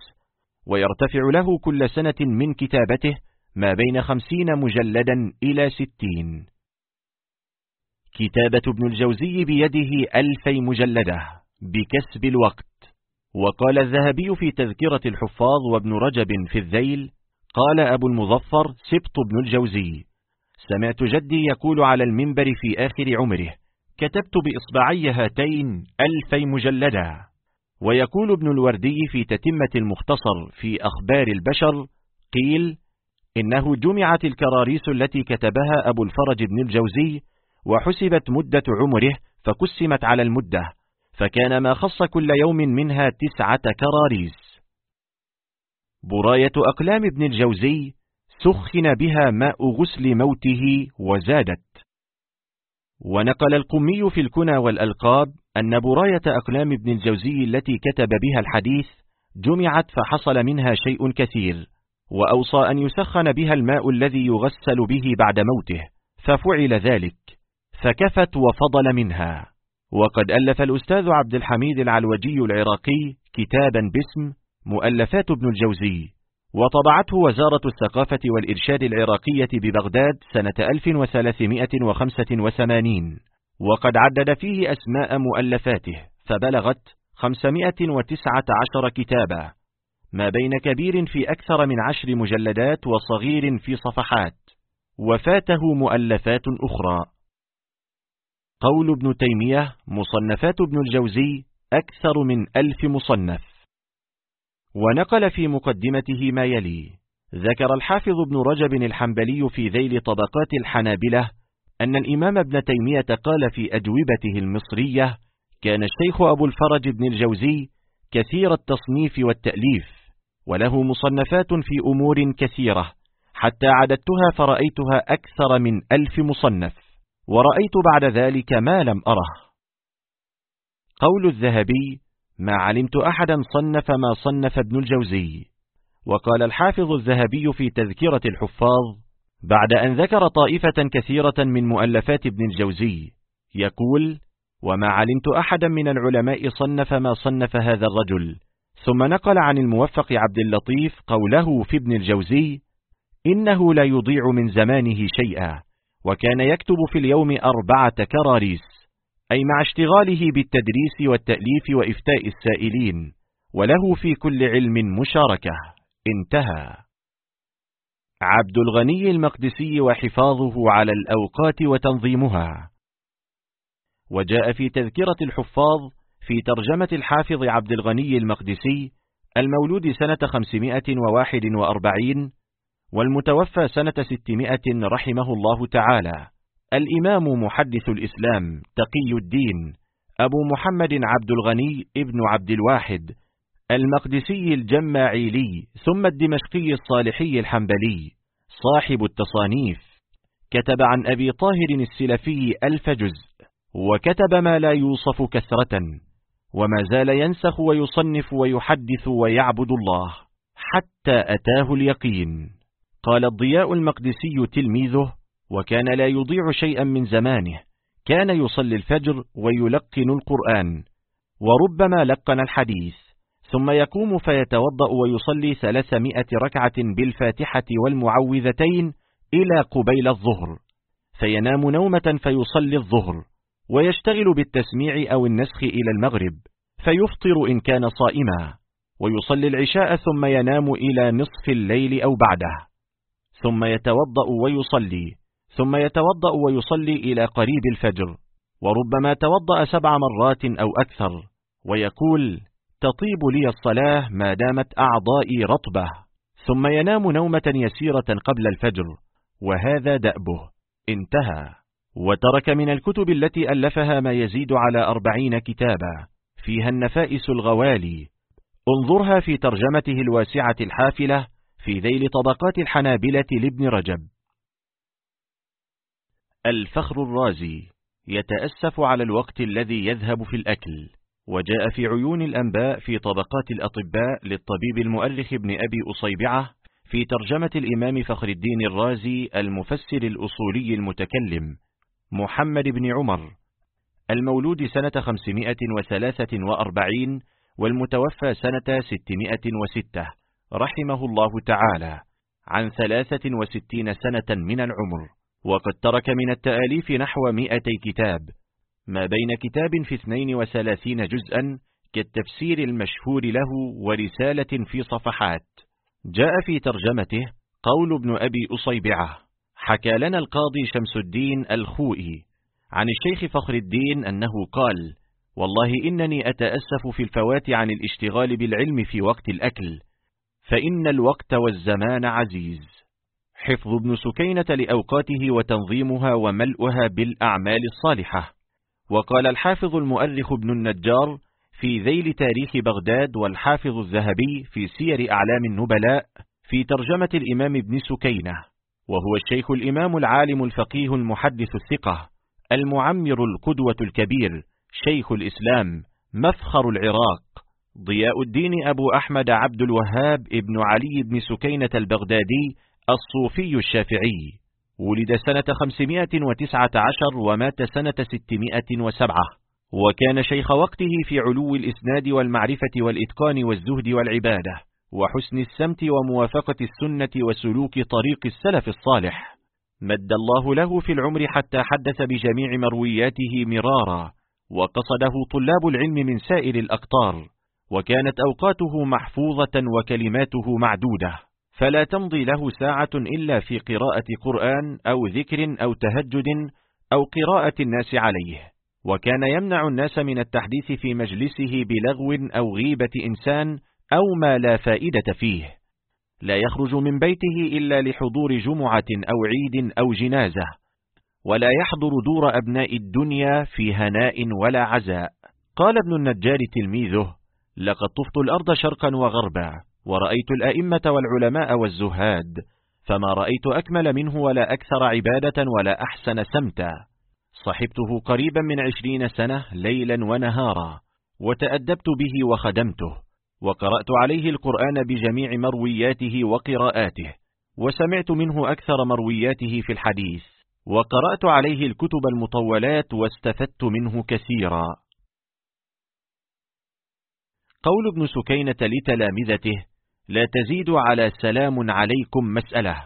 ويرتفع له كل سنة من كتابته ما بين خمسين مجلدا إلى ستين. كتابة ابن الجوزي بيده ألفي مجلدة بكسب الوقت. وقال الذهبي في تذكرة الحفاظ وابن رجب في الذيل قال أبو المظفر سبط ابن الجوزي. سمعت جدي يقول على المنبر في آخر عمره كتبت بإصبعي هاتين ألفي مجلدا. ويقول ابن الوردي في تتمة المختصر في أخبار البشر قيل إنه جمعت الكراريس التي كتبها أبو الفرج بن الجوزي وحسبت مدة عمره فقسمت على المدة فكان ما خص كل يوم منها تسعة كراريس. براية أقلام ابن الجوزي سخن بها ماء غسل موته وزادت. ونقل القمي في الكنى والألقاب أن براية أقلام ابن الجوزي التي كتب بها الحديث جمعت فحصل منها شيء كثير وأوصى أن يسخن بها الماء الذي يغسل به بعد موته ففعل ذلك فكفت وفضل منها. وقد ألف الأستاذ عبد الحميد العلوجي العراقي كتابا باسم مؤلفات ابن الجوزي. وطبعته وزارة الثقافة والإرشاد العراقية ببغداد سنة 1385 وقد عدد فيه أسماء مؤلفاته فبلغت 519 كتابا. ما بين كبير في أكثر من عشر مجلدات وصغير في صفحات. وفاته مؤلفات أخرى. قول ابن تيمية مصنفات ابن الجوزي أكثر من ألف مصنف. ونقل في مقدمته ما يلي ذكر الحافظ ابن رجب الحنبلي في ذيل طبقات الحنابلة أن الإمام ابن تيمية قال في أجوبته المصرية كان الشيخ أبو الفرج بن الجوزي كثير التصنيف والتأليف وله مصنفات في أمور كثيرة حتى عددتها فرأيتها أكثر من ألف مصنف ورأيت بعد ذلك ما لم أره. قول الذهبي ما علمت أحدا صنف ما صنف ابن الجوزي. وقال الحافظ الذهبي في تذكرة الحفاظ بعد أن ذكر طائفة كثيرة من مؤلفات ابن الجوزي يقول وما علمت أحدا من العلماء صنف ما صنف هذا الرجل. ثم نقل عن الموفق عبد اللطيف قوله في ابن الجوزي إنه لا يضيع من زمانه شيئا وكان يكتب في اليوم أربعة كراريس. أي مع اشتغاله بالتدريس والتأليف وإفتاء السائلين وله في كل علم مشاركة. انتهى. عبد الغني المقدسي وحفاظه على الأوقات وتنظيمها. وجاء في تذكرة الحفاظ في ترجمة الحافظ عبد الغني المقدسي المولود سنة 541 والمتوفى سنة 600 رحمه الله تعالى. الإمام محدث الإسلام تقي الدين أبو محمد عبد الغني ابن عبد الواحد المقدسي الجماعيلي ثم الدمشقي الصالحي الحنبلي صاحب التصانيف. كتب عن أبي طاهر السلفي ألف جزء وكتب ما لا يوصف كثرة وما زال ينسخ ويصنف ويحدث ويعبد الله حتى أتاه اليقين. قال الضياء المقدسي تلميذه وكان لا يضيع شيئا من زمانه. كان يصلي الفجر ويلقن القرآن وربما لقن الحديث ثم يقوم فيتوضأ ويصلي ثلاثمائة ركعة بالفاتحة والمعوذتين إلى قبيل الظهر. فينام نومة فيصلي الظهر ويشتغل بالتسميع أو النسخ إلى المغرب فيفطر إن كان صائما ويصلي العشاء ثم ينام إلى نصف الليل أو بعده. ثم يتوضأ ويصلي ثم يتوضأ ويصلي إلى قريب الفجر وربما توضأ سبع مرات أو أكثر ويقول تطيب لي الصلاة ما دامت أعضائي رطبة. ثم ينام نومة يسيرة قبل الفجر وهذا دأبه انتهى. وترك من الكتب التي ألفها ما يزيد على أربعين كتابا فيها النفائس الغوالي. انظرها في ترجمته الواسعة الحافلة في ذيل طبقات الحنابلة لابن رجب. الفخر الرازي يتأسف على الوقت الذي يذهب في الأكل وجاء في عيون الأنباء في طبقات الأطباء للطبيب المؤرخ ابن أبي أصيبعة في ترجمة الإمام فخر الدين الرازي المفسر الأصولي المتكلم محمد بن عمر المولود سنة 543 والمتوفى سنة 606 رحمه الله تعالى عن 63 سنة من العمر. وقد ترك من التآليف نحو مئتي كتاب. ما بين كتاب في 32 جزءا كالتفسير المشهور له ورسالة في صفحات. جاء في ترجمته قول ابن أبي أصيبعة حكى لنا القاضي شمس الدين الخوئي عن الشيخ فخر الدين أنه قال والله إنني أتأسف في الفوات عن الاشتغال بالعلم في وقت الأكل فإن الوقت والزمان عزيز. حفظ ابن سكينة لأوقاته وتنظيمها وملؤها بالأعمال الصالحة. وقال الحافظ المؤرخ ابن النجار في ذيل تاريخ بغداد والحافظ الذهبي في سير أعلام النبلاء في ترجمة الإمام ابن سكينة. وهو الشيخ الإمام العالم الفقيه المحدث الثقة المعمر القدوة الكبير شيخ الإسلام مفخر العراق ضياء الدين أبو أحمد عبد الوهاب ابن علي بن سكينة البغدادي الصوفي الشافعي ولد سنة 519 ومات سنة 607 وكان شيخ وقته في علو الإسناد والمعرفة والإتقان والزهد والعبادة وحسن السمت وموافقة السنة وسلوك طريق السلف الصالح. مد الله له في العمر حتى حدث بجميع مروياته مرارا وقصده طلاب العلم من سائر الأقطار وكانت أوقاته محفوظة وكلماته معدودة. فلا تمضي له ساعة إلا في قراءة قرآن أو ذكر أو تهجد أو قراءة الناس عليه. وكان يمنع الناس من التحديث في مجلسه بلغو أو غيبة إنسان أو ما لا فائدة فيه. لا يخرج من بيته إلا لحضور جمعة أو عيد أو جنازة. ولا يحضر دور أبناء الدنيا في هناء ولا عزاء. قال ابن النجار تلميذه لقد طفت الأرض شرقا وغربا. ورأيت الأئمة والعلماء والزهاد فما رأيت أكمل منه ولا أكثر عبادة ولا أحسن سمتا. صحبته قريبا من عشرين سنة ليلا ونهارا وتأدبت به وخدمته وقرأت عليه القرآن بجميع مروياته وقراءاته وسمعت منه أكثر مروياته في الحديث وقرأت عليه الكتب المطولات واستفدت منه كثيرا. قول ابن سكينة لتلامذته لا تزيد على سلام عليكم مسألة.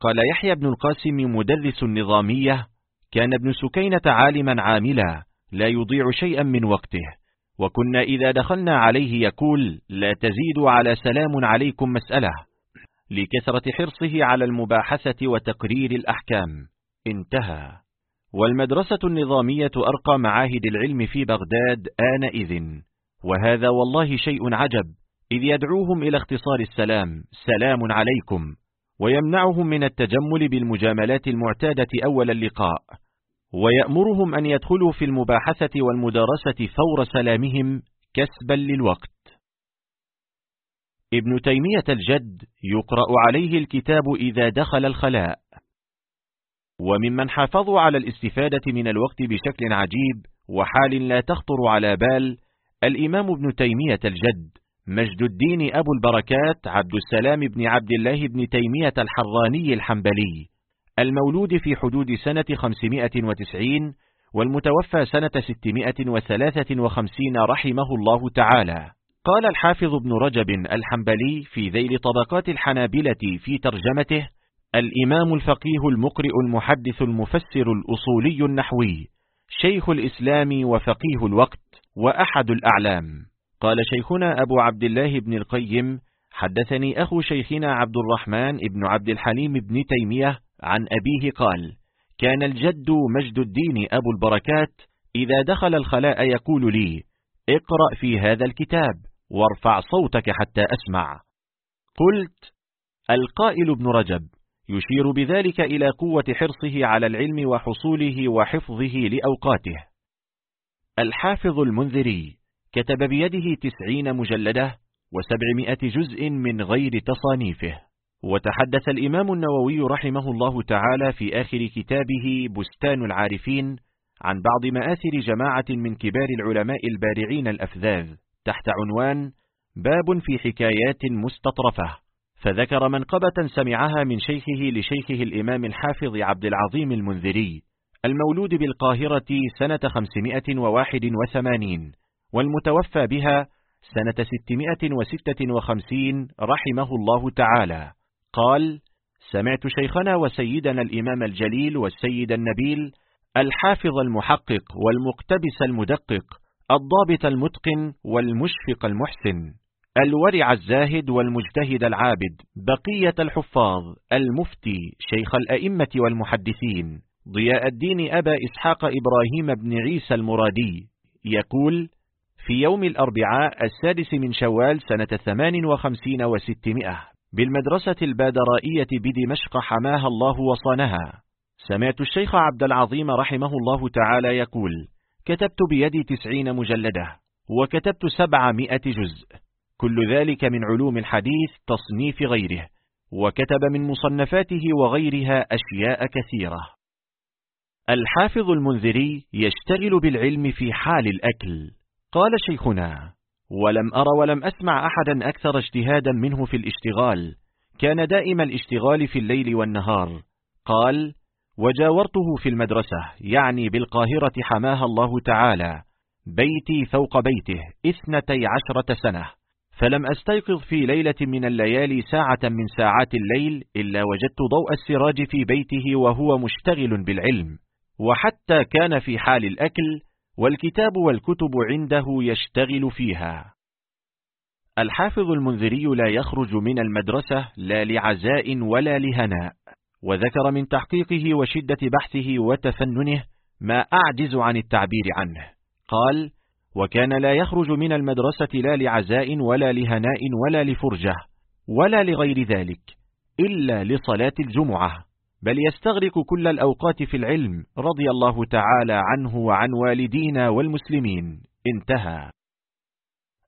قال يحيى بن القاسم مدرس النظامية كان ابن سكينة عالما عاملا لا يضيع شيئا من وقته. وكنا إذا دخلنا عليه يقول لا تزيد على سلام عليكم مسألة. لكثرة حرصه على المباحثة وتقرير الأحكام. انتهى. والمدرسة النظامية أرقى معاهد العلم في بغداد آنئذ. وهذا والله شيء عجب. إذ يدعوهم إلى اختصار السلام سلام عليكم ويمنعهم من التجمل بالمجاملات المعتادة أول اللقاء ويأمرهم أن يدخلوا في المباحثة والمدارسة فور سلامهم كسبا للوقت. ابن تيمية الجد يقرأ عليه الكتاب إذا دخل الخلاء. وممن حافظوا على الاستفادة من الوقت بشكل عجيب وحال لا تخطر على بال الإمام ابن تيمية الجد مجد الدين أبو البركات عبد السلام بن عبد الله بن تيمية الحراني الحنبلي المولود في حدود سنة 590 والمتوفى سنة 653 رحمه الله تعالى. قال الحافظ ابن رجب الحنبلي في ذيل طبقات الحنابلة في ترجمته الإمام الفقيه المقرئ المحدث المفسر الأصولي النحوي شيخ الإسلام وفقيه الوقت وأحد الأعلام. قال شيخنا أبو عبد الله بن القيم حدثني أخو شيخنا عبد الرحمن بن عبد الحليم بن تيمية عن أبيه قال كان الجد مجد الدين أبو البركات إذا دخل الخلاء يقول لي اقرأ في هذا الكتاب وارفع صوتك حتى أسمع. قلت القائل ابن رجب يشير بذلك إلى قوة حرصه على العلم وحصوله وحفظه لأوقاته. الحافظ المنذري كتب بيده تسعين مجلدة وسبعمائة جزء من غير تصانيفه. وتحدث الإمام النووي رحمه الله تعالى في آخر كتابه بستان العارفين عن بعض مآثر جماعة من كبار العلماء البارعين الأفذاذ. تحت عنوان باب في حكايات مستطرفة. فذكر منقبة سمعها من شيخه لشيخه الإمام الحافظ عبد العظيم المنذري المولود بالقاهرة سنة 581 والمتوفى بها سنة 656 رحمه الله تعالى. قال سمعت شيخنا وسيدنا الإمام الجليل والسيد النبيل الحافظ المحقق والمقتبس المدقق الضابط المتقن والمشفق المحسن الورع الزاهد والمجتهد العابد بقية الحفاظ المفتي شيخ الأئمة والمحدثين ضياء الدين أبا إسحاق إبراهيم بن عيسى المرادي. يقول في يوم الأربعاء السادس من شوال سنة ثمان وخمسين وستمائة بالمدرسة البادرائية بدمشق حماها الله وصانها. سمعت الشيخ عبد العظيم رحمه الله تعالى يقول كتبت بيدي تسعين مجلدة وكتبت سبعمائة جزء. كل ذلك من علوم الحديث تصنيف غيره وكتب من مصنفاته وغيرها أشياء كثيرة. الحافظ المنذري يشتغل بالعلم في حال الأكل. قال شيخنا ولم أر ولم أسمع أحدا أكثر اجتهادا منه في الاشتغال كان دائم الاشتغال في الليل والنهار. قال وجاورته في المدرسة يعني بالقاهرة حماها الله تعالى بيتي فوق بيته اثنتي عشرة سنة فلم أستيقظ في ليلة من الليالي ساعة من ساعات الليل إلا وجدت ضوء السراج في بيته وهو مشتغل بالعلم وحتى كان في حال الأكل والكتاب والكتب عنده يشتغل فيها. الحافظ المنذري لا يخرج من المدرسة لا لعزاء ولا لهناء وذكر من تحقيقه وشدة بحثه وتفننه ما أعجز عن التعبير عنه. قال وكان لا يخرج من المدرسة لا لعزاء ولا لهناء ولا لفرجة ولا لغير ذلك إلا لصلاة الجمعة. بل يستغرق كل الأوقات في العلم رضي الله تعالى عنه وعن والدينا والمسلمين. انتهى.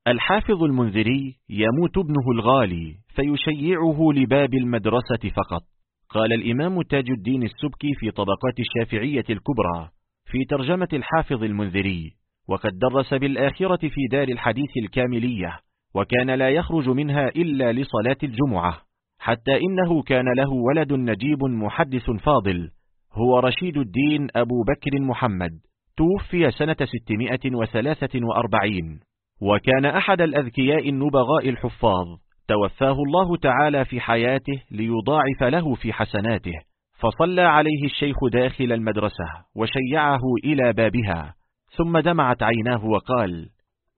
الحافظ المنذري يموت ابنه الغالي فيشيعه لباب المدرسة فقط. قال الإمام تاج الدين السبكي في طبقات الشافعية الكبرى في ترجمة الحافظ المنذري وقد درس بالآخرة في دار الحديث الكاملية وكان لا يخرج منها إلا لصلاة الجمعة. حتى إنه كان له ولد نجيب محدث فاضل هو رشيد الدين أبو بكر محمد توفي سنة 643 وكان أحد الأذكياء النبغاء الحفاظ توفاه الله تعالى في حياته ليضاعف له في حسناته. فصلى عليه الشيخ داخل المدرسة وشيعه إلى بابها ثم دمعت عيناه وقال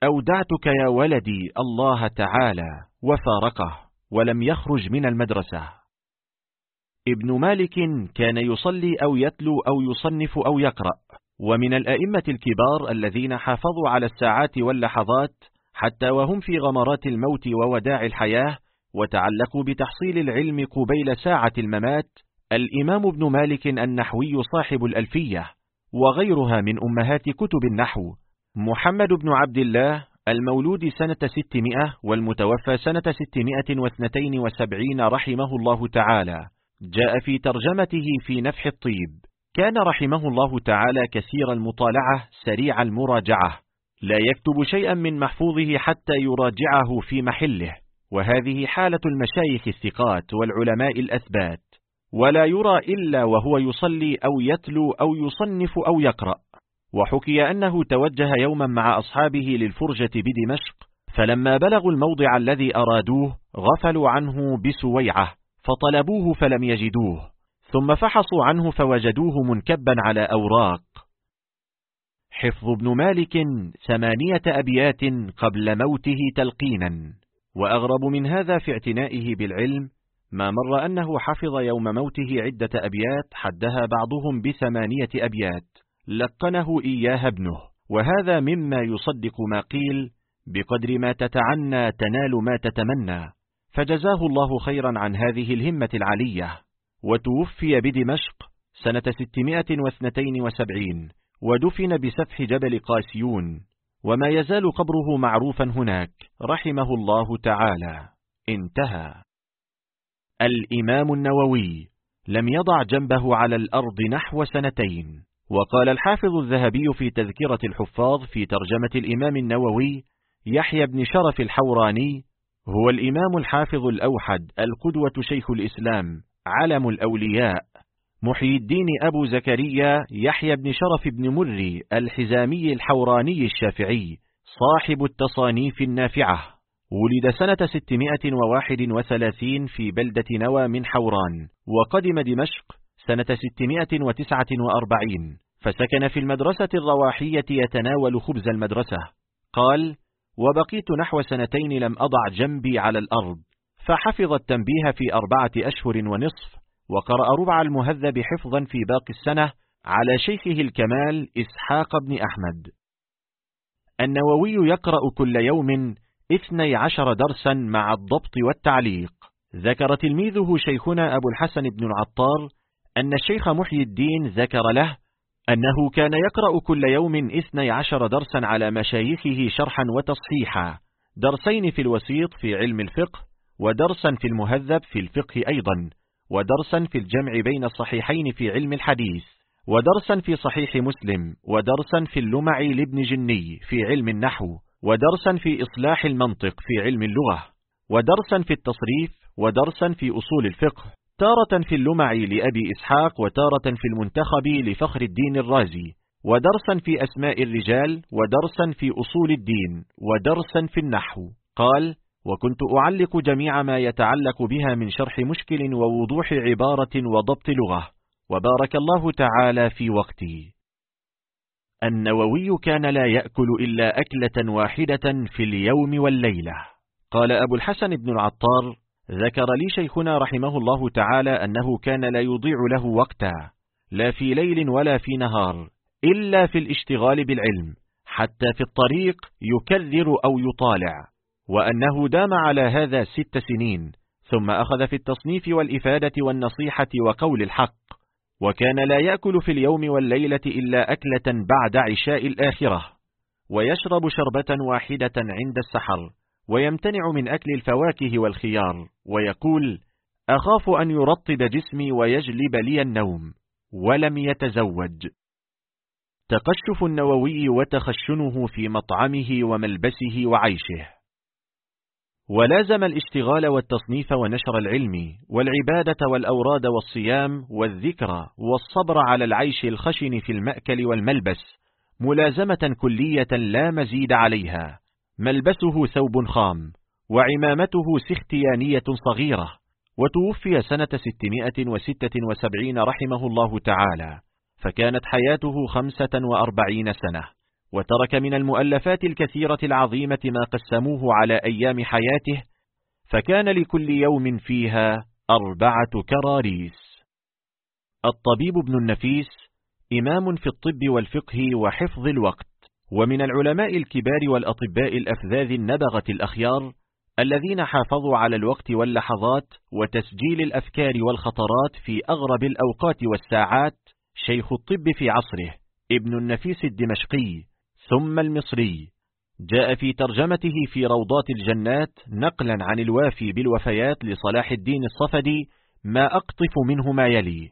أودعتك يا ولدي الله تعالى وفارقه. ولم يخرج من المدرسة. ابن مالك كان يصلي أو يتلو أو يصنف أو يقرأ. ومن الأئمة الكبار الذين حافظوا على الساعات واللحظات حتى وهم في غمرات الموت ووداع الحياة وتعلقوا بتحصيل العلم قبيل ساعة الممات الإمام ابن مالك النحوي صاحب الألفية وغيرها من أمهات كتب النحو محمد بن عبد الله المولود سنة 600 والمتوفى سنة 672 رحمه الله تعالى. جاء في ترجمته في نفح الطيب. كان رحمه الله تعالى كثير المطالعة سريع المراجعة. لا يكتب شيئا من محفوظه حتى يراجعه في محله. وهذه حالة المشايخ الثقات والعلماء الأثبات. ولا يرى إلا وهو يصلي أو يتلو أو يصنف أو يقرأ. وحكي أنه توجه يوما مع أصحابه للفرجة بدمشق فلما بلغوا الموضع الذي أرادوه غفلوا عنه بسويعة فطلبوه فلم يجدوه ثم فحصوا عنه فوجدوه منكبا على أوراق. حفظ ابن مالك ثمانية أبيات قبل موته تلقينا وأغرب من هذا في اعتنائه بالعلم ما مر أنه حفظ يوم موته عدة أبيات حدها بعضهم بثمانية أبيات. لقنه إياها ابنه. وهذا مما يصدق ما قيل بقدر ما تتعنى تنال ما تتمنى. فجزاه الله خيرا عن هذه الهمة العلية. وتوفي بدمشق سنة 672 ودفن بسفح جبل قاسيون. وما يزال قبره معروفا هناك. رحمه الله تعالى. انتهى. الإمام النووي لم يضع جنبه على الأرض نحو سنتين. وقال الحافظ الذهبي في تذكرة الحفاظ في ترجمة الإمام النووي يحيى بن شرف الحوراني هو الإمام الحافظ الأوحد القدوة شيخ الإسلام علم الأولياء. محي الدين أبو زكريا يحيى بن شرف بن مري الحزامي الحوراني الشافعي صاحب التصانيف النافعة. ولد سنة 631 في بلدة نوى من حوران وقدم دمشق سنة 649 فسكن في المدرسة الرواحية يتناول خبز المدرسة. قال وبقيت نحو سنتين لم أضع جنبي على الأرض فحفظ التنبيه في أربعة أشهر ونصف وقرأ ربع المهذب حفظا في باقي السنة على شيخه الكمال إسحاق بن أحمد. النووي يقرأ كل يوم اثني عشر درسا مع الضبط والتعليق. ذكر تلميذه شيخنا أبو الحسن بن العطار أن الشيخ محي الدين ذكر له أنه كان يقرأ كل يوم اثني عشر درسا على مشايخه شرحا وتصحيحا درسين في الوسيط في علم الفقه ودرسا في المهذب في الفقه أيضا ودرسا في الجمع بين الصحيحين في علم الحديث ودرسا في صحيح مسلم ودرسا في اللمع لابن جني في علم النحو ودرسا في إصلاح المنطق في علم اللغة ودرسا في التصريف ودرسا في أصول الفقه. تارة في اللمع لأبي إسحاق وتارة في المنتخب لفخر الدين الرازي ودرسا في أسماء الرجال ودرسا في أصول الدين ودرسا في النحو. قال وكنت أعلق جميع ما يتعلق بها من شرح مشكل ووضوح عبارة وضبط لغة وبارك الله تعالى في وقتي. النووي كان لا يأكل إلا أكلة واحدة في اليوم والليلة. قال أبو الحسن بن العطار ذكر لي شيخنا رحمه الله تعالى أنه كان لا يضيع له وقتا لا في ليل ولا في نهار إلا في الاشتغال بالعلم حتى في الطريق يكرر أو يطالع وأنه دام على هذا ست سنين ثم أخذ في التصنيف والإفادة والنصيحة وقول الحق وكان لا يأكل في اليوم والليلة إلا أكلة بعد عشاء الآخرة ويشرب شربة واحدة عند السحر ويمتنع من أكل الفواكه والخيار ويقول أخاف أن يرطب جسمي ويجلب لي النوم ولم يتزوج. تقشف النووي وتخشنه في مطعمه وملبسه وعيشه. ولازم الاشتغال والتصنيف ونشر العلم والعبادة والأوراد والصيام والذكر والصبر على العيش الخشن في المأكل والملبس ملازمة كلية لا مزيد عليها. ملبسه ثوب خام وعمامته سختيانية صغيرة وتوفي سنة 676 رحمه الله تعالى فكانت حياته خمسة وأربعين سنة. وترك من المؤلفات الكثيرة العظيمة ما قسموه على أيام حياته فكان لكل يوم فيها أربعة كراريس. الطبيب ابن النفيس إمام في الطب والفقه وحفظ الوقت. ومن العلماء الكبار والأطباء الأفذاذ النبغة الأخيار الذين حافظوا على الوقت واللحظات وتسجيل الأفكار والخطرات في أغرب الأوقات والساعات شيخ الطب في عصره ابن النفيس الدمشقي ثم المصري. جاء في ترجمته في روضات الجنات نقلا عن الوافي بالوفيات لصلاح الدين الصفدي ما أقطف منه ما يلي.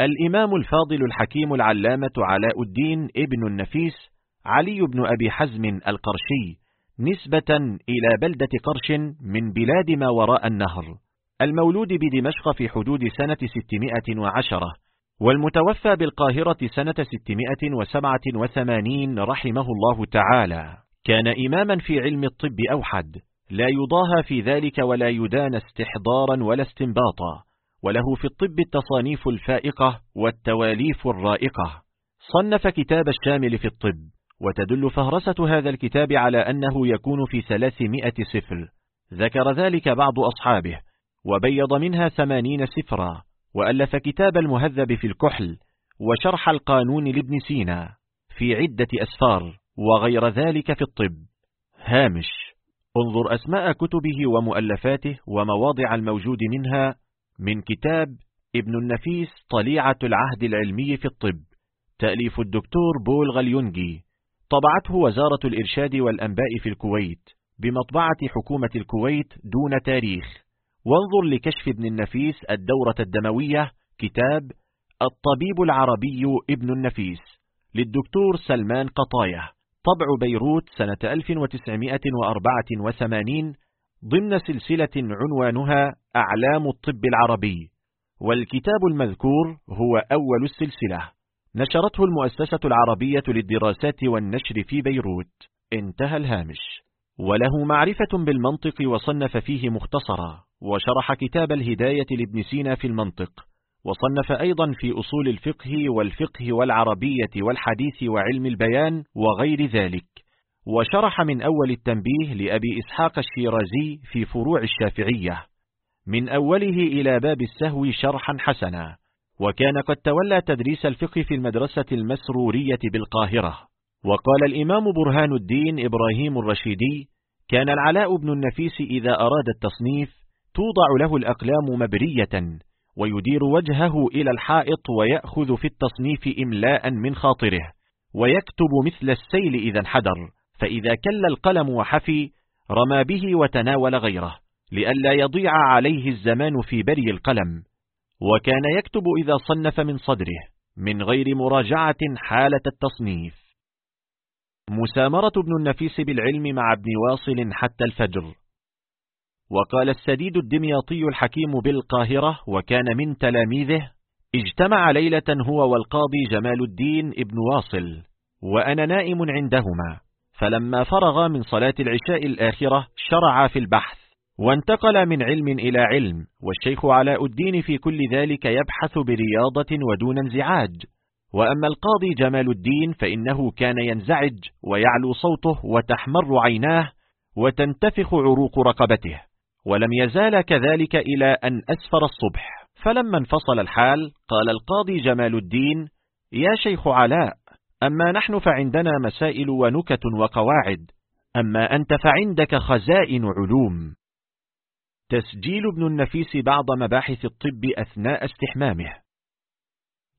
الإمام الفاضل الحكيم العلامة علاء الدين ابن النفيس علي بن أبي حزم القرشي نسبة إلى بلدة قرش من بلاد ما وراء النهر المولود بدمشق في حدود سنة 610 والمتوفى بالقاهرة سنة 687 رحمه الله تعالى. كان إماما في علم الطب أوحد لا يضاهى في ذلك ولا يدان استحضارا ولا استنباطا وله في الطب التصانيف الفائقة والتواليف الرائقة. صنف كتاب الشامل في الطب. وتدل فهرسة هذا الكتاب على أنه يكون في ثلاثمائة سفر. ذكر ذلك بعض أصحابه وبيض منها ثمانين سفرا وألف كتاب المهذب في الكحل وشرح القانون لابن سينا في عدة أسفار وغير ذلك في الطب. هامش انظر أسماء كتبه ومؤلفاته ومواضع الموجود منها من كتاب ابن النفيس طليعة العهد العلمي في الطب تأليف الدكتور بول غليونجي. طبعته وزارة الإرشاد والأنباء في الكويت بمطبعة حكومة الكويت دون تاريخ. وانظر لكشف ابن النفيس الدورة الدموية كتاب الطبيب العربي ابن النفيس للدكتور سلمان قطاية طبع بيروت سنة 1984 ضمن سلسلة عنوانها أعلام الطب العربي. والكتاب المذكور هو أول السلسلة. نشرته المؤسسة العربية للدراسات والنشر في بيروت. انتهى الهامش. وله معرفة بالمنطق وصنف فيه مختصرا. وشرح كتاب الهداية لابن سينا في المنطق. وصنف أيضا في أصول الفقه والفقه والعربية والحديث وعلم البيان وغير ذلك. وشرح من أول التنبيه لأبي إسحاق الشيرازي في فروع الشافعية. من أوله إلى باب السهو شرحا حسنا. وكان قد تولى تدريس الفقه في المدرسة المسرورية بالقاهرة. وقال الإمام برهان الدين إبراهيم الرشيدي كان العلاء بن النفيس إذا أراد التصنيف توضع له الأقلام مبرية ويدير وجهه إلى الحائط ويأخذ في التصنيف إملاء من خاطره ويكتب مثل السيل إذا انحدر فإذا كل القلم وحفي رمى به وتناول غيره لئلا يضيع عليه الزمان في بري القلم. وكان يكتب إذا صنف من صدره من غير مراجعة حالة التصنيف. مسامرة ابن النفيس بالعلم مع ابن واصل حتى الفجر. وقال السديد الدمياطي الحكيم بالقاهرة وكان من تلاميذه اجتمع ليلة هو والقاضي جمال الدين ابن واصل وأنا نائم عندهما فلما فرغ من صلاة العشاء الآخرة شرع في البحث. وانتقل من علم إلى علم والشيخ علاء الدين في كل ذلك يبحث برياضة ودون انزعاج. وأما القاضي جمال الدين فإنه كان ينزعج ويعلو صوته وتحمر عيناه وتنتفخ عروق رقبته. ولم يزال كذلك إلى أن أسفر الصبح. فلما انفصل الحال قال القاضي جمال الدين يا شيخ علاء أما نحن فعندنا مسائل ونكت وقواعد أما أنت فعندك خزائن علوم. تسجيل ابن النفيس بعض مباحث الطب أثناء استحمامه.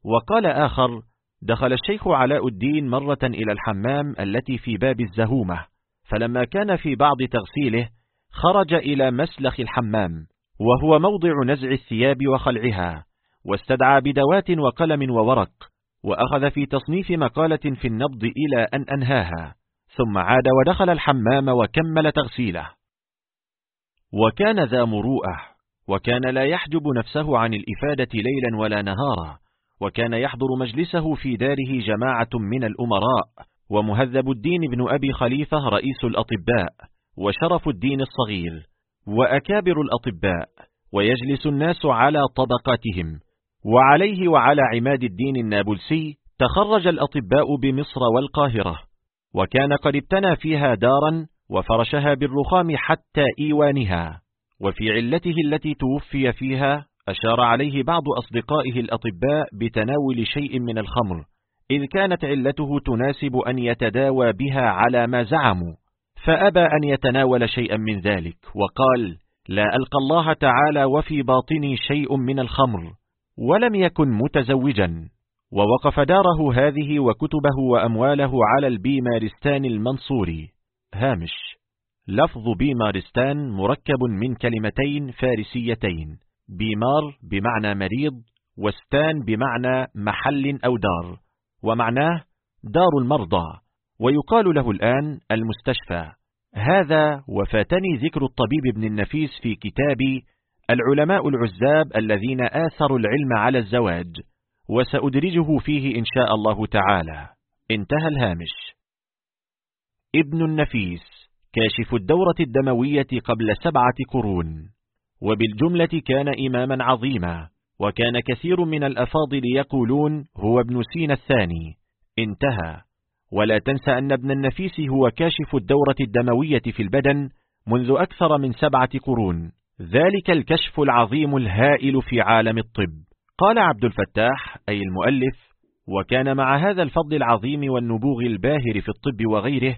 وقال آخر دخل الشيخ علاء الدين مرة إلى الحمام التي في باب الزهومة فلما كان في بعض تغسيله خرج إلى مسلخ الحمام وهو موضع نزع الثياب وخلعها واستدعى بدوات وقلم وورق وأخذ في تصنيف مقالة في النبض إلى أن أنهاها ثم عاد ودخل الحمام وكمل تغسيله. وكان ذا مروءة وكان لا يحجب نفسه عن الإفادة ليلا ولا نهارا وكان يحضر مجلسه في داره جماعة من الأمراء ومهذب الدين بن أبي خليفة رئيس الأطباء وشرف الدين الصغير وأكابر الأطباء ويجلس الناس على طبقاتهم وعليه وعلى عماد الدين النابلسي تخرج الأطباء بمصر والقاهرة وكان قد ابتنى فيها دارا وفرشها بالرخام حتى إيوانها وفي علته التي توفي فيها أشار عليه بعض أصدقائه الأطباء بتناول شيء من الخمر إذ كانت علته تناسب أن يتداوى بها على ما زعموا فأبى أن يتناول شيئا من ذلك وقال لا ألقى الله تعالى وفي باطني شيء من الخمر ولم يكن متزوجا. ووقف داره هذه وكتبه وأمواله على البيمارستان المنصوري. هامش. لفظ بيمارستان مركب من كلمتين فارسيتين. بيمار بمعنى مريض وستان بمعنى محل أو دار. ومعناه دار المرضى. ويقال له الآن المستشفى. هذا وفاتني ذكر الطبيب ابن النفيس في كتاب العلماء العزاب الذين آثروا العلم على الزواج. وسأدرجه فيه إن شاء الله تعالى. انتهى الهامش. ابن النفيس كاشف الدورة الدموية قبل سبعة قرون وبالجملة كان إماما عظيما وكان كثير من الأفاضل يقولون هو ابن سينا الثاني انتهى. ولا تنسى أن ابن النفيس هو كاشف الدورة الدموية في البدن منذ أكثر من سبعة قرون ذلك الكشف العظيم الهائل في عالم الطب. قال عبد الفتاح أي المؤلف وكان مع هذا الفضل العظيم والنبوغ الباهر في الطب وغيره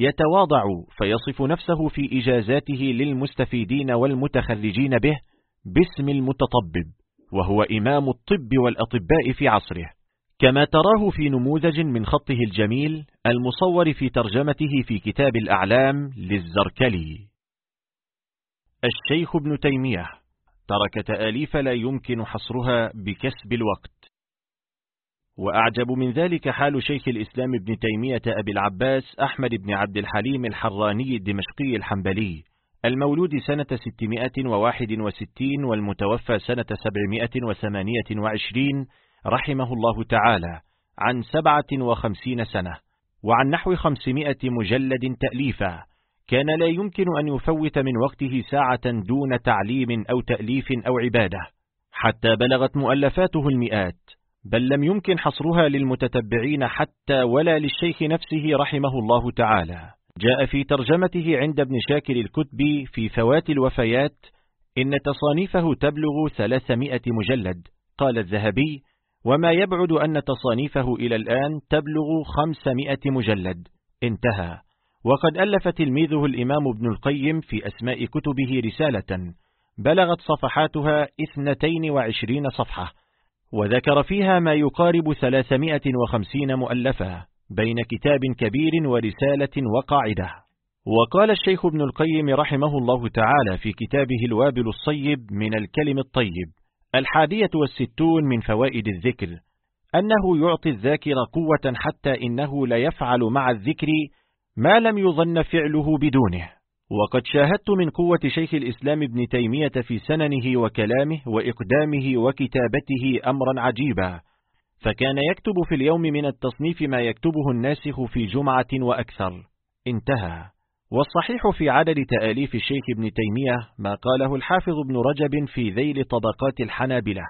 يتواضع فيصف نفسه في إجازاته للمستفيدين والمتخرجين به باسم المتطبب وهو إمام الطب والأطباء في عصره. كما تراه في نموذج من خطه الجميل المصور في ترجمته في كتاب الأعلام للزركلي. الشيخ ابن تيمية ترك تآليف لا يمكن حصرها بكسب الوقت. وأعجب من ذلك حال شيخ الإسلام ابن تيمية أبي العباس أحمد بن عبد الحليم الحراني الدمشقي الحنبلي المولود سنة 661 والمتوفى سنة 728 رحمه الله تعالى عن سبعة وخمسين سنة وعن نحو خمسمائة مجلد تأليفا كان لا يمكن أن يفوت من وقته ساعة دون تعليم أو تأليف أو عبادة حتى بلغت مؤلفاته المئات. بل لم يمكن حصرها للمتتبعين حتى ولا للشيخ نفسه رحمه الله تعالى. جاء في ترجمته عند ابن شاكر الكتبي في فوات الوفيات إن تصانيفه تبلغ ثلاثمائة مجلد. قال الذهبي وما يبعد أن تصانيفه إلى الآن تبلغ خمسمائة مجلد. انتهى. وقد ألف تلميذه الإمام ابن القيم في أسماء كتبه رسالة بلغت صفحاتها اثنتين وعشرين صفحة. وذكر فيها ما يقارب ثلاثمائة وخمسين مؤلفة بين كتاب كبير ورسالة وقاعدة. وقال الشيخ ابن القيم رحمه الله تعالى في كتابه الوابل الصيب من الكلم الطيب الحادية والستون من فوائد الذكر أنه يعطي الذاكر قوة حتى إنه ليفعل مع الذكر ما لم يظن فعله بدونه. وقد شاهدت من قوة شيخ الإسلام ابن تيمية في سننه وكلامه وإقدامه وكتابته أمرا عجيبا. فكان يكتب في اليوم من التصنيف ما يكتبه الناسخ في جمعة وأكثر. انتهى. والصحيح في عدد تآليف الشيخ ابن تيمية ما قاله الحافظ ابن رجب في ذيل طبقات الحنابلة.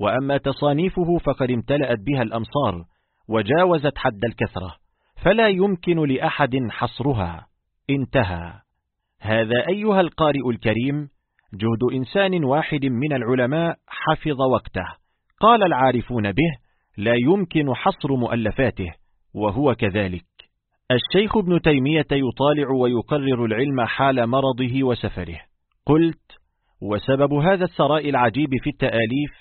وأما تصانيفه فقد امتلأت بها الأمصار وجاوزت حد الكثرة فلا يمكن لأحد حصرها. انتهى. هذا أيها القارئ الكريم جهد إنسان واحد من العلماء حفظ وقته. قال العارفون به لا يمكن حصر مؤلفاته. وهو كذلك. الشيخ ابن تيمية يطالع ويقرر العلم حال مرضه وسفره. قلت وسبب هذا الثراء العجيب في التآليف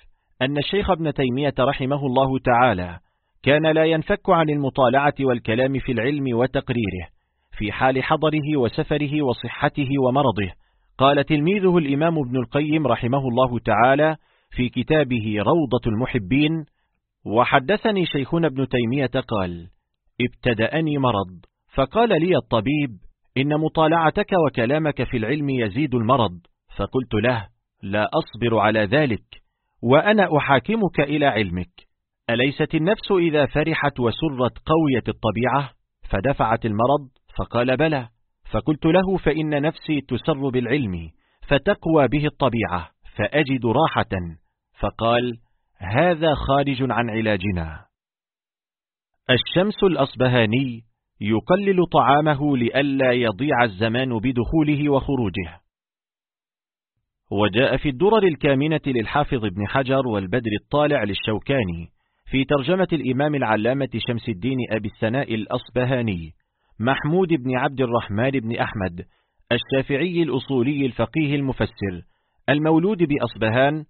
أن الشيخ ابن تيمية رحمه الله تعالى كان لا ينفك عن المطالعة والكلام في العلم وتقريره في حال حضره وسفره وصحته ومرضه. قال تلميذه الإمام ابن القيم رحمه الله تعالى في كتابه روضة المحبين وحدثني شيخنا ابن تيمية قال ابتدأني مرض فقال لي الطبيب إن مطالعتك وكلامك في العلم يزيد المرض فقلت له لا أصبر على ذلك وأنا أحاكمك إلى علمك. أليست النفس إذا فرحت وسرت قوية الطبيعة؟ فدفعت المرض فقال بلى فقلت له فإن نفسي تسر بالعلم فتقوى به الطبيعة فأجد راحة. فقال هذا خارج عن علاجنا. الشمس الأصبهاني يقلل طعامه لئلا يضيع الزمان بدخوله وخروجه. وجاء في الدرر الكامنة للحافظ ابن حجر والبدر الطالع للشوكاني في ترجمة الإمام العلامة شمس الدين أبي السناء الأصبهاني. محمود بن عبد الرحمن بن أحمد الشافعي الأصولي الفقيه المفسر المولود بأصبهان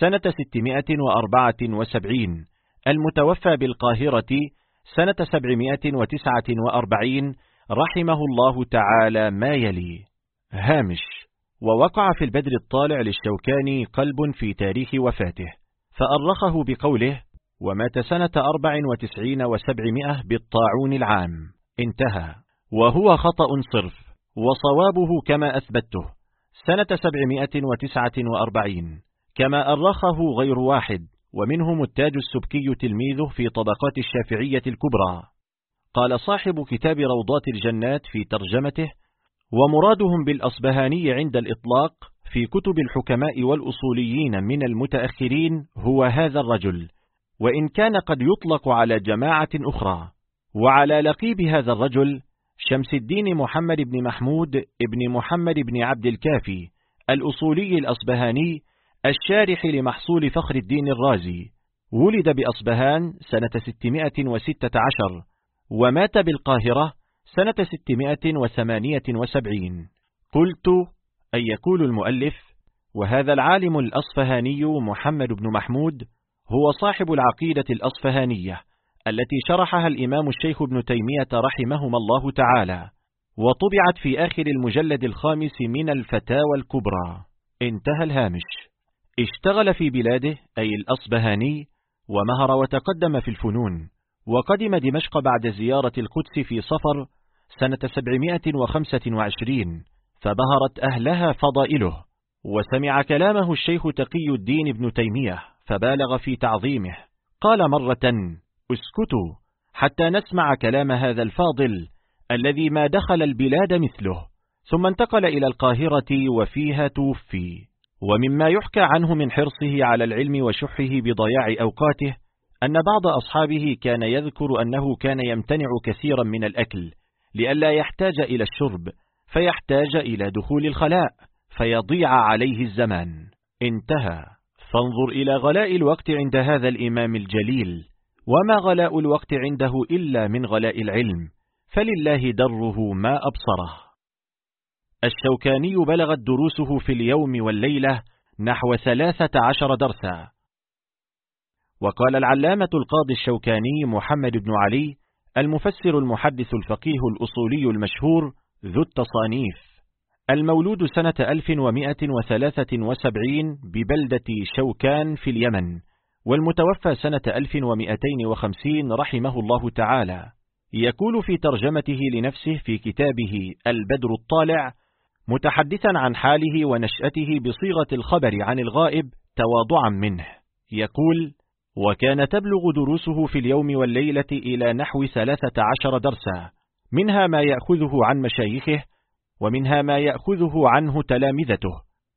سنة 674 المتوفى بالقاهرة سنة 749 رحمه الله تعالى ما يلي. هامش ووقع في البدر الطالع للشوكاني قلب في تاريخ وفاته فأرخه بقوله ومات سنة 94 وسبعمائة بالطاعون العام. انتهى. وهو خطأ صرف. وصوابه كما أثبته. سنة 749 كما أرخه غير واحد. ومنهم التاج السبكي تلميذه في طبقات الشافعية الكبرى. قال صاحب كتاب روضات الجنات في ترجمته. ومرادهم بالأصبهاني عند الإطلاق في كتب الحكماء والأصوليين من المتأخرين هو هذا الرجل. وإن كان قد يطلق على جماعة أخرى. وعلى لقيب هذا الرجل شمس الدين محمد بن محمود ابن محمد بن عبد الكافي الأصولي الأصبهاني الشارح لمحصول فخر الدين الرازي. ولد بأصبهان سنة 616 ومات بالقاهرة سنة 678 قلت أن يقول المؤلف وهذا العالم الأصفهاني محمد بن محمود هو صاحب العقيدة الأصفهانية. التي شرحها الإمام الشيخ ابن تيمية رحمهما الله تعالى وطبعت في آخر المجلد الخامس من الفتاوى الكبرى. انتهى الهامش. اشتغل في بلاده أي الأصبهاني ومهر وتقدم في الفنون وقدم دمشق بعد زيارة القدس في صفر سنة 725 فبهرت أهلها فضائله. وسمع كلامه الشيخ تقي الدين ابن تيمية فبالغ في تعظيمه. قال مرة اسكتوا حتى نسمع كلام هذا الفاضل الذي ما دخل البلاد مثله ثم انتقل إلى القاهرة وفيها توفي. ومما يحكى عنه من حرصه على العلم وشحه بضياع أوقاته أن بعض أصحابه كان يذكر أنه كان يمتنع كثيرا من الأكل لئلا يحتاج إلى الشرب فيحتاج إلى دخول الخلاء فيضيع عليه الزمان. انتهى. فانظر إلى غلاء الوقت عند هذا الإمام الجليل. وما غلاء الوقت عنده إلا من غلاء العلم فلله دره ما أبصره. الشوكاني بلغت دروسه في اليوم والليلة نحو ثلاثة عشر درسا. وقال العلامة القاضي الشوكاني محمد بن علي المفسر المحدث الفقيه الأصولي المشهور ذو التصانيف المولود سنة 1173 ببلدة شوكان في اليمن. والمتوفى سنة 1250 رحمه الله تعالى. يقول في ترجمته لنفسه في كتابه البدر الطالع متحدثا عن حاله ونشأته بصيغة الخبر عن الغائب تواضعا منه. يقول وكان تبلغ دروسه في اليوم والليلة إلى نحو ثلاثة عشر درسا منها ما يأخذه عن مشايخه ومنها ما يأخذه عنه تلامذته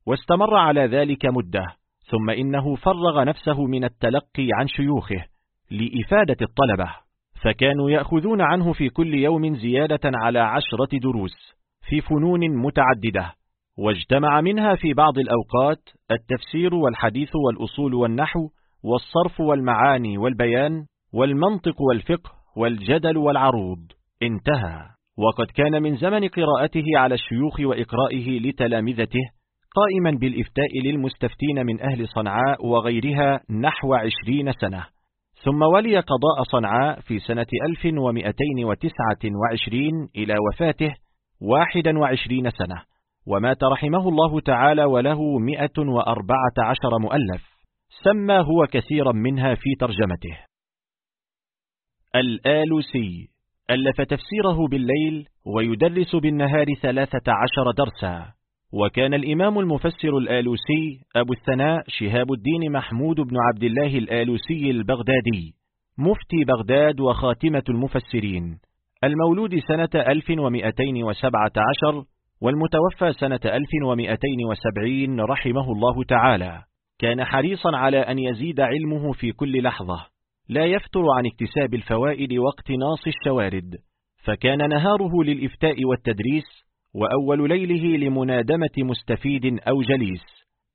واستمر على ذلك مدة. ثم إنه فرغ نفسه من التلقي عن شيوخه لإفادة الطلبة فكانوا يأخذون عنه في كل يوم زيادة على عشرة دروس في فنون متعددة واجتمع منها في بعض الأوقات التفسير والحديث والأصول والنحو والصرف والمعاني والبيان والمنطق والفقه والجدل والعروض. انتهى. وقد كان من زمن قراءته على الشيوخ وإقرائه لتلامذته قائما بالإفتاء للمستفتين من أهل صنعاء وغيرها نحو عشرين سنة. ثم ولي قضاء صنعاء في سنة 1229 إلى وفاته 21 سنة. ومات رحمه الله تعالى وله 114 مؤلف. سمى هو كثيرا منها في ترجمته. الآلوسي ألف تفسيره بالليل ويدرس بالنهار ثلاثة عشر درسا. وكان الإمام المفسر الآلوسي أبو الثناء شهاب الدين محمود بن عبد الله الآلوسي البغدادي مفتي بغداد وخاتمة المفسرين المولود سنة 1217 والمتوفى سنة 1270 رحمه الله تعالى. كان حريصا على أن يزيد علمه في كل لحظة. لا يفتر عن اكتساب الفوائد واقتناص الشوارد. فكان نهاره للإفتاء والتدريس وأول ليله لمنادمة مستفيد أو جليس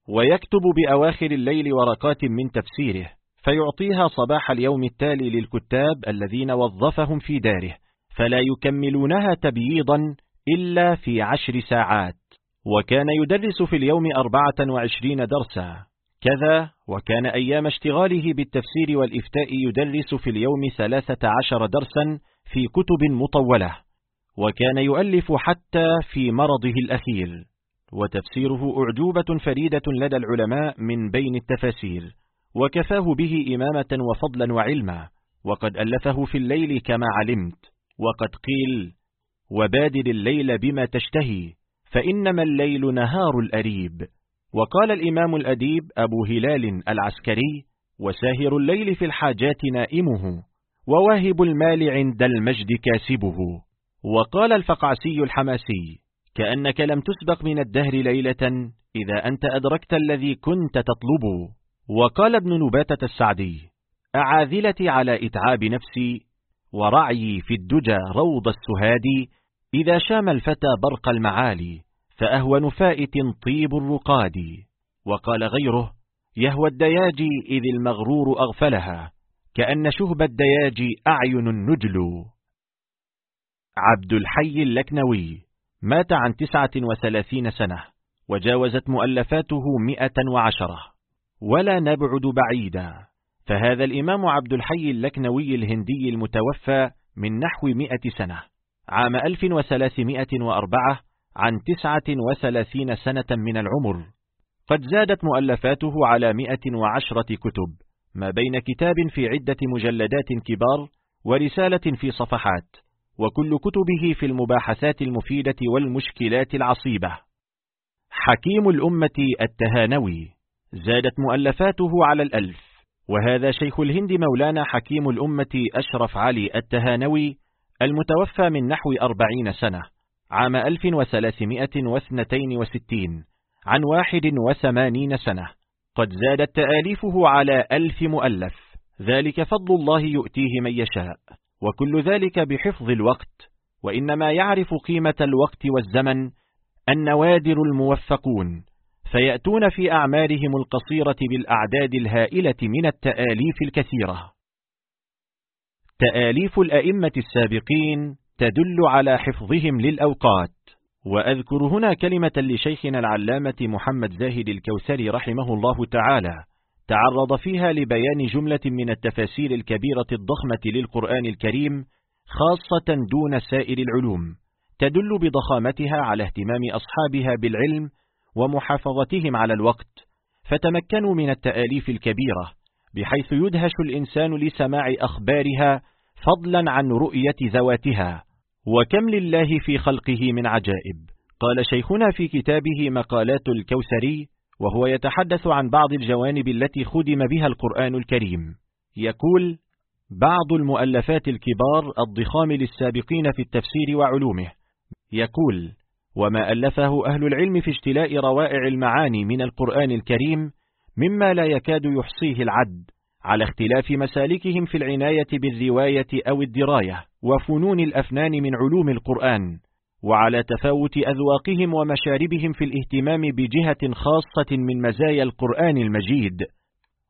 ويكتب بأواخر الليل ورقات من تفسيره فيعطيها صباح اليوم التالي للكتاب الذين وظفهم في داره فلا يكملونها تبييضا إلا في عشر ساعات. وكان يدرس في اليوم أربعة وعشرين درسا. كذا وكان أيام اشتغاله بالتفسير والإفتاء يدرس في اليوم ثلاثة عشر درسا في كتب مطولة. وكان يؤلف حتى في مرضه الأخير وتفسيره أعجوبة فريدة لدى العلماء من بين التفاسير وكفاه به إمامة وفضلا وعلما وقد ألفه في الليل كما علمت وقد قيل وبادر الليل بما تشتهي فإنما الليل نهار الأريب وقال الإمام الأديب أبو هلال العسكري وساهر الليل في الحاجات نائمه وواهب المال عند المجد كاسبه وقال الفقعسي الحماسي كأنك لم تسبق من الدهر ليلة إذا أنت أدركت الذي كنت تطلبه وقال ابن نباتة السعدي أعاذلتي على إتعاب نفسي ورعيي في الدجى روض السهاد. إذا شام الفتى برق المعالي فأهون فائت طيب الرقاد وقال غيره يهوى الدياجي إذ المغرور أغفلها كأن شهب الدياجي أعين النجل عبد الحي اللكنوي مات عن تسعة وثلاثين سنة وجاوزت مؤلفاته مئة وعشرة. ولا نبعد بعيدا فهذا الإمام عبد الحي اللكنوي الهندي المتوفى من نحو مئة سنة عام 1304 عن تسعة وثلاثين سنة من العمر. قد زادت مؤلفاته على مئة وعشرة كتب ما بين كتاب في عدة مجلدات كبار ورسالة في صفحات. وكل كتبه في المباحثات المفيدة والمشكلات العصيبة. حكيم الأمة التهانوي. زادت مؤلفاته على الألف. وهذا شيخ الهند مولانا حكيم الأمة أشرف علي التهانوي المتوفى من نحو أربعين سنة عام 1362 عن واحد وثمانين سنة. قد زادت تآليفه على ألف مؤلف. ذلك فضل الله يؤتيه من يشاء. وكل ذلك بحفظ الوقت وإنما يعرف قيمة الوقت والزمن النوادر الموفقون فيأتون في أعمارهم القصيرة بالأعداد الهائلة من التآليف الكثيرة. تآليف الأئمة السابقين تدل على حفظهم للأوقات وأذكر هنا كلمة لشيخنا العلامة محمد زاهد الكوثري رحمه الله تعالى تعرض فيها لبيان جملة من التفاسير الكبيرة الضخمة للقرآن الكريم خاصة دون سائر العلوم تدل بضخامتها على اهتمام أصحابها بالعلم ومحافظتهم على الوقت فتمكنوا من التآليف الكبيرة بحيث يدهش الإنسان لسماع أخبارها فضلا عن رؤية ذواتها. وكم لله في خلقه من عجائب؟ قال شيخنا في كتابه مقالات الكوثري وهو يتحدث عن بعض الجوانب التي خدم بها القرآن الكريم. يقول بعض المؤلفات الكبار الضخام للسابقين في التفسير وعلومه. يقول وما ألفه أهل العلم في اجتلاء روائع المعاني من القرآن الكريم مما لا يكاد يحصيه العد على اختلاف مسالكهم في العناية بالرواية أو الدراية وفنون الأفنان من علوم القرآن. وعلى تفاوت أذواقهم ومشاربهم في الاهتمام بجهة خاصة من مزايا القرآن المجيد.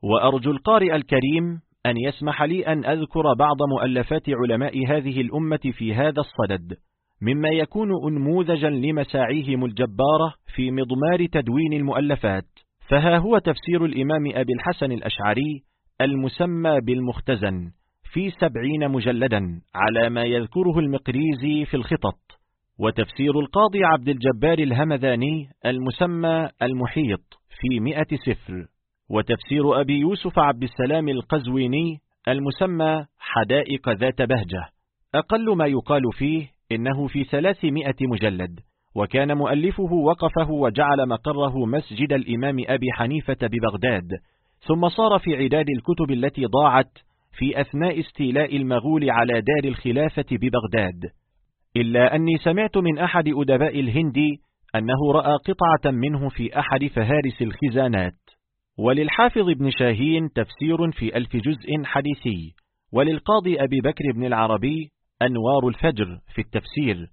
وأرجو القارئ الكريم أن يسمح لي أن أذكر بعض مؤلفات علماء هذه الأمة في هذا الصدد مما يكون أنموذجا لمساعيهم الجبارة في مضمار تدوين المؤلفات. فها هو تفسير الإمام أبي الحسن الأشعري المسمى بالمختزن في سبعين مجلدا على ما يذكره المقريزي في الخطط. وتفسير القاضي عبد الجبار الهمذاني المسمى المحيط في مئة سفر وتفسير أبي يوسف عبد السلام القزويني المسمى حدائق ذات بهجة. أقل ما يقال فيه إنه في ثلاثمائة مجلد وكان مؤلفه وقفه وجعل مقره مسجد الإمام أبي حنيفة ببغداد ثم صار في عداد الكتب التي ضاعت في أثناء استيلاء المغول على دار الخلافة ببغداد. إلا أني سمعت من أحد أدباء الهند أنه رأى قطعة منه في أحد فهارس الخزانات. وللحافظ ابن شاهين تفسير في ألف جزء حديثي. وللقاضي أبي بكر بن العربي أنوار الفجر في التفسير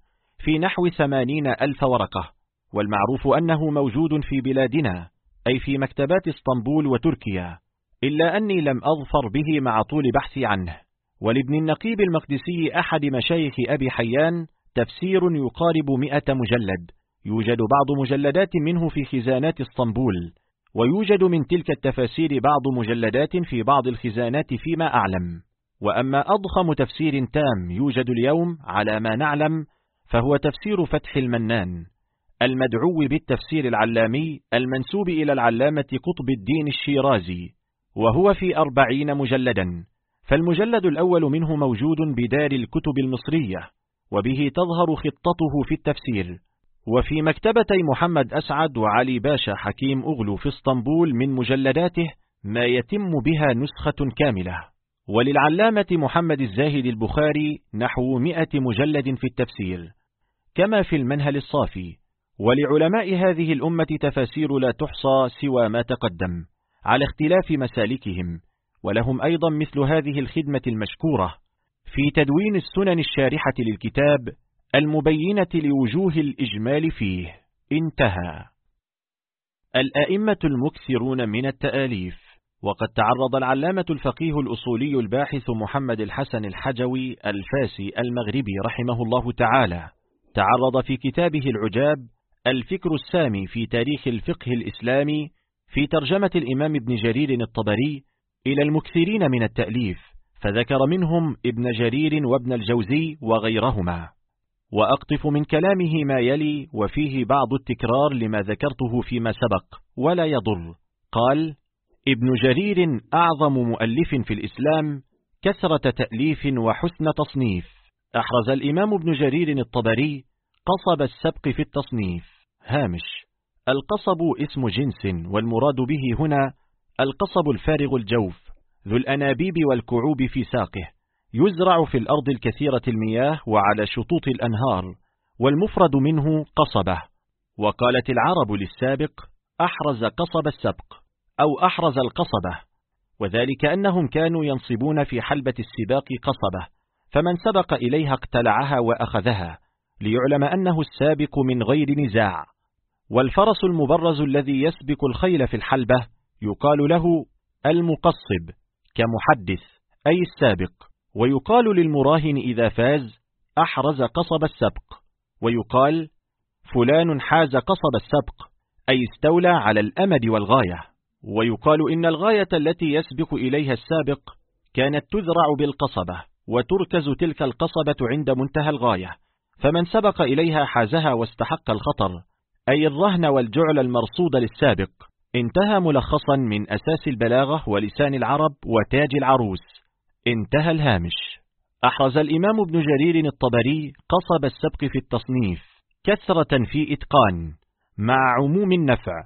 في نحو ثمانين ألف ورقة. والمعروف أنه موجود في بلادنا أي في مكتبات اسطنبول وتركيا. إلا أني لم أظفر به مع طول بحثي عنه. ولابن النقيب المقدسي أحد مشايخ أبي حيان تفسير يقارب مئة مجلد. يوجد بعض مجلدات منه في خزانات اسطنبول ويوجد من تلك التفاسير بعض مجلدات في بعض الخزانات فيما أعلم. وأما أضخم تفسير تام يوجد اليوم على ما نعلم فهو تفسير فتح المنان المدعو بالتفسير العلامي المنسوب إلى العلامة قطب الدين الشيرازي وهو في أربعين مجلدا. فالمجلد الأول منه موجود بدار الكتب المصرية. وبه تظهر خطته في التفسير. وفي مكتبتي محمد أسعد وعلي باشا حكيم أغلو في اسطنبول من مجلداته ما يتم بها نسخة كاملة. وللعلامة محمد الزاهد البخاري نحو مئة مجلد في التفسير. كما في المنهل الصافي. ولعلماء هذه الأمة تفاسير لا تحصى سوى ما تقدم. على اختلاف مسالكهم. ولهم أيضا مثل هذه الخدمة المشكورة. في تدوين السنن الشارحة للكتاب المبينة لوجوه الإجمال فيه. انتهى. الأئمة المكثرون من التآليف وقد تعرض العلامة الفقيه الأصولي الباحث محمد الحسن الحجوي الفاسي المغربي رحمه الله تعالى. تعرض في كتابه العجاب الفكر السامي في تاريخ الفقه الإسلامي في ترجمة الإمام ابن جرير الطبري إلى المكثرين من التأليف. فذكر منهم ابن جرير وابن الجوزي وغيرهما. وأقطف من كلامه ما يلي وفيه بعض التكرار لما ذكرته فيما سبق ولا يضر. قال ابن جرير أعظم مؤلف في الإسلام كثرة تأليف وحسن تصنيف. أحرز الإمام ابن جرير الطبري قصب السبق في التصنيف. هامش القصب اسم جنس والمراد به هنا القصب الفارغ الجوف. ذو الأنابيب والكعوب في ساقه يزرع في الأرض الكثيرة المياه وعلى شطوط الأنهار والمفرد منه قصبة. وقالت العرب للسابق أحرز قصب السبق أو أحرز القصبة. وذلك أنهم كانوا ينصبون في حلبة السباق قصبة فمن سبق إليها اقتلعها وأخذها ليعلم أنه السابق من غير نزاع. والفرس المبرز الذي يسبق الخيل في الحلبة يقال له المقصب. كمحدث أي السابق. ويقال للمراهن إذا فاز أحرز قصب السبق. ويقال فلان حاز قصب السبق أي استولى على الأمد والغاية. ويقال إن الغاية التي يسبق إليها السابق كانت تذرع بالقصبة وتركز تلك القصبة عند منتهى الغاية. فمن سبق إليها حازها واستحق الخطر أي الرهن والجعل المرصود للسابق. انتهى ملخصا من أساس البلاغة ولسان العرب وتاج العروس. انتهى الهامش. أحرز الإمام ابن جرير الطبري قصب السبق في التصنيف كثرة في إتقان مع عموم النفع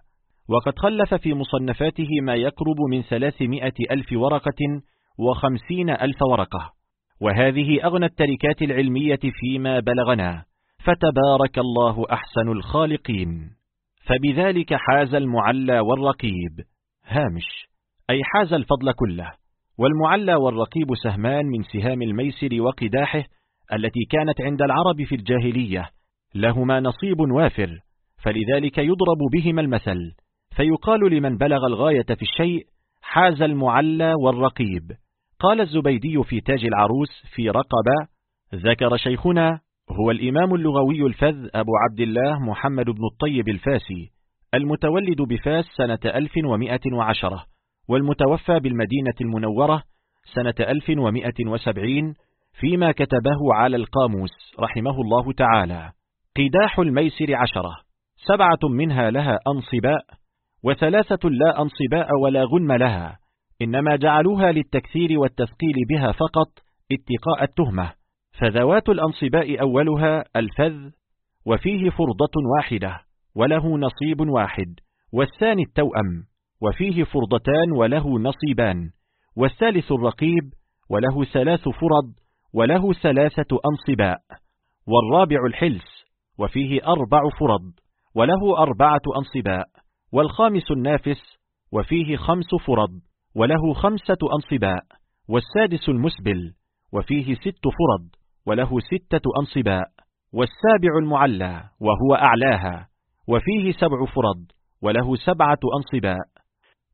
وقد خلف في مصنفاته ما يقرب من ثلاثمائة ألف ورقة وخمسين ألف ورقة. وهذه أغنى التركات العلمية فيما بلغنا. فتبارك الله أحسن الخالقين. فبذلك حاز المعلى والرقيب. هامش. أي حاز الفضل كله. والمعلى والرقيب سهمان من سهام الميسر وقداحه التي كانت عند العرب في الجاهلية. لهما نصيب وافر. فلذلك يضرب بهما المثل. فيقال لمن بلغ الغاية في الشيء حاز المعلى والرقيب. قال الزبيدي في تاج العروس في رقبة ذكر شيخنا هو الإمام اللغوي الفذ أبو عبد الله محمد بن الطيب الفاسي المتولد بفاس سنة 1110 والمتوفى بالمدينة المنورة سنة 1170 فيما كتبه على القاموس رحمه الله تعالى. قداح الميسر عشرة سبعة منها لها أنصباء وثلاثة لا أنصباء ولا غنم لها إنما جعلوها للتكثير والتثقيل بها فقط اتقاء التهمة. فذوات الأنصباء أولها الفذ وفيه فرضة واحدة وله نصيب واحد والثاني التوأم وفيه فرضتان وله نصيبان والثالث الرقيب وله ثلاث فرض وله ثلاثة أنصباء والرابع الحلس وفيه أربع فرض وله أربعة أنصباء والخامس النافس وفيه خمس فرض وله خمسة أنصباء والسادس المسبل وفيه ست فرض. وله ستة أنصباء والسابع المعلى وهو أعلاها وفيه سبع فرض وله سبعة أنصباء.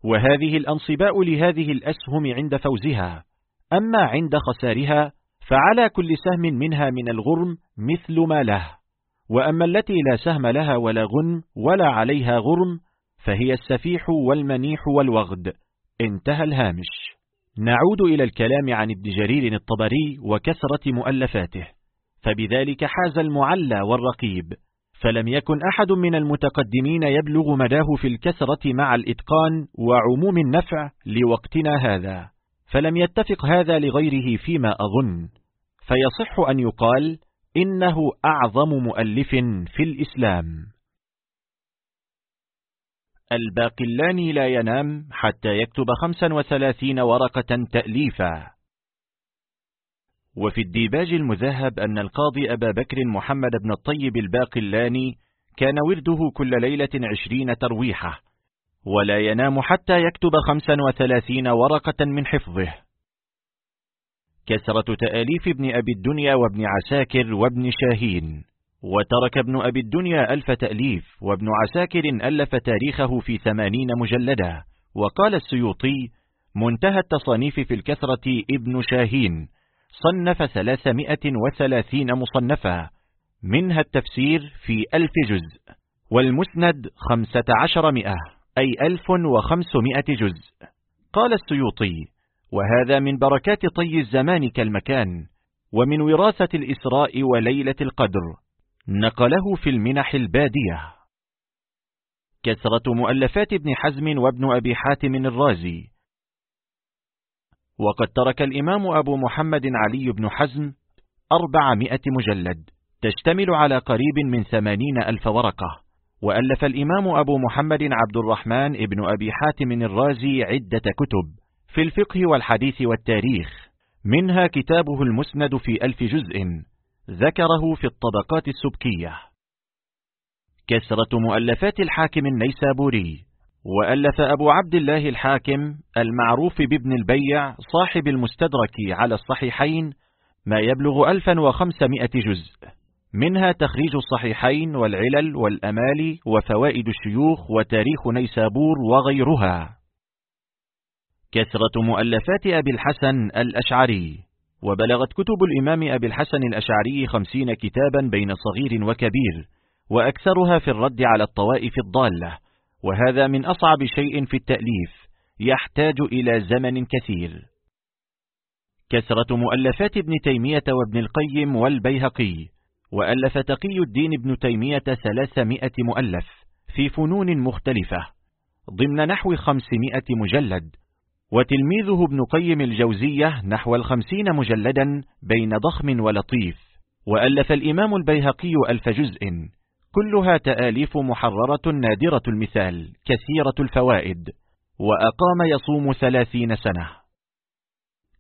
وهذه الأنصباء لهذه الأسهم عند فوزها. أما عند خسارها فعلى كل سهم منها من الغرم مثل ما له. وأما التي لا سهم لها ولا غنم ولا عليها غرم فهي السفيح والمنيح والوغد. انتهى الهامش. نعود إلى الكلام عن الدجرير الطبري وكثرة مؤلفاته فبذلك حاز المعلى والرقيب فلم يكن أحد من المتقدمين يبلغ مداه في الكثرة مع الإتقان وعموم النفع لوقتنا هذا فلم يتفق هذا لغيره فيما أظن فيصح أن يقال إنه أعظم مؤلف في الإسلام. الباقلاني لا ينام حتى يكتب خمسا وثلاثين ورقة تأليفا. وفي الديباج المذهب أن القاضي أبا بكر محمد بن الطيب الباقلاني كان ورده كل ليلة عشرين ترويحة ولا ينام حتى يكتب خمسا وثلاثين ورقة من حفظه. كسرة تآليف ابن أبي الدنيا وابن عساكر وابن شاهين. وترك ابن أبي الدنيا ألف تأليف وابن عساكر ألف تاريخه في ثمانين مجلدا. وقال السيوطي منتهى التصانيف في الكثرة ابن شاهين صنف ثلاثمائة وثلاثين مصنفا. منها التفسير في ألف جزء والمسند خمسة عشر مئة أي ألف وخمسمائة جزء. قال السيوطي وهذا من بركات طي الزمان كالمكان ومن وراثة الإسراء وليلة القدر. نقله في المنح البادية. كثرة مؤلفات ابن حزم وابن أبي حاتم الرازي. وقد ترك الإمام أبو محمد علي بن حزم أربعمائة مجلد تشتمل على قريب من ثمانين ألف ورقة. وألف الإمام أبو محمد عبد الرحمن ابن أبي حاتم الرازي عدة كتب في الفقه والحديث والتاريخ. منها كتابه المسند في ألف جزء. ذكره في الطبقات السبكية. كسرة مؤلفات الحاكم النيسابوري وألف أبو عبد الله الحاكم المعروف بابن البيع صاحب المستدرك على الصحيحين ما يبلغ 1500 جزء. منها تخريج الصحيحين والعلل والأمالي وفوائد الشيوخ وتاريخ نيسابور وغيرها. كثرة مؤلفات أبي الحسن الأشعري. وبلغت كتب الإمام أبي الحسن الأشعري خمسين كتابا بين صغير وكبير وأكثرها في الرد على الطوائف الضالة وهذا من أصعب شيء في التأليف يحتاج إلى زمن كثير. كثرة مؤلفات ابن تيمية وابن القيم والبيهقي وألف تقي الدين ابن تيمية ثلاثمائة مؤلف في فنون مختلفة ضمن نحو خمسمائة مجلد. وتلميذه ابن قيم الجوزية نحو الخمسين مجلدا بين ضخم ولطيف وألف الإمام البيهقي ألف جزء. كلها تآليف محررة نادرة المثال كثيرة الفوائد. وأقام يصوم ثلاثين سنة.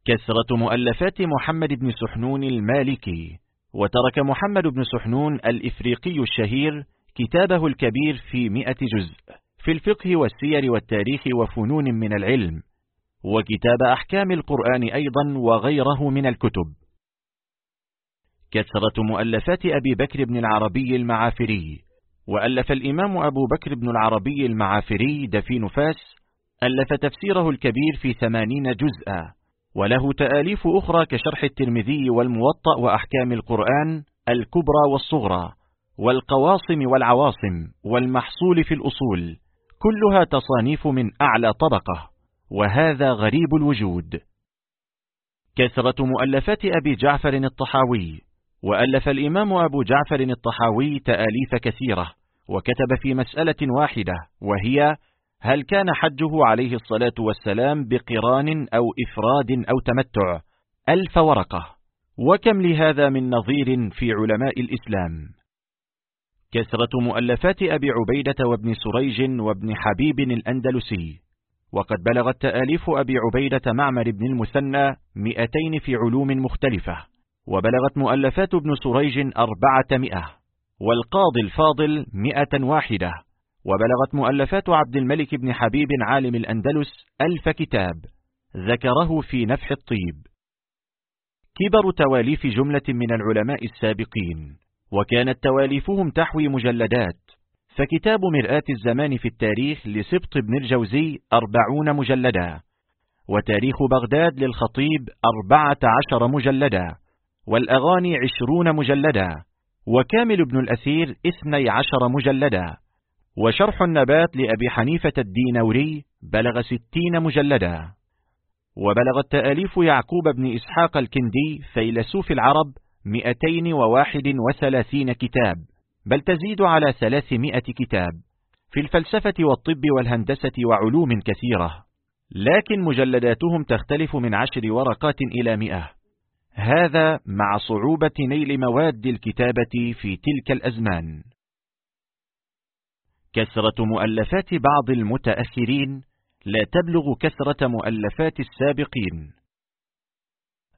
كثرة مؤلفات محمد بن سحنون المالكي. وترك محمد بن سحنون الإفريقي الشهير كتابه الكبير في مئة جزء. في الفقه والسير والتاريخ وفنون من العلم. وكتاب أحكام القرآن أيضا وغيره من الكتب. كثرة مؤلفات أبي بكر بن العربي المعافري. وألف الإمام أبو بكر بن العربي المعافري دفين فاس ألف تفسيره الكبير في ثمانين جزءا. وله تآليف أخرى كشرح الترمذي والموطأ وأحكام القرآن الكبرى والصغرى والقواصم والعواصم والمحصول في الأصول. كلها تصانيف من أعلى طبقة. وهذا غريب الوجود. كثرة مؤلفات أبي جعفر الطحاوي وألف الإمام أبو جعفر الطحاوي تآليف كثيرة وكتب في مسألة واحدة وهي هل كان حجه عليه الصلاة والسلام بقران أو إفراد أو تمتع؟ ألف ورقة. وكم لهذا من نظير في علماء الإسلام. كثرة مؤلفات أبي عبيدة وابن سريج وابن حبيب الأندلسي. وقد بلغت تآليف أبي عبيدة معمر بن المثنى مئتين في علوم مختلفة وبلغت مؤلفات ابن سريج أربعة والقاضي الفاضل مئة واحدة وبلغت مؤلفات عبد الملك بن حبيب عالم الأندلس ألف كتاب ذكره في نفح الطيب. كبر تواليف جملة من العلماء السابقين وكانت تواليفهم تحوي مجلدات فكتاب مرآة الزمان في التاريخ لسبط بن الجوزي أربعون مجلدا وتاريخ بغداد للخطيب أربعة عشر مجلدا والأغاني عشرون مجلدا وكامل بن الأثير اثني عشر مجلدا وشرح النبات لأبي حنيفة الدينوري بلغ ستين مجلدا. وبلغت تآليف يعقوب بن إسحاق الكندي فيلسوف العرب مئتين وواحد وثلاثين كتاب. بل تزيد على ثلاثمائة كتاب في الفلسفة والطب والهندسة وعلوم كثيرة. لكن مجلداتهم تختلف من عشر ورقات إلى مئة. هذا مع صعوبة نيل مواد الكتابة في تلك الأزمان. كثرة مؤلفات بعض المتأخرين لا تبلغ كثرة مؤلفات السابقين.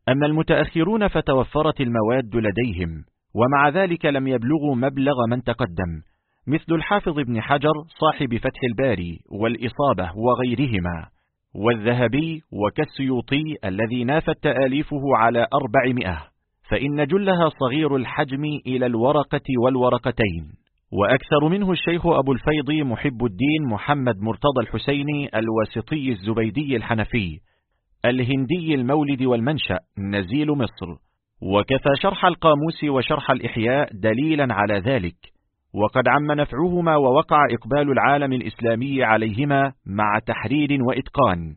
أما المتأخرون فتوفرت المواد لديهم. ومع ذلك لم يبلغوا مبلغ من تقدم مثل الحافظ ابن حجر صاحب فتح الباري والإصابة وغيرهما والذهبي وكالسيوطي الذي نافت تآليفه على أربعمائة فإن جلها صغير الحجم إلى الورقة والورقتين. وأكثر منه الشيخ أبو الفيض محب الدين محمد مرتضى الحسيني الواسطي الزبيدي الحنفي الهندي المولد والمنشأ نزيل مصر. وكفى شرح القاموس وشرح الإحياء دليلا على ذلك وقد عم نفعهما ووقع إقبال العالم الإسلامي عليهما مع تحرير وإتقان.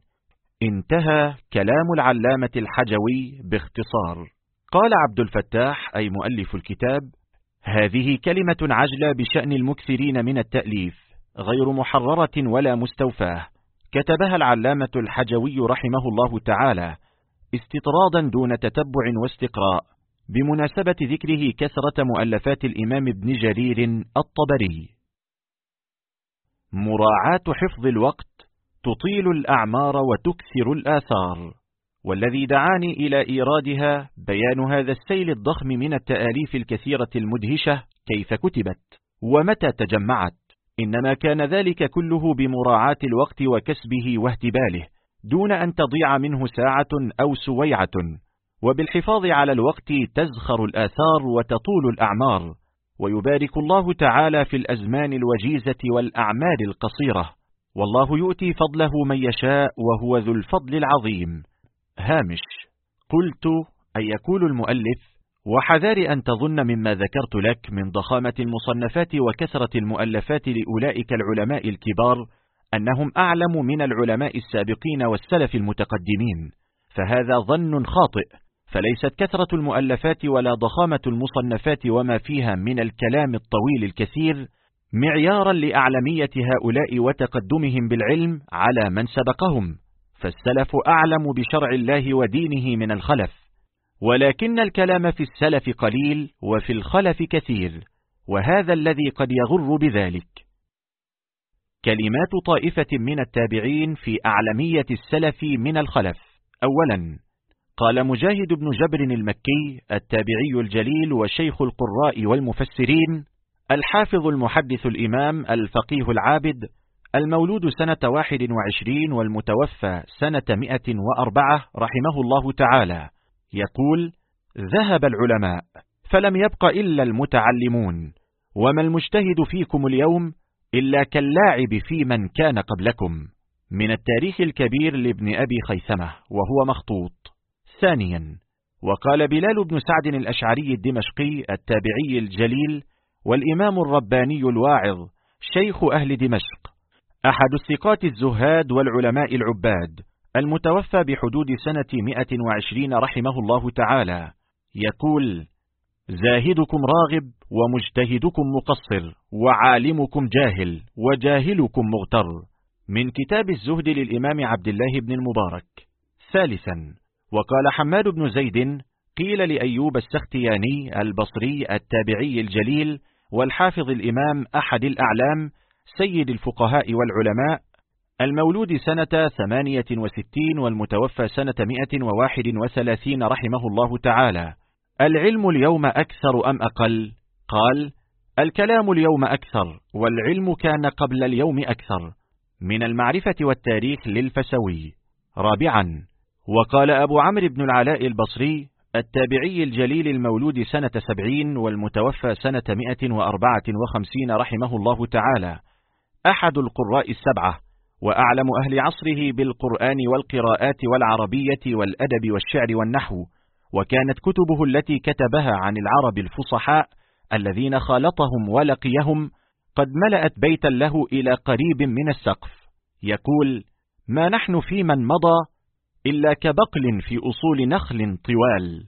انتهى كلام العلامة الحجوي باختصار. قال عبد الفتاح أي مؤلف الكتاب هذه كلمة عجلة بشأن المكثرين من التأليف غير محررة ولا مستوفاة. كتبها العلامة الحجوي رحمه الله تعالى استطرادا دون تتبع واستقراء بمناسبة ذكره كثرة مؤلفات الإمام ابن جرير الطبري. مراعاة حفظ الوقت تطيل الأعمار وتكثر الآثار. والذي دعاني إلى إيرادها بيان هذا السيل الضخم من التآليف الكثيرة المدهشة كيف كتبت ومتى تجمعت. إنما كان ذلك كله بمراعاة الوقت وكسبه واهتباله. دون أن تضيع منه ساعة أو سويعة وبالحفاظ على الوقت تزخر الآثار وتطول الأعمار ويبارك الله تعالى في الأزمان الوجيزة والأعمال القصيرة. والله يؤتي فضله من يشاء وهو ذو الفضل العظيم. هامش قلت أن يقول المؤلف وحذار أن تظن مما ذكرت لك من ضخامة المصنفات وكثرة المؤلفات لأولئك العلماء الكبار أنهم أعلم من العلماء السابقين والسلف المتقدمين فهذا ظن خاطئ فليست كثرة المؤلفات ولا ضخامة المصنفات وما فيها من الكلام الطويل الكثير معيارا لأعلمية هؤلاء وتقدمهم بالعلم على من سبقهم فالسلف أعلم بشرع الله ودينه من الخلف ولكن الكلام في السلف قليل وفي الخلف كثير وهذا الذي قد يغر بذلك. كلمات طائفة من التابعين في أعلمية السلف من الخلف. أولا قال مجاهد بن جبر المكي التابعي الجليل وشيخ القراء والمفسرين الحافظ المحدث الإمام الفقيه العابد المولود سنة واحد وعشرين والمتوفى سنة مئة وأربعة رحمه الله تعالى. يقول ذهب العلماء فلم يبق إلا المتعلمون. وما المجتهد فيكم اليوم إلا كاللاعب في من كان قبلكم من التاريخ الكبير لابن أبي خيثمة وهو مخطوط. ثانيا وقال بلال بن سعد الأشعري الدمشقي التابعي الجليل والإمام الرباني الواعظ شيخ أهل دمشق أحد الثقات الزهاد والعلماء العباد المتوفى بحدود سنة 120 رحمه الله تعالى. يقول زاهدكم راغب ومجتهدكم مقصر وعالمكم جاهل وجاهلكم مغتر. من كتاب الزهد للإمام عبد الله بن المبارك. ثالثا وقال حماد بن زيد قيل لأيوب السختياني البصري التابعي الجليل والحافظ الإمام أحد الأعلام سيد الفقهاء والعلماء المولود سنة ثمانية وستين والمتوفى سنة مئة وواحد وثلاثين رحمه الله تعالى. العلم اليوم أكثر أم أقل؟ قال الكلام اليوم أكثر والعلم كان قبل اليوم أكثر من المعرفة والتاريخ للفسوي. رابعا وقال أبو عمرو بن العلاء البصري التابعي الجليل المولود سنة سبعين والمتوفى سنة مئة وأربعة وخمسين رحمه الله تعالى. أحد القراء السبعة وأعلم أهل عصره بالقرآن والقراءات والعربية والأدب والشعر والنحو وكانت كتبه التي كتبها عن العرب الفصحاء الذين خالطهم ولقيهم قد ملأت بيتا له إلى قريب من السقف. يقول ما نحن في من مضى إلا كبقل في أصول نخل طوال.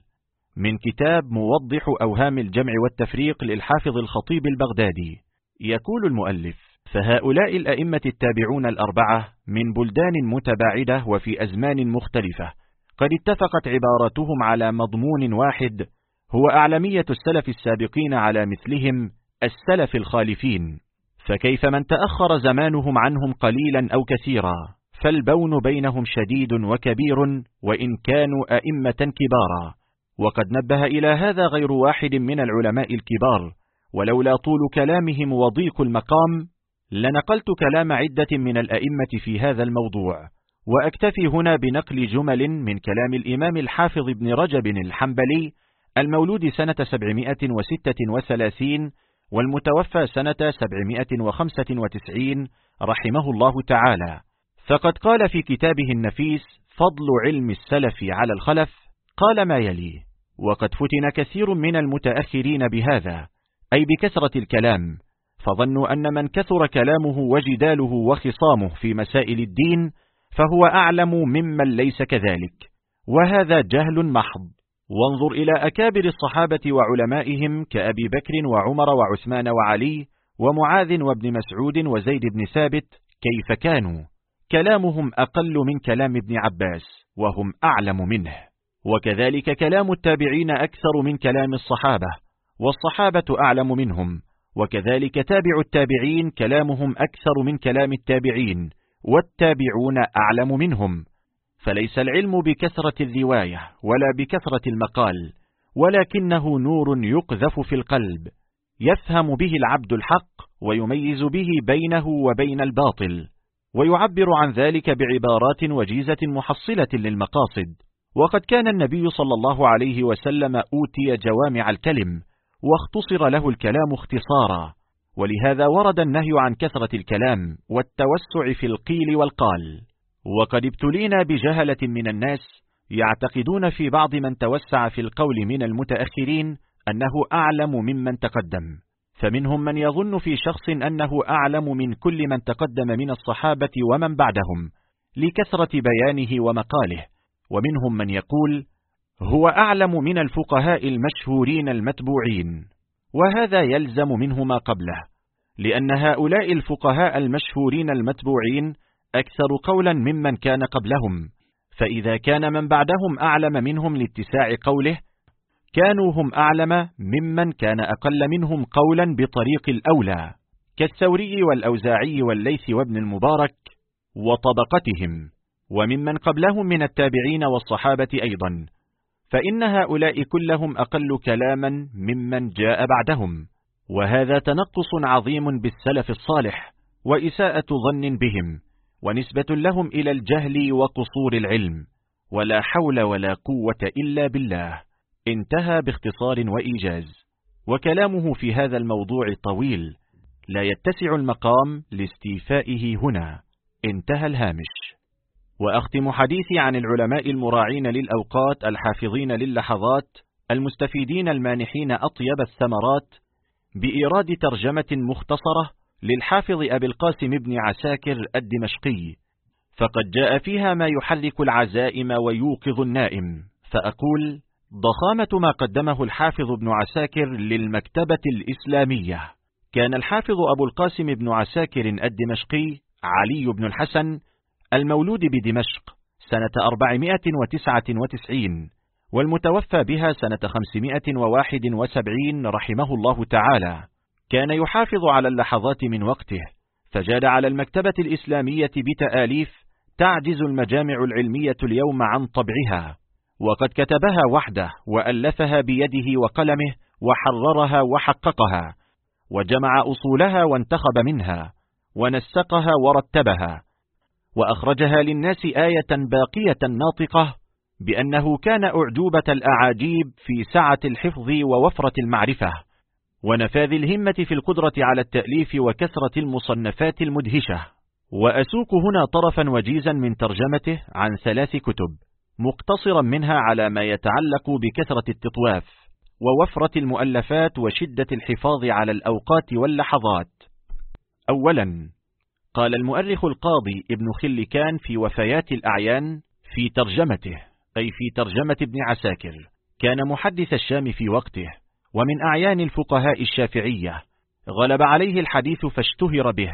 من كتاب موضح أوهام الجمع والتفريق للحافظ الخطيب البغدادي. يقول المؤلف فهؤلاء الأئمة التابعون الأربعة من بلدان متباعدة وفي أزمان مختلفة. قد اتفقت عبارتهم على مضمون واحد هو أعلمية السلف السابقين على مثلهم السلف الخالفين فكيف من تأخر زمانهم عنهم قليلا أو كثيرا فالبون بينهم شديد وكبير وإن كانوا أئمة كبارا. وقد نبه إلى هذا غير واحد من العلماء الكبار ولولا طول كلامهم وضيق المقام لنقلت كلام عدة من الأئمة في هذا الموضوع. وأكتفي هنا بنقل جمل من كلام الإمام الحافظ ابن رجب الحنبلي المولود سنة 736 والمتوفى سنة 795 رحمه الله تعالى. فقد قال في كتابه النفيس فضل علم السلف على الخلف قال ما يلي وقد فتن كثير من المتأخرين بهذا أي بكثرة الكلام. فظنوا أن من كثر كلامه وجداله وخصامه في مسائل الدين فهو أعلم ممن ليس كذلك. وهذا جهل محض. وانظر إلى أكابر الصحابة وعلمائهم كأبي بكر وعمر وعثمان وعلي ومعاذ وابن مسعود وزيد بن ثابت كيف كانوا. كلامهم أقل من كلام ابن عباس وهم أعلم منه. وكذلك كلام التابعين أكثر من كلام الصحابة والصحابة أعلم منهم. وكذلك تابع التابعين كلامهم أكثر من كلام التابعين والتابعون أعلم منهم. فليس العلم بكثرة الرواية ولا بكثرة المقال ولكنه نور يقذف في القلب يفهم به العبد الحق ويميز به بينه وبين الباطل ويعبر عن ذلك بعبارات وجيزة محصلة للمقاصد. وقد كان النبي صلى الله عليه وسلم أوتي جوامع الكلم واختصر له الكلام اختصارا ولهذا ورد النهي عن كثرة الكلام والتوسع في القيل والقال. وقد ابتلينا بجهلة من الناس يعتقدون في بعض من توسع في القول من المتأخرين أنه أعلم ممن تقدم. فمنهم من يظن في شخص أنه أعلم من كل من تقدم من الصحابة ومن بعدهم لكثرة بيانه ومقاله. ومنهم من يقول هو أعلم من الفقهاء المشهورين المتبوعين وهذا يلزم منه ما قبله لأن هؤلاء الفقهاء المشهورين المتبوعين أكثر قولا ممن كان قبلهم فإذا كان من بعدهم أعلم منهم لاتساع قوله كانوا هم أعلم ممن كان أقل منهم قولا بطريق الأولى كالثوري والأوزاعي والليث وابن المبارك وطبقتهم وممن قبلهم من التابعين والصحابة أيضا فإن هؤلاء كلهم أقل كلاما ممن جاء بعدهم وهذا تنقص عظيم بالسلف الصالح وإساءة ظن بهم. ونسبة لهم إلى الجهل وقصور العلم ولا حول ولا قوة إلا بالله. انتهى باختصار وإيجاز. وكلامه في هذا الموضوع طويل لا يتسع المقام لاستيفائه هنا. انتهى الهامش. وأختم حديثي عن العلماء المراعين للأوقات الحافظين للحظات المستفيدين المانحين أطيب الثمرات بإيراد ترجمة مختصرة للحافظ أبي القاسم بن عساكر الدمشقي فقد جاء فيها ما يحرك العزائم ويوقظ النائم فأقول ضخامة ما قدمه الحافظ ابن عساكر للمكتبة الإسلامية. كان الحافظ أبو القاسم بن عساكر الدمشقي علي بن الحسن المولود بدمشق سنة 499 والمتوفى بها سنة 571 رحمه الله تعالى. كان يحافظ على اللحظات من وقته فجاد على المكتبة الإسلامية بتآليف تعجز المجامع العلمية اليوم عن طبعها وقد كتبها وحده وألفها بيده وقلمه وحررها وحققها وجمع أصولها وانتخب منها ونسقها ورتبها وأخرجها للناس آية باقية ناطقة بأنه كان أعجوبة الأعاجيب في سعة الحفظ ووفرة المعرفة. ونفاذ الهمة في القدرة على التأليف وكثرة المصنفات المدهشة. وأسوق هنا طرفا وجيزا من ترجمته عن ثلاث كتب مقتصرا منها على ما يتعلق بكثرة التطواف ووفرة المؤلفات وشدة الحفاظ على الأوقات واللحظات. أولا قال المؤرخ القاضي ابن خلكان في وفيات الأعيان في ترجمته أي في ترجمة ابن عساكر كان محدث الشام في وقته. ومن أعيان الفقهاء الشافعية غلب عليه الحديث فاشتهر به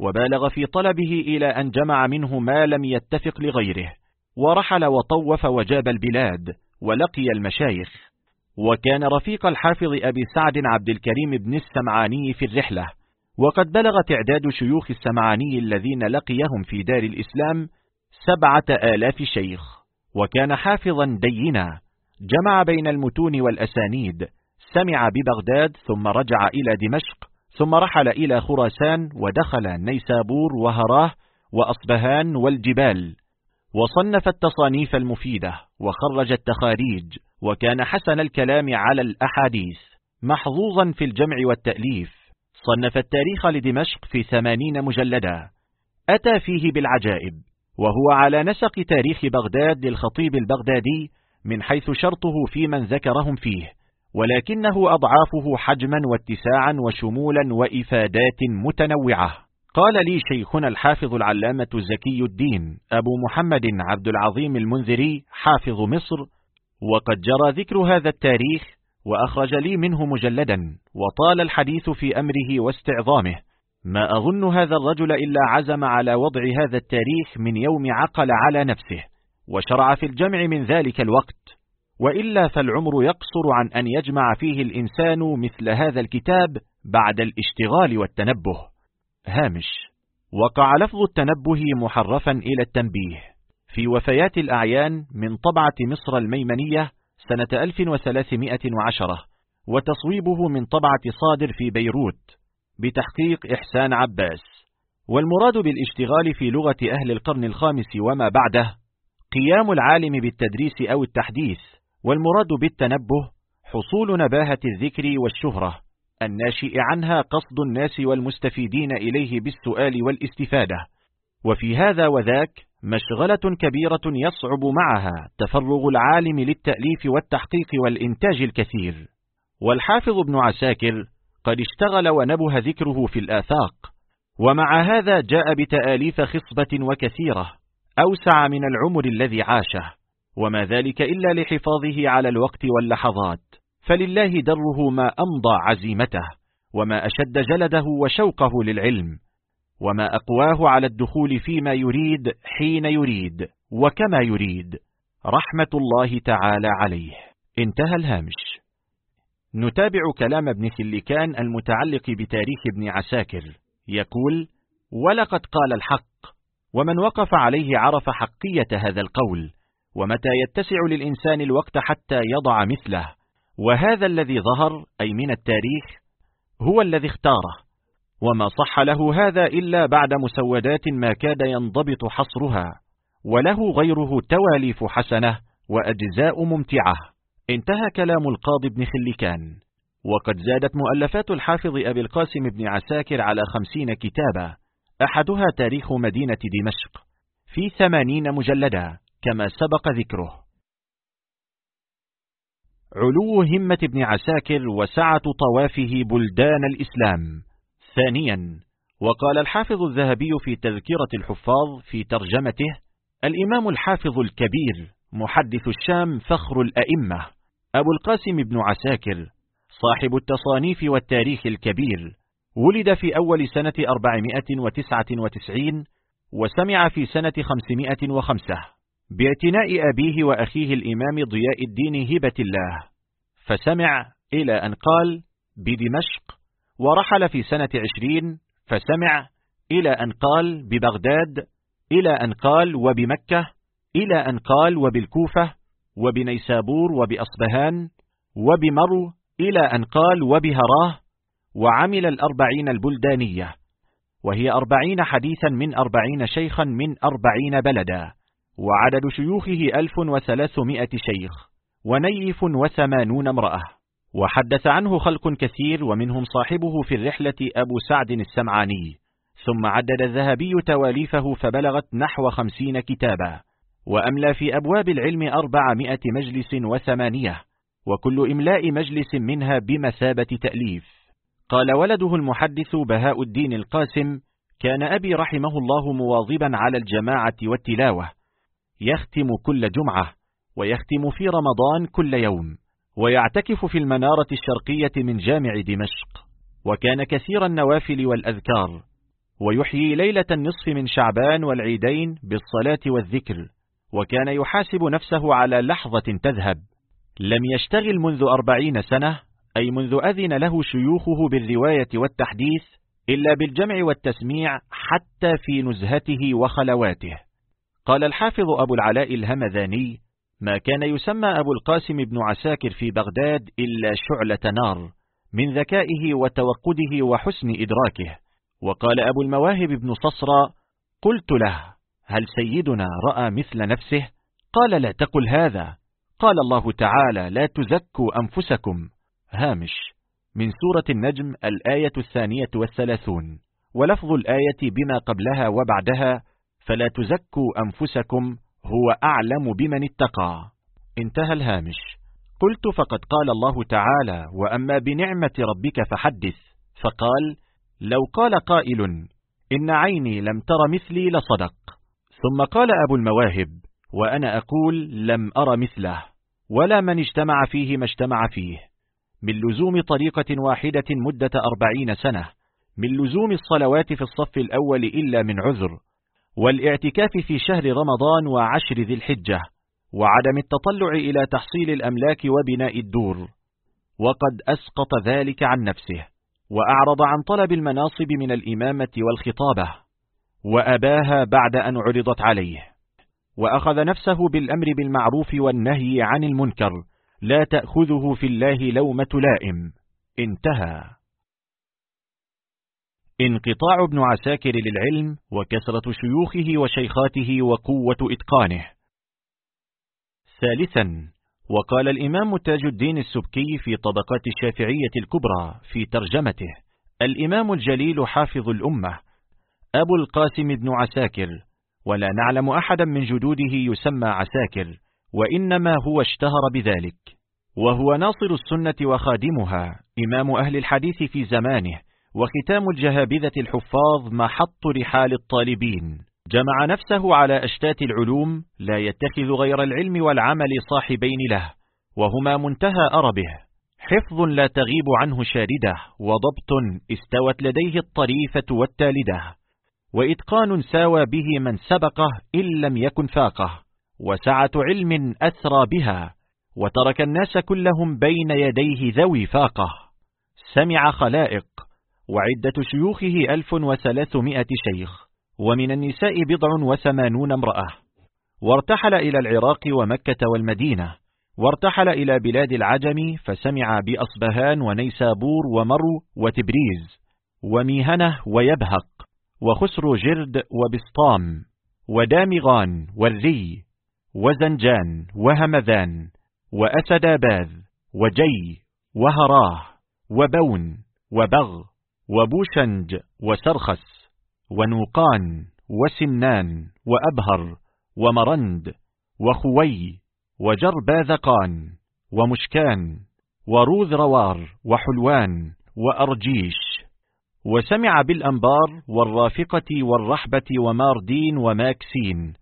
وبالغ في طلبه إلى أن جمع منه ما لم يتفق لغيره ورحل وطوف وجاب البلاد ولقي المشايخ. وكان رفيق الحافظ أبي سعد عبد الكريم بن السمعاني في الرحلة وقد بلغ تعداد شيوخ السمعاني الذين لقيهم في دار الإسلام سبعة آلاف شيخ. وكان حافظا دينا جمع بين المتون والأسانيد سمع ببغداد ثم رجع إلى دمشق ثم رحل إلى خراسان ودخل نيسابور وهراه وأصبهان والجبال وصنف التصانيف المفيدة وخرج التخاريج وكان حسن الكلام على الأحاديث محظوظا في الجمع والتأليف. صنف التاريخ لدمشق في ثمانين مجلدا. أتى فيه بالعجائب وهو على نسق تاريخ بغداد للخطيب البغدادي من حيث شرطه في من ذكرهم فيه. ولكنه أضعافه حجما واتساعا وشمولا وإفادات متنوعة. قال لي شيخنا الحافظ العلامة زكي الدين أبو محمد عبد العظيم المنذري حافظ مصر وقد جرى ذكر هذا التاريخ وأخرج لي منه مجلدا وطال الحديث في أمره واستعظامه. ما أظن هذا الرجل إلا عزم على وضع هذا التاريخ من يوم عقل على نفسه وشرع في الجمع من ذلك الوقت. وإلا فالعمر يقصر عن أن يجمع فيه الإنسان مثل هذا الكتاب بعد الاشتغال والتنبه. هامش وقع لفظ التنبه محرفا إلى التنبيه. في وفيات الأعيان من طبعة مصر الميمنية سنة 1310 وتصويبه من طبعة صادر في بيروت بتحقيق إحسان عباس. والمراد بالاشتغال في لغة أهل القرن الخامس وما بعده قيام العالم بالتدريس أو التحديث. والمراد بالتنبه حصول نباهة الذكر والشهرة الناشئ عنها قصد الناس والمستفيدين إليه بالسؤال والاستفادة. وفي هذا وذاك مشغلة كبيرة يصعب معها تفرغ العالم للتأليف والتحقيق والإنتاج الكثير. والحافظ ابن عساكر قد اشتغل ونبه ذكره في الآفاق ومع هذا جاء بتآليف خصبة وكثيرة أوسع من العمر الذي عاشه. وما ذلك إلا لحفاظه على الوقت واللحظات. فلله دره ما أمضى عزيمته وما أشد جلده وشوقه للعلم وما أقواه على الدخول فيما يريد حين يريد وكما يريد. رحمة الله تعالى عليه. انتهى الهامش. نتابع كلام ابن سلكان المتعلق بتاريخ ابن عساكر. يقول ولقد قال الحق ومن وقف عليه عرف حقية هذا القول ومتى يتسع للإنسان الوقت حتى يضع مثله. وهذا الذي ظهر أي من التاريخ هو الذي اختاره. وما صح له هذا إلا بعد مسودات ما كاد ينضبط حصرها. وله غيره تواليف حسنة وأجزاء ممتعة. انتهى كلام القاضي بن خلكان. وقد زادت مؤلفات الحافظ أبي القاسم بن عساكر على خمسين كتابا. أحدها تاريخ مدينة دمشق. في ثمانين مجلدا. كما سبق ذكره. علو همة ابن عساكر وسعة طوافه بلدان الإسلام. ثانيا وقال الحافظ الذهبي في تذكرة الحفاظ في ترجمته الإمام الحافظ الكبير محدث الشام فخر الأئمة أبو القاسم بن عساكر صاحب التصانيف والتاريخ الكبير ولد في أول سنة 499 وسمع في سنة 505 باعتناء أبيه وأخيه الإمام ضياء الدين هبة الله. فسمع إلى أن قال بدمشق ورحل في سنة عشرين فسمع إلى أن قال ببغداد إلى أن قال وبمكة إلى أن قال وبالكوفة وبنيسابور وبأصبهان وبمرو إلى أن قال وبهراه وعمل الأربعين البلدانية وهي أربعين حديثا من أربعين شيخا من أربعين بلدا. وعدد شيوخه ألف وثلاثمائة شيخ ونيف وثمانون امرأة. وحدث عنه خلق كثير ومنهم صاحبه في الرحلة أبو سعد السمعاني. ثم عدد الذهبي تواليفه فبلغت نحو خمسين كتابا. وأملى في أبواب العلم أربعمائة مجلس وثمانية. وكل إملاء مجلس منها بمثابة تأليف. قال ولده المحدث بهاء الدين القاسم كان أبي رحمه الله مواظبا على الجماعة والتلاوة. يختم كل جمعة ويختم في رمضان كل يوم ويعتكف في المنارة الشرقية من جامع دمشق. وكان كثير النوافل والأذكار ويحيي ليلة النصف من شعبان والعيدين بالصلاة والذكر. وكان يحاسب نفسه على لحظة تذهب. لم يشتغل منذ أربعين سنة أي منذ أذن له شيوخه بالرواية والتحديث إلا بالجمع والتسميع حتى في نزهته وخلواته. قال الحافظ أبو العلاء الهمذاني ما كان يسمى أبو القاسم بن عساكر في بغداد إلا شعلة نار من ذكائه وتوقده وحسن إدراكه. وقال أبو المواهب بن صصرى قلت له هل سيدنا رأى مثل نفسه؟ قال لا تقل هذا. قال الله تعالى لا تزكوا أنفسكم. هامش. من سورة النجم الآية الثانية والثلاثون. ولفظ الآية بما قبلها وبعدها فلا تزكوا أنفسكم هو أعلم بمن اتقى. انتهى الهامش. قلت فقد قال الله تعالى وأما بنعمة ربك فحدث. فقال لو قال قائل إن عيني لم تر مثلي لصدق. ثم قال أبو المواهب وأنا أقول لم أر مثله. ولا من اجتمع فيه ما اجتمع فيه. من لزوم طريقة واحدة مدة أربعين سنة. من لزوم الصلوات في الصف الأول إلا من عذر. والاعتكاف في شهر رمضان وعشر ذي الحجة وعدم التطلع إلى تحصيل الأملاك وبناء الدور وقد أسقط ذلك عن نفسه وأعرض عن طلب المناصب من الإمامة والخطابة وأباها بعد أن عرضت عليه وأخذ نفسه بالأمر بالمعروف والنهي عن المنكر لا تأخذه في الله لومة لائم انتهى. انقطاع ابن عساكر للعلم وكثرة شيوخه وشيخاته وقوة إتقانه. ثالثا وقال الإمام تاج الدين السبكي في طبقات الشافعية الكبرى في ترجمته الإمام الجليل حافظ الأمة أبو القاسم بن عساكر ولا نعلم أحدا من جدوده يسمى عساكر وإنما هو اشتهر بذلك. وهو ناصر السنة وخادمها إمام أهل الحديث في زمانه وختام الجهابذة الحفاظ محط رحال الطالبين. جمع نفسه على أشتات العلوم لا يتخذ غير العلم والعمل صاحبين له وهما منتهى أربه. حفظ لا تغيب عنه شاردة وضبط استوت لديه الطريفة والتالدة. وإتقان ساوى به من سبقه إن لم يكن فاقه. وسعة علم أثرى بها وترك الناس كلهم بين يديه ذوي فاقه. سمع خلائق. وعدة شيوخه ألف وثلاثمائة شيخ ومن النساء بضع وثمانون امرأة. وارتحل إلى العراق ومكة والمدينة. وارتحل إلى بلاد العجم فسمع بأصبهان ونيسابور ومرو وتبريز وميهنة ويبهق وخسر جرد وبسطام ودامغان والري وزنجان وهمذان وأسداباذ وجي وهراه وبون وبغ وبوشنج وسرخس ونوقان وسنان وأبهر ومرند وخوي وجرباذقان ومشكان وروذ روار وحلوان وأرجيش وسمع بالأنبار والرافقة والرحبة وماردين وماكسين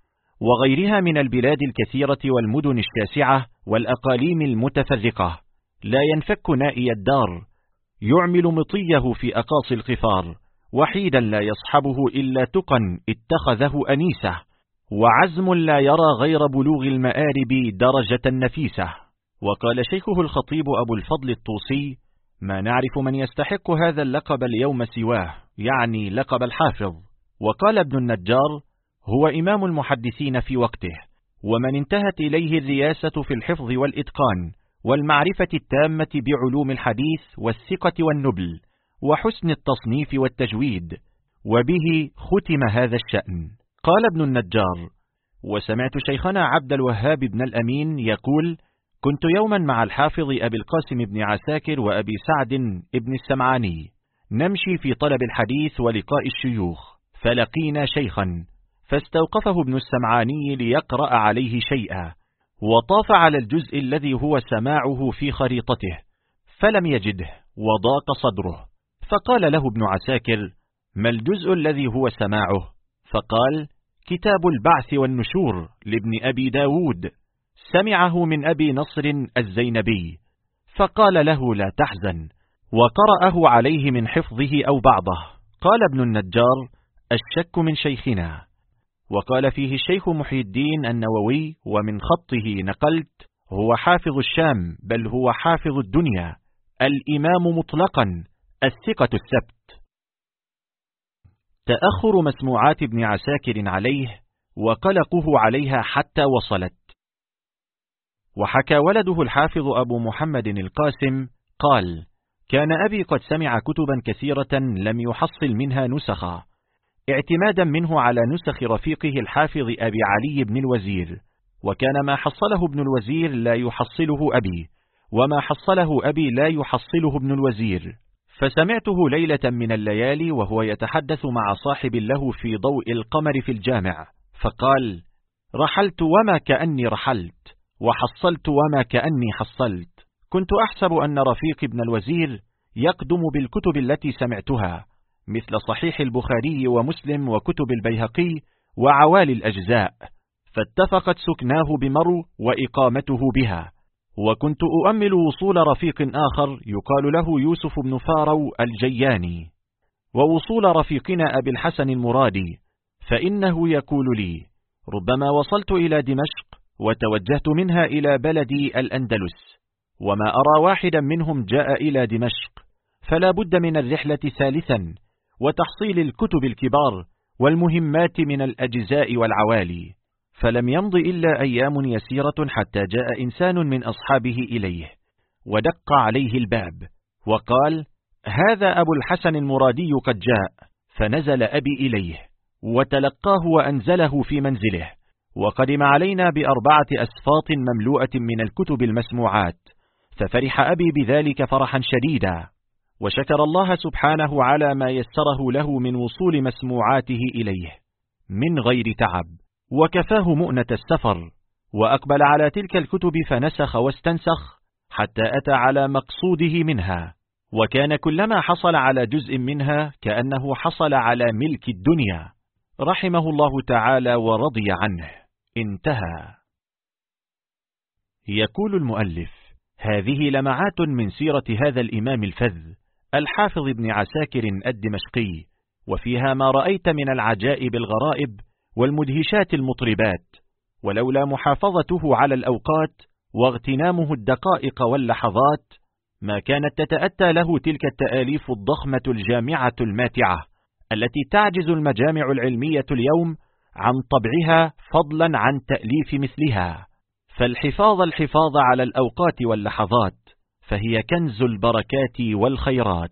وغيرها من البلاد الكثيرة والمدن الشاسعة والأقاليم المتفرقة لا ينفك نائي الدار يعمل مطيه في أقاصي القفار وحيدا لا يصحبه إلا تقا اتخذه أنيسة وعزم لا يرى غير بلوغ المآرب درجة نفيسة. وقال شيخه الخطيب أبو الفضل الطوسي ما نعرف من يستحق هذا اللقب اليوم سواه يعني لقب الحافظ. وقال ابن النجار هو إمام المحدثين في وقته ومن انتهت إليه الرياسة في الحفظ والإتقان والمعرفة التامة بعلوم الحديث والثقة والنبل وحسن التصنيف والتجويد وبه ختم هذا الشأن. قال ابن النجار وسمعت شيخنا عبد الوهاب بن الأمين يقول كنت يوما مع الحافظ أبي القاسم بن عساكر وأبي سعد بن السمعاني نمشي في طلب الحديث ولقاء الشيوخ فلقينا شيخا فاستوقفه ابن السمعاني ليقرأ عليه شيئا وطاف على الجزء الذي هو سماعه في خريطته فلم يجده وضاق صدره. فقال له ابن عساكر ما الجزء الذي هو سماعه؟ فقال كتاب البعث والنشور لابن أبي داود سمعه من أبي نصر الزينبي. فقال له لا تحزن. وقرأه عليه من حفظه أو بعضه. قال ابن النجار الشك من شيخنا. وقال فيه الشيخ محي الدين النووي ومن خطه نقلت هو حافظ الشام بل هو حافظ الدنيا. الإمام مطلقا الثقة السبت تأخر مسموعات ابن عساكر عليه وقلقه عليها حتى وصلت. وحكى ولده الحافظ أبو محمد القاسم قال كان أبي قد سمع كتبا كثيرة لم يحصل منها نسخا. اعتمادا منه على نسخ رفيقه الحافظ أبي علي بن الوزير. وكان ما حصله ابن الوزير لا يحصله أبي وما حصله أبي لا يحصله ابن الوزير. فسمعته ليلة من الليالي وهو يتحدث مع صاحب له في ضوء القمر في الجامع فقال رحلت وما كأني رحلت وحصلت وما كأني حصلت. كنت أحسب أن رفيق ابن الوزير يقدم بالكتب التي سمعتها مثل صحيح البخاري ومسلم وكتب البيهقي وعوالي الأجزاء فاتفقت سكناه بمرو وإقامته بها. وكنت أؤمل وصول رفيق آخر يقال له يوسف بن فارو الجياني. ووصول رفيقنا أبي الحسن المرادي فإنه يقول لي ربما وصلت إلى دمشق وتوجهت منها إلى بلدي الأندلس وما أرى واحدا منهم جاء إلى دمشق فلا بد من الرحلة ثالثا وتحصيل الكتب الكبار والمهمات من الأجزاء والعوالي فلم يمض إلا أيام يسيرة حتى جاء إنسان من أصحابه إليه ودق عليه الباب وقال هذا أبو الحسن المرادي قد جاء فنزل أبي إليه وتلقاه وأنزله في منزله وقدم علينا بأربعة أسفاط مملوءة من الكتب المسموعات ففرح أبي بذلك فرحا شديدا. وشكر الله سبحانه على ما يسره له من وصول مسموعاته إليه. من غير تعب. وكفاه مؤنة السفر. وأقبل على تلك الكتب فنسخ واستنسخ حتى أتى على مقصوده منها. وكان كلما حصل على جزء منها كأنه حصل على ملك الدنيا. رحمه الله تعالى ورضي عنه. انتهى. يقول المؤلف هذه لمعات من سيرة هذا الإمام الفذ الحافظ ابن عساكر الدمشقي وفيها ما رأيت من العجائب الغرائب والمدهشات المطربات ولولا محافظته على الأوقات واغتنامه الدقائق واللحظات ما كانت تتأتى له تلك التآليف الضخمة الجامعة الماتعة التي تعجز المجامع العلمية اليوم عن طبعها فضلا عن تأليف مثلها. فالحفاظ الحفاظ على الأوقات واللحظات فهي كنز البركات والخيرات.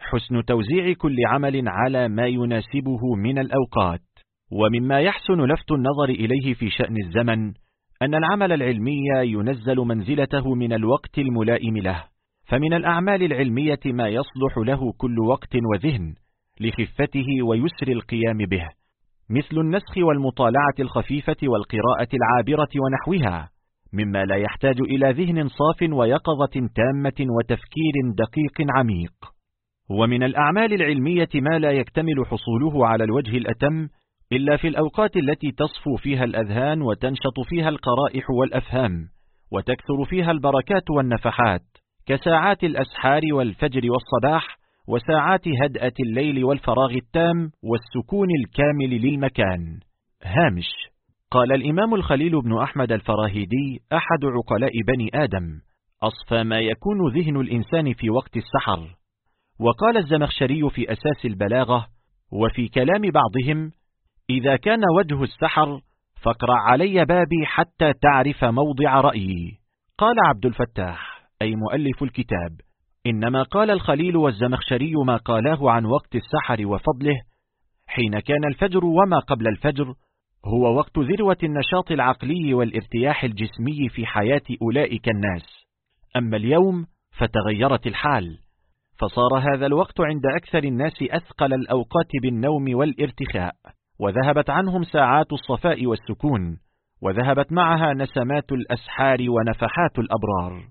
حسن توزيع كل عمل على ما يناسبه من الأوقات. ومما يحسن لفت النظر إليه في شأن الزمن أن العمل العلمي ينزل منزلته من الوقت الملائم له فمن الأعمال العلمية ما يصلح له كل وقت وذهن لخفته ويسر القيام به مثل النسخ والمطالعة الخفيفة والقراءة العابرة ونحوها. مما لا يحتاج إلى ذهن صاف ويقظة تامة وتفكير دقيق عميق. ومن الأعمال العلمية ما لا يكتمل حصوله على الوجه الأتم إلا في الأوقات التي تصفو فيها الأذهان وتنشط فيها القرائح والأفهام وتكثر فيها البركات والنفحات كساعات الأسحار والفجر والصباح وساعات هدأة الليل والفراغ التام والسكون الكامل للمكان. هامش قال الإمام الخليل بن أحمد الفراهيدي أحد عقلاء بني آدم أصفى ما يكون ذهن الإنسان في وقت السحر. وقال الزمخشري في أساس البلاغة وفي كلام بعضهم إذا كان وجه السحر فاقرع علي بابي حتى تعرف موضع رأيي. قال عبد الفتاح أي مؤلف الكتاب إنما قال الخليل والزمخشري ما قالاه عن وقت السحر وفضله حين كان الفجر وما قبل الفجر هو وقت ذروة النشاط العقلي والارتياح الجسمي في حياة أولئك الناس. أما اليوم فتغيرت الحال. فصار هذا الوقت عند أكثر الناس أثقل الأوقات بالنوم والارتخاء. وذهبت عنهم ساعات الصفاء والسكون. وذهبت معها نسمات الأسحار ونفحات الأبرار.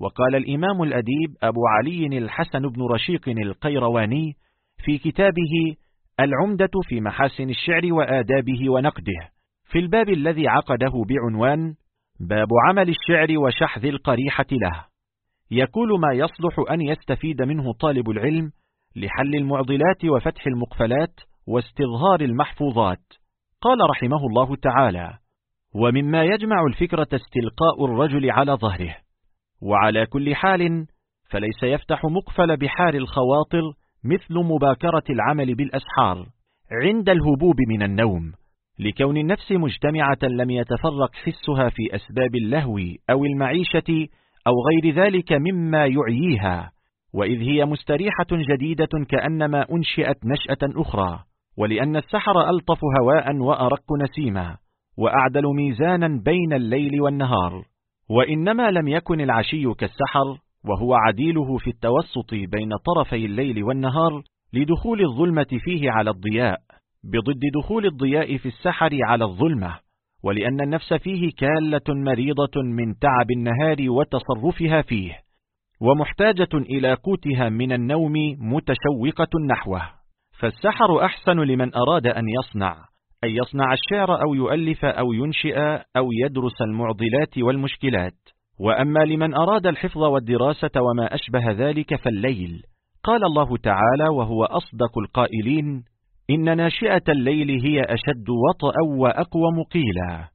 وقال الإمام الأديب أبو علي الحسن بن رشيق القيرواني في كتابه العمدة في محاسن الشعر وآدابه ونقده. في الباب الذي عقده بعنوان باب عمل الشعر وشحذ القريحة له. يقول ما يصلح أن يستفيد منه طالب العلم لحل المعضلات وفتح المقفلات واستظهار المحفوظات. قال رحمه الله تعالى ومما يجمع الفكرة استلقاء الرجل على ظهره. وعلى كل حال فليس يفتح مقفل بحار الخواطر مثل مباكرة العمل بالأسحار عند الهبوب من النوم لكون النفس مجتمعة لم يتفرق حسها في أسباب اللهو أو المعيشة أو غير ذلك مما يعييها وإذ هي مستريحة جديدة كأنما أنشئت نشأة أخرى ولأن السحر ألطف هواء وأرق نسيما وأعدل ميزانا بين الليل والنهار وإنما لم يكن العشي كالسحر وهو عديله في التوسط بين طرفي الليل والنهار لدخول الظلمة فيه على الضياء بضد دخول الضياء في السحر على الظلمة ولأن النفس فيه كالة مريضة من تعب النهار وتصرفها فيه ومحتاجة إلى قوتها من النوم متشوقة نحوه. فالسحر أحسن لمن أراد أن يصنع أن يصنع الشعر أو يؤلف أو ينشئ أو يدرس المعضلات والمشكلات. وأما لمن أراد الحفظ والدراسة وما أشبه ذلك فالليل. قال الله تعالى وهو أصدق القائلين إن ناشئة الليل هي أشد وطأ وأقوم قيلا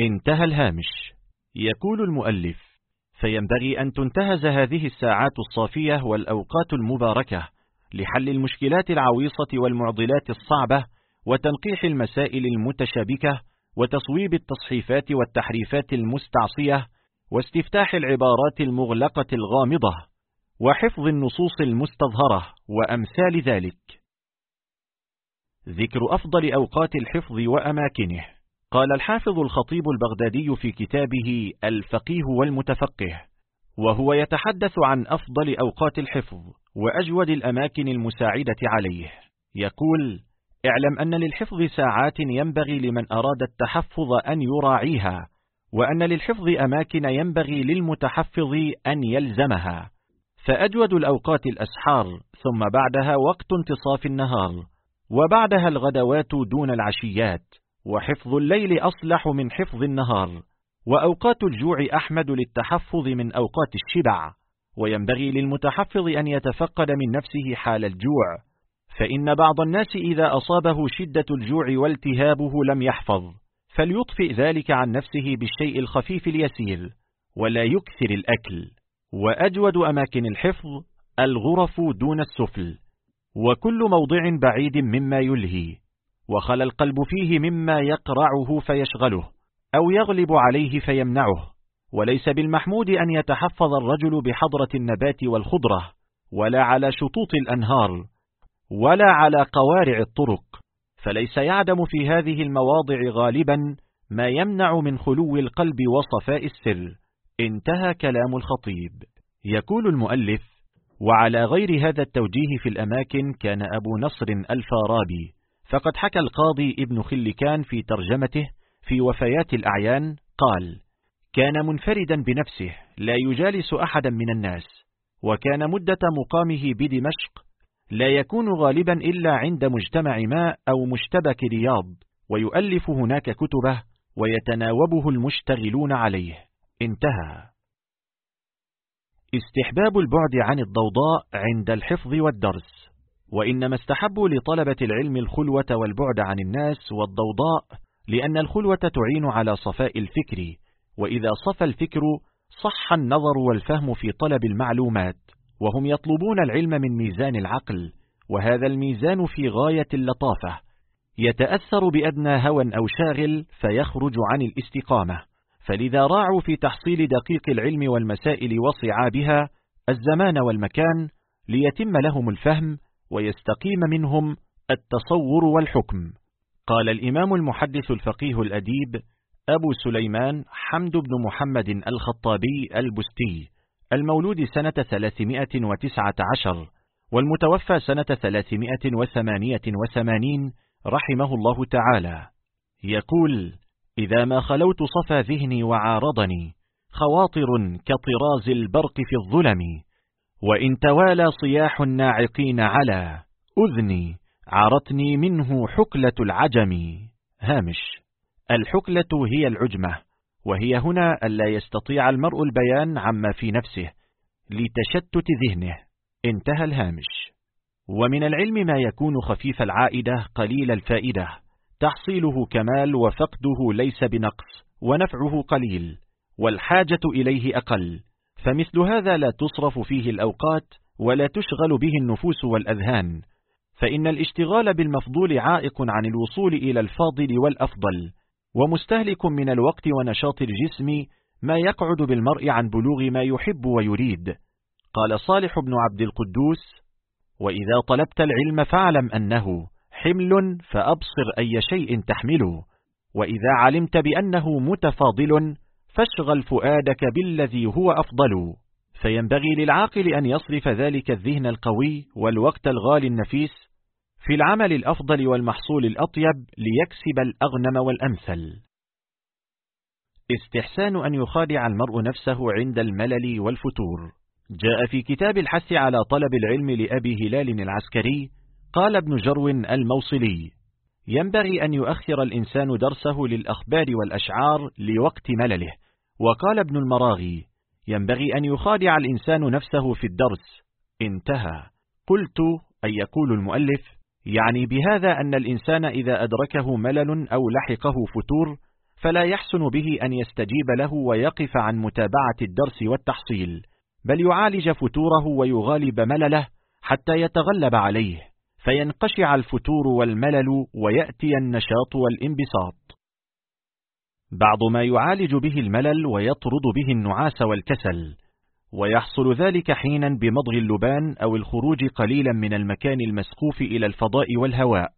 انتهى الهامش. يقول المؤلف فينبغي أن تنتهز هذه الساعات الصافية والأوقات المباركة لحل المشكلات العويصة والمعضلات الصعبة وتنقيح المسائل المتشابكة وتصويب التصحيفات والتحريفات المستعصية واستفتاح العبارات المغلقة الغامضة وحفظ النصوص المستظهرة وأمثال ذلك. ذكر أفضل أوقات الحفظ وأماكنه. قال الحافظ الخطيب البغدادي في كتابه الفقيه والمتفقه وهو يتحدث عن أفضل أوقات الحفظ وأجود الأماكن المساعدة عليه. يقول اعلم أن للحفظ ساعات ينبغي لمن أراد التحفظ أن يراعيها وأن للحفظ أماكن ينبغي للمتحفظ أن يلزمها. فأجود الأوقات الأسحار ثم بعدها وقت انتصاف النهار. وبعدها الغدوات دون العشيات وحفظ الليل أصلح من حفظ النهار. وأوقات الجوع أحمد للتحفظ من أوقات الشبع. وينبغي للمتحفظ أن يتفقد من نفسه حال الجوع. فإن بعض الناس إذا أصابه شدة الجوع والتهابه لم يحفظ. فليطفئ ذلك عن نفسه بالشيء الخفيف اليسير ولا يكثر الأكل. وأجود أماكن الحفظ الغرف دون السفل. وكل موضع بعيد مما يلهي. وخل القلب فيه مما يقرعه فيشغله. أو يغلب عليه فيمنعه. وليس بالمحمود أن يتحفظ الرجل بحضرة النبات والخضرة. ولا على شطوط الأنهار. ولا على قوارع الطرق. فليس يعدم في هذه المواضع غالبا ما يمنع من خلو القلب وصفاء السر. انتهى كلام الخطيب. يقول المؤلف وعلى غير هذا التوجيه في الأماكن كان أبو نصر الفارابي فقد حكى القاضي ابن خلكان في ترجمته في وفيات الأعيان قال كان منفردا بنفسه لا يجالس أحدا من الناس وكان مدة مقامه بدمشق لا يكون غالبا إلا عند مجتمع ماء أو مشتبك رياض ويؤلف هناك كتبه ويتناوبه المشتغلون عليه. انتهى. استحباب البعد عن الضوضاء عند الحفظ والدرس. وإنما استحبوا لطلبة العلم الخلوة والبعد عن الناس والضوضاء لأن الخلوة تعين على صفاء الفكر. وإذا صفى الفكر صح النظر والفهم في طلب المعلومات. وهم يطلبون العلم من ميزان العقل وهذا الميزان في غاية اللطافة. يتأثر بأدنى هوى أو شاغل فيخرج عن الاستقامة. فلذا راعوا في تحصيل دقيق العلم والمسائل وصعابها الزمان والمكان ليتم لهم الفهم ويستقيم منهم التصور والحكم. قال الإمام المحدث الفقيه الأديب أبو سليمان حمد بن محمد الخطابي البستي. المولود سنة 319 والمتوفى سنة 388 رحمه الله تعالى. يقول إذا ما خلوت صفى ذهني وعارضني خواطر كطراز البرق في الظلم وإن توالى صياح الناعقين على أذني عرتني منه حكلة العجم. هامش الحكلة هي العجمة وهي هنا ألا يستطيع المرء البيان عما في نفسه لتشتت ذهنه. انتهى الهامش. ومن العلم ما يكون خفيف العائدة قليل الفائدة. تحصيله كمال وفقده ليس بنقص ونفعه قليل والحاجة إليه أقل. فمثل هذا لا تصرف فيه الأوقات ولا تشغل به النفوس والأذهان. فإن الاشتغال بالمفضول عائق عن الوصول إلى الفاضل والأفضل. ومستهلك من الوقت ونشاط الجسم ما يقعد بالمرء عن بلوغ ما يحب ويريد. قال صالح بن عبد القدوس وإذا طلبت العلم فاعلم أنه حمل فأبصر أي شيء تحمله. وإذا علمت بأنه متفاضل فاشغل فؤادك بالذي هو أفضل. فينبغي للعاقل أن يصرف ذلك الذهن القوي والوقت الغالي النفيس في العمل الأفضل والمحصول الأطيب ليكسب الأغنم والأمثل. استحسان أن يخادع المرء نفسه عند الملل والفتور. جاء في كتاب الحث على طلب العلم لأبي هلال العسكري قال ابن جرو الموصلي ينبغي أن يؤخر الإنسان درسه للأخبار والأشعار لوقت ملله. وقال ابن المراغي ينبغي أن يخادع الإنسان نفسه في الدرس. انتهى. قلت أي يقول المؤلف يعني بهذا أن الإنسان إذا أدركه ملل أو لحقه فتور فلا يحسن به أن يستجيب له ويقف عن متابعة الدرس والتحصيل بل يعالج فتوره ويغالب ملله حتى يتغلب عليه فينقشع الفتور والملل ويأتي النشاط والانبساط. بعض ما يعالج به الملل ويطرد به النعاس والكسل ويحصل ذلك حينا بمضغ اللبان أو الخروج قليلا من المكان المسقوف إلى الفضاء والهواء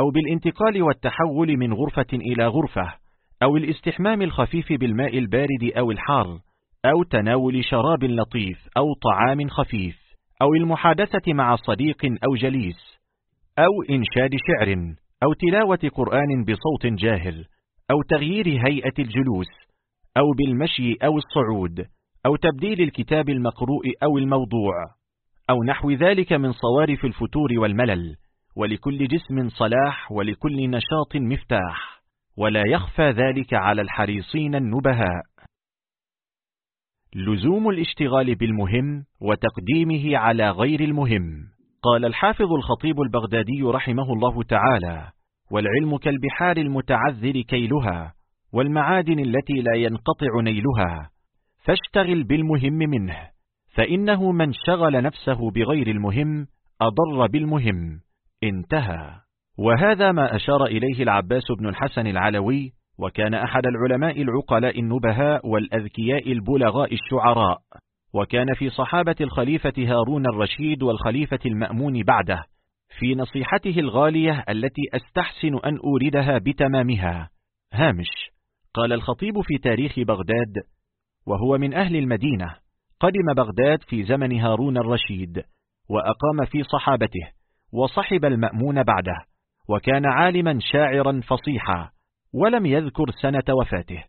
أو بالانتقال والتحول من غرفة إلى غرفة أو الاستحمام الخفيف بالماء البارد أو الحار أو تناول شراب لطيف أو طعام خفيف أو المحادثة مع صديق أو جليس أو إنشاد شعر أو تلاوة قرآن بصوت جاهل أو تغيير هيئة الجلوس أو بالمشي أو الصعود. أو تبديل الكتاب المقروء أو الموضوع أو نحو ذلك من صوارف الفتور والملل ولكل جسم صلاح ولكل نشاط مفتاح ولا يخفى ذلك على الحريصين النبهاء. لزوم الاشتغال بالمهم وتقديمه على غير المهم. قال الحافظ الخطيب البغدادي رحمه الله تعالى والعلم كالبحار المتعذر كيلها والمعادن التي لا ينقطع نيلها فاشتغل بالمهم منه فإنه من شغل نفسه بغير المهم أضر بالمهم انتهى. وهذا ما أشار إليه العباس بن الحسن العلوي وكان أحد العلماء العقلاء النبهاء والأذكياء البلغاء الشعراء. وكان في صحابة الخليفة هارون الرشيد والخليفة المأمون بعده في نصيحته الغالية التي أستحسن أن أوردها بتمامها. هامش. قال الخطيب في تاريخ بغداد وهو من أهل المدينة قدم بغداد في زمن هارون الرشيد وأقام في صحابته وصحب المأمون بعده وكان عالما شاعرا فصيحا ولم يذكر سنة وفاته.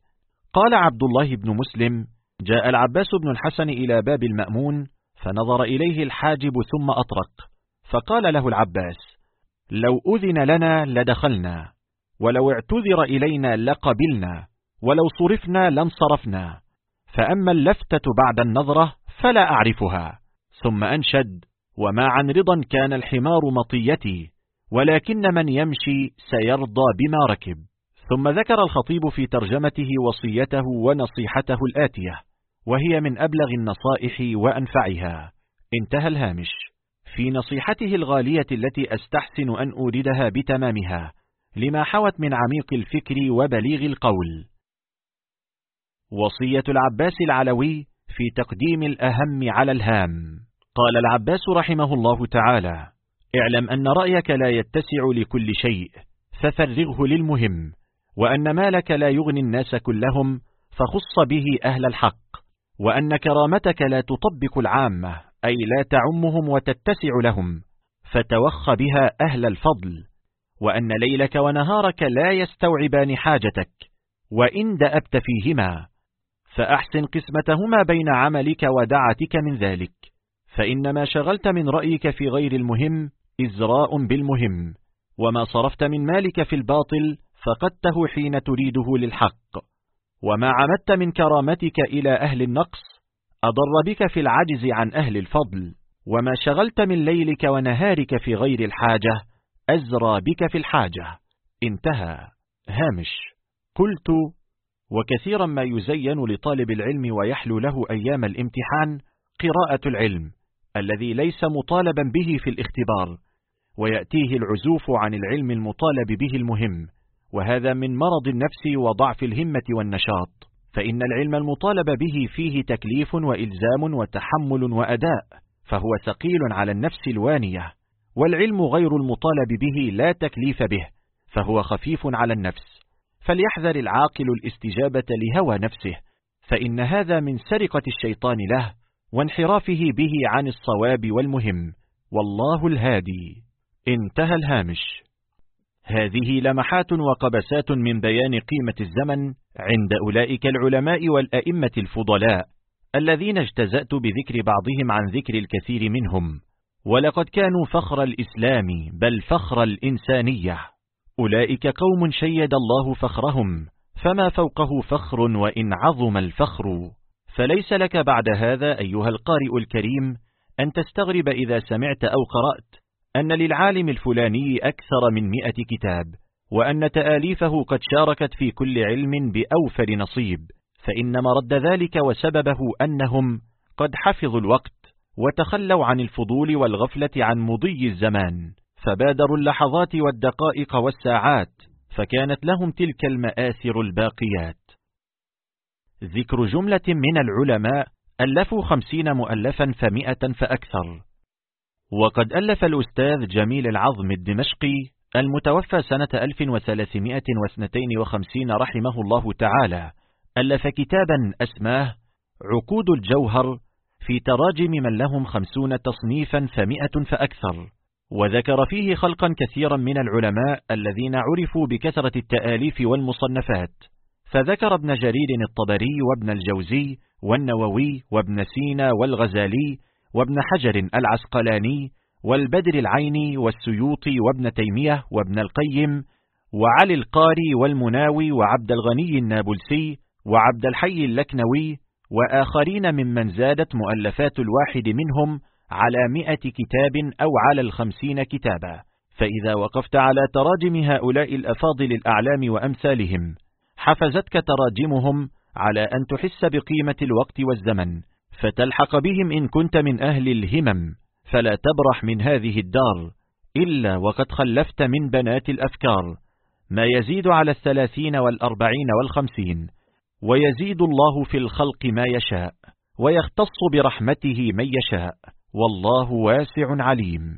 قال عبد الله بن مسلم جاء العباس بن الحسن إلى باب المأمون فنظر إليه الحاجب ثم أطرق فقال له العباس لو أذن لنا لدخلنا ولو اعتذر إلينا لقبلنا ولو صرفنا لانصرفنا. فأما اللفتة بعد النظرة فلا أعرفها. ثم أنشد وما عن رضا كان الحمار مطيتي ولكن من يمشي سيرضى بما ركب. ثم ذكر الخطيب في ترجمته وصيته ونصيحته الآتية وهي من أبلغ النصائح وأنفعها. انتهى الهامش. في نصيحته الغالية التي أستحسن أن أوردها بتمامها لما حوت من عميق الفكر وبليغ القول. وصية العباس العلوي في تقديم الأهم على الهام. قال العباس رحمه الله تعالى اعلم أن رأيك لا يتسع لكل شيء ففرغه للمهم وأن مالك لا يغني الناس كلهم فخص به أهل الحق وأن كرامتك لا تطبق العامة أي لا تعمهم وتتسع لهم فتوخ بها أهل الفضل وأن ليلك ونهارك لا يستوعبان حاجتك وإن دأبت فيهما فأحسن قسمتهما بين عملك ودعتك من ذلك. فإن ما شغلت من رأيك في غير المهم إزراء بالمهم وما صرفت من مالك في الباطل فقدته حين تريده للحق. وما عمدت من كرامتك إلى أهل النقص أضر بك في العجز عن أهل الفضل. وما شغلت من ليلك ونهارك في غير الحاجة أزرى بك في الحاجة. انتهى. هامش. قلت وكثيرا ما يزين لطالب العلم ويحلو له أيام الامتحان قراءة العلم الذي ليس مطالبا به في الاختبار ويأتيه العزوف عن العلم المطالب به المهم وهذا من مرض النفس وضعف الهمة والنشاط. فإن العلم المطالب به فيه تكليف وإلزام وتحمل وأداء فهو ثقيل على النفس الوانية والعلم غير المطالب به لا تكليف به فهو خفيف على النفس. فليحذر العاقل الاستجابة لهوى نفسه فإن هذا من سرقة الشيطان له وانحرافه به عن الصواب والمهم. والله الهادي. انتهى الهامش. هذه لمحات وقبسات من بيان قيمة الزمن عند أولئك العلماء والأئمة الفضلاء الذين اجتزأت بذكر بعضهم عن ذكر الكثير منهم. ولقد كانوا فخر الإسلام بل فخر الإنسانية. أولئك قوم شيد الله فخرهم فما فوقه فخر وإن عظم الفخر. فليس لك بعد هذا أيها القارئ الكريم أن تستغرب إذا سمعت أو قرأت أن للعالم الفلاني أكثر من مئة كتاب وأن تآليفه قد شاركت في كل علم بأوفر نصيب. فإن مرد ذلك وسببه أنهم قد حفظوا الوقت وتخلوا عن الفضول والغفلة عن مضي الزمان. فبادروا اللحظات والدقائق والساعات فكانت لهم تلك المآثر الباقيات. ذكر جملة من العلماء ألفوا خمسين مؤلفا فمئة فأكثر. وقد ألف الأستاذ جميل العظم الدمشقي المتوفى سنة 1352 رحمه الله تعالى. ألف كتابا أسماه عقود الجوهر في تراجم من لهم خمسون تصنيفا فمئة فأكثر. وذكر فيه خلقا كثيرا من العلماء الذين عرفوا بكثرة التآليف والمصنفات. فذكر ابن جرير الطبري وابن الجوزي والنووي وابن سينا والغزالي وابن حجر العسقلاني والبدر العيني والسيوطي وابن تيمية وابن القيم وعلي القاري والمناوي وعبد الغني النابلسي وعبد الحي اللكنوي وآخرين ممن زادت مؤلفات الواحد منهم على مئة كتاب أو على الخمسين كتابا. فإذا وقفت على تراجم هؤلاء الأفاضل الأعلام وأمثالهم حفزتك تراجمهم على أن تحس بقيمة الوقت والزمن فتلحق بهم إن كنت من أهل الهمم. فلا تبرح من هذه الدار إلا وقد خلفت من بنات الأفكار. ما يزيد على الثلاثين والأربعين والخمسين ويزيد الله في الخلق ما يشاء ويختص برحمته من يشاء. والله واسع عليم.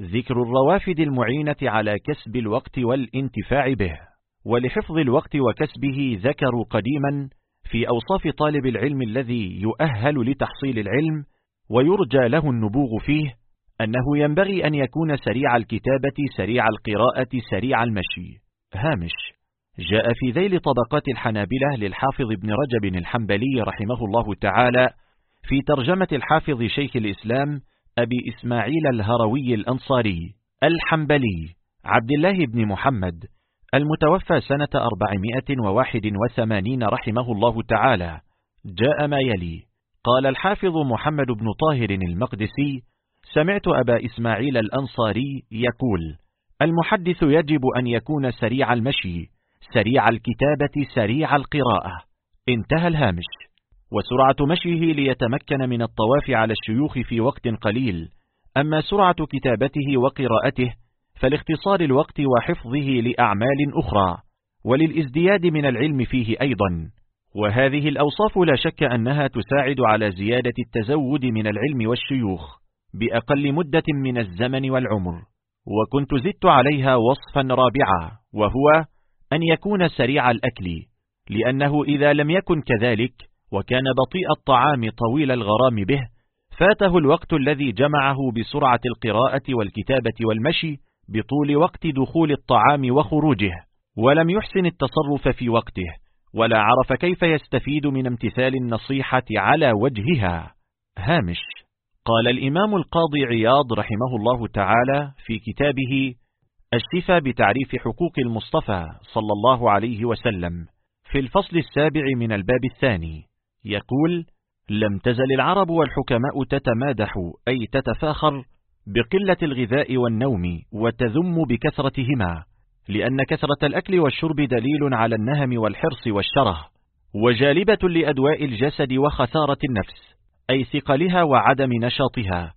ذكر الروافد المعينة على كسب الوقت والانتفاع به ولحفظ الوقت وكسبه ذكروا قديما في أوصاف طالب العلم الذي يؤهل لتحصيل العلم ويرجى له النبوغ فيه أنه ينبغي أن يكون سريع الكتابة سريع القراءة سريع المشي. هامش. جاء في ذيل طبقات الحنابلة للحافظ ابن رجب الحنبلي رحمه الله تعالى في ترجمة الحافظ شيخ الإسلام أبي إسماعيل الهروي الأنصاري الحنبلي عبد الله بن محمد المتوفى سنة 481 رحمه الله تعالى. جاء ما يلي. قال الحافظ محمد بن طاهر المقدسي سمعت أبا إسماعيل الأنصاري يقول المحدث يجب أن يكون سريع المشي سريع الكتابة سريع القراءة. انتهى الهامش. وسرعة مشيه ليتمكن من الطواف على الشيوخ في وقت قليل. أما سرعة كتابته وقراءته فلاختصار الوقت وحفظه لأعمال أخرى وللازدياد من العلم فيه أيضا. وهذه الأوصاف لا شك أنها تساعد على زيادة التزود من العلم والشيوخ بأقل مدة من الزمن والعمر. وكنت زدت عليها وصفا رابعا وهو أن يكون سريع الأكل لأنه إذا لم يكن كذلك وكان بطيء الطعام طويل الغرام به فاته الوقت الذي جمعه بسرعة القراءة والكتابة والمشي بطول وقت دخول الطعام وخروجه ولم يحسن التصرف في وقته ولا عرف كيف يستفيد من امتثال النصيحة على وجهها. هامش. قال الإمام القاضي عياض رحمه الله تعالى في كتابه الشفا بتعريف حقوق المصطفى صلى الله عليه وسلم في الفصل السابع من الباب الثاني. يقول لم تزل العرب والحكماء تتمادح أي تتفاخر بقلة الغذاء والنوم وتذم بكثرتهما لأن كثرة الأكل والشرب دليل على النهم والحرص والشره وجالبة لأدواء الجسد وخسارة النفس أي ثقلها وعدم نشاطها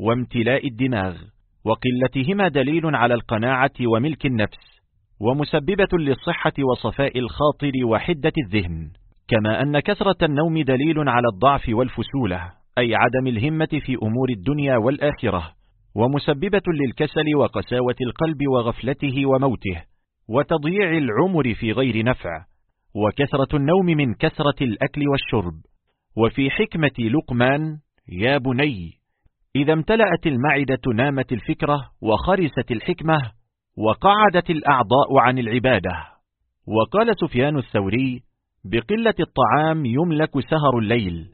وامتلاء الدماغ وقلتهما دليل على القناعة وملك النفس ومسببة للصحة وصفاء الخاطر وحدة الذهن. كما أن كثرة النوم دليل على الضعف والفسولة أي عدم الهمة في أمور الدنيا والآخرة ومسببة للكسل وقساوة القلب وغفلته وموته وتضييع العمر في غير نفع وكثرة النوم من كثرة الأكل والشرب. وفي حكمة لقمان يا بني إذا امتلأت المعدة نامت الفكرة وخرست الحكمة وقعدت الأعضاء عن العبادة. وقال سفيان الثوري بقلة الطعام يملك سهر الليل.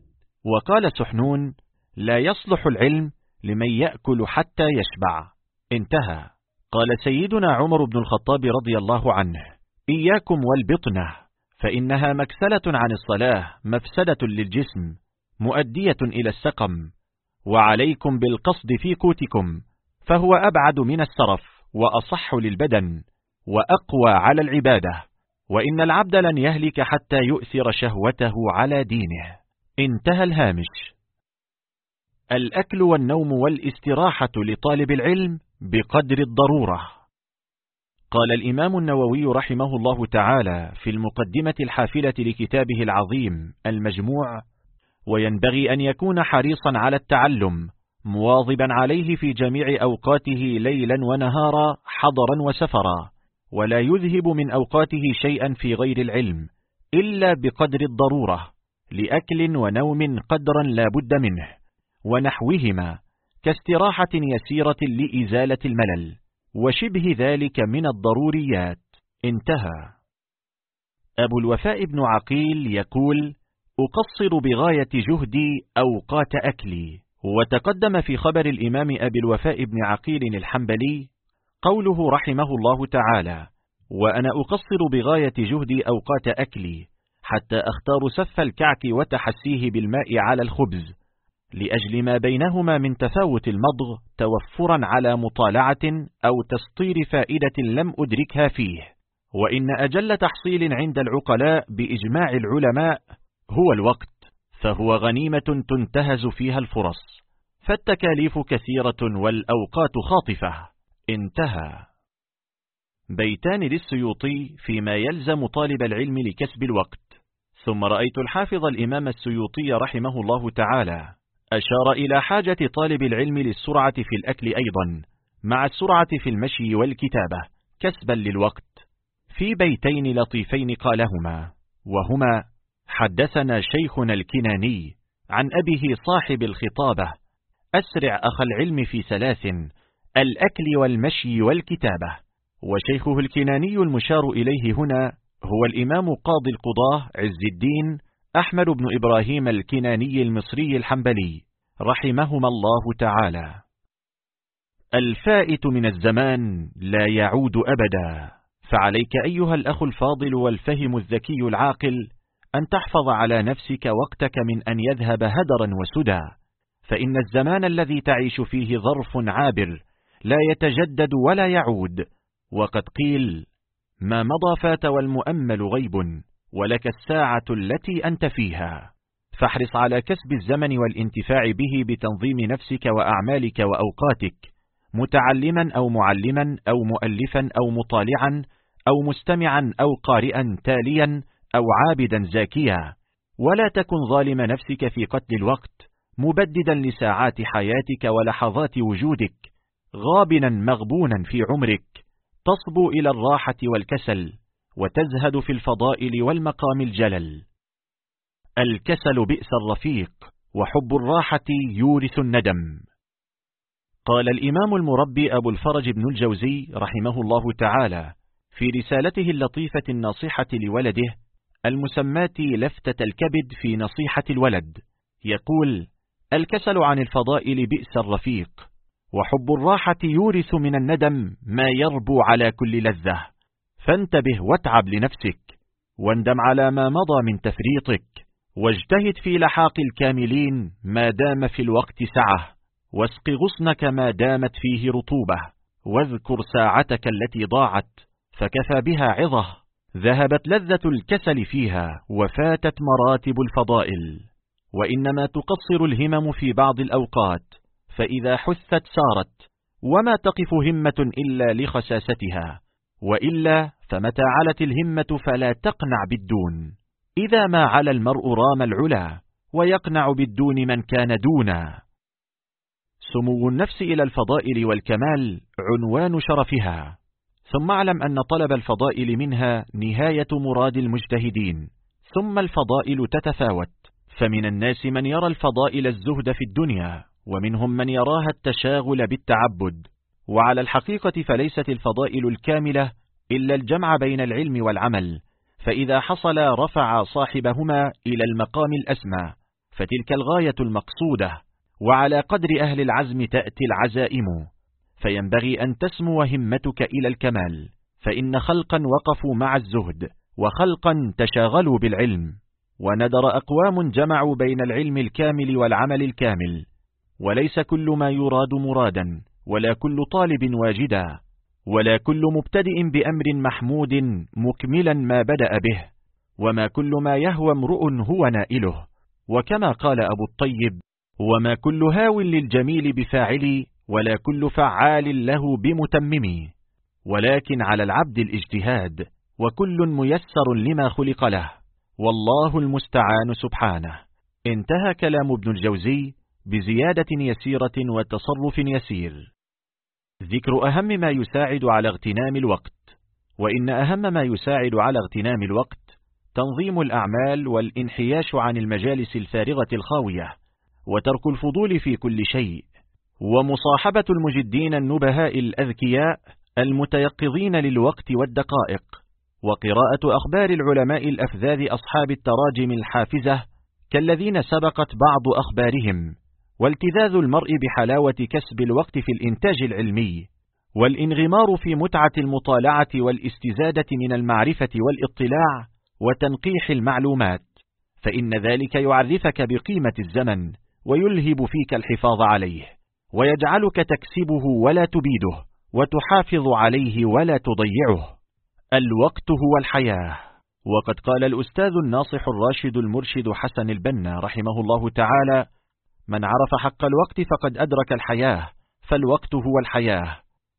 وقال سحنون لا يصلح العلم لمن يأكل حتى يشبع. انتهى. قال سيدنا عمر بن الخطاب رضي الله عنه إياكم والبطنة فإنها مكسلة عن الصلاة مفسدة للجسم مؤدية إلى السقم وعليكم بالقصد في قوتكم فهو أبعد من السرف وأصح للبدن وأقوى على العبادة. وإن العبد لن يهلك حتى يؤثر شهوته على دينه. انتهى الهامش. الأكل والنوم والاستراحة لطالب العلم بقدر الضرورة. قال الإمام النووي رحمه الله تعالى في المقدمة الحافلة لكتابه العظيم المجموع وينبغي أن يكون حريصا على التعلم مواظبا عليه في جميع أوقاته ليلا ونهارا حضرا وسفرا. ولا يذهب من أوقاته شيئا في غير العلم إلا بقدر الضرورة لأكل ونوم قدرا لا بد منه ونحوهما كاستراحة يسيرة لإزالة الملل وشبه ذلك من الضروريات. انتهى. أبو الوفاء بن عقيل يقول أقصر بغاية جهدي أوقات أكلي. وتقدم في خبر الإمام أبي الوفاء بن عقيل الحنبلي قوله رحمه الله تعالى وأنا أقصر بغاية جهدي أوقات أكلي حتى أختار سف الكعك وتحسيه بالماء على الخبز لأجل ما بينهما من تفاوت المضغ توفرا على مطالعة أو تسطير فائدة لم أدركها فيه. وإن أجل تحصيل عند العقلاء بإجماع العلماء هو الوقت فهو غنيمة تنتهز فيها الفرص فالتكاليف كثيرة والأوقات خاطفة. انتهى. بيتان للسيوطي فيما يلزم طالب العلم لكسب الوقت. ثم رأيت الحافظ الإمام السيوطي رحمه الله تعالى. أشار إلى حاجة طالب العلم للسرعة في الأكل أيضا مع السرعة في المشي والكتابة كسبا للوقت. في بيتين لطيفين قالهما وهما حدثنا شيخنا الكناني عن أبيه صاحب الخطابة أسرع أخ العلم في ثلاث الأكل والمشي والكتابة. وشيخه الكناني المشار إليه هنا هو الإمام قاضي القضاة عز الدين أحمد بن إبراهيم الكناني المصري الحنبلي رحمهما الله تعالى. الفائت من الزمان لا يعود أبدا. فعليك أيها الأخ الفاضل والفهم الذكي العاقل أن تحفظ على نفسك وقتك من أن يذهب هدرا وسدى. فإن الزمان الذي تعيش فيه ظرف عابر لا يتجدد ولا يعود. وقد قيل ما مضى فات والمؤمل غيب ولك الساعة التي أنت فيها. فاحرص على كسب الزمن والانتفاع به بتنظيم نفسك وأعمالك وأوقاتك متعلما أو معلما أو مؤلفا أو مطالعا أو مستمعا أو قارئا تاليا أو عابدا زاكيا. ولا تكن ظالم نفسك في قتل الوقت مبددا لساعات حياتك ولحظات وجودك. غابنا مغبونا في عمرك تصبو إلى الراحة والكسل وتزهد في الفضائل والمقام الجلل. الكسل بئس الرفيق وحب الراحة يورث الندم. قال الإمام المربي أبو الفرج بن الجوزي رحمه الله تعالى في رسالته اللطيفة الناصحة لولده المسماة لفتة الكبد في نصيحة الولد يقول الكسل عن الفضائل بئس الرفيق وحب الراحة يورث من الندم ما يربو على كل لذة. فانتبه واتعب لنفسك واندم على ما مضى من تفريطك واجتهد في لحاق الكاملين ما دام في الوقت سعة. واسق غصنك ما دامت فيه رطوبة. واذكر ساعتك التي ضاعت فكفى بها عظة. ذهبت لذة الكسل فيها وفاتت مراتب الفضائل. وإنما تقصر الهمم في بعض الأوقات فإذا حثت سارت وما تقف همة إلا لخساستها وإلا فمتى علت الهمة فلا تقنع بالدون. إذا ما على المرء رام العلا ويقنع بالدون من كان دونا. سمو النفس إلى الفضائل والكمال عنوان شرفها. ثم اعلم أن طلب الفضائل منها نهاية مراد المجتهدين. ثم الفضائل تتفاوت فمن الناس من يرى الفضائل الزهد في الدنيا. ومنهم من يراها التشاغل بالتعبد وعلى الحقيقة فليست الفضائل الكاملة إلا الجمع بين العلم والعمل فإذا حصل رفع صاحبهما إلى المقام الأسمى فتلك الغاية المقصودة وعلى قدر أهل العزم تأتي العزائم. فينبغي أن تسمو همتك إلى الكمال فإن خلقا وقفوا مع الزهد وخلقا تشاغلوا بالعلم. وندر أقوام جمعوا بين العلم الكامل والعمل الكامل وليس كل ما يراد مرادا ولا كل طالب واجدا ولا كل مبتدئ بأمر محمود مكملا ما بدأ به وما كل ما يهوى امرؤ هو نائله. وكما قال أبو الطيب وما كل هاو للجميل بفاعل ولا كل فعال له بمتمم. ولكن على العبد الاجتهاد وكل ميسر لما خلق له. والله المستعان سبحانه. انتهى كلام ابن الجوزي. بزيادة يسيرة وتصرف يسير. ذكر أهم ما يساعد على اغتنام الوقت وإن أهم ما يساعد على اغتنام الوقت تنظيم الأعمال والانحياش عن المجالس الفارغة الخاوية وترك الفضول في كل شيء. ومصاحبة المجدين النبهاء الأذكياء المتيقظين للوقت والدقائق. وقراءة أخبار العلماء الأفذاذ أصحاب التراجم الحافزة كالذين سبقت بعض أخبارهم. والتذاذ المرء بحلاوة كسب الوقت في الإنتاج العلمي والانغمار في متعة المطالعة والاستزادة من المعرفة والاطلاع وتنقيح المعلومات فإن ذلك يعرفك بقيمة الزمن ويلهب فيك الحفاظ عليه ويجعلك تكسبه ولا تبيده وتحافظ عليه ولا تضيعه. الوقت هو الحياة. وقد قال الأستاذ الناصح الراشد المرشد حسن البنا رحمه الله تعالى من عرف حق الوقت فقد أدرك الحياة فالوقت هو الحياة.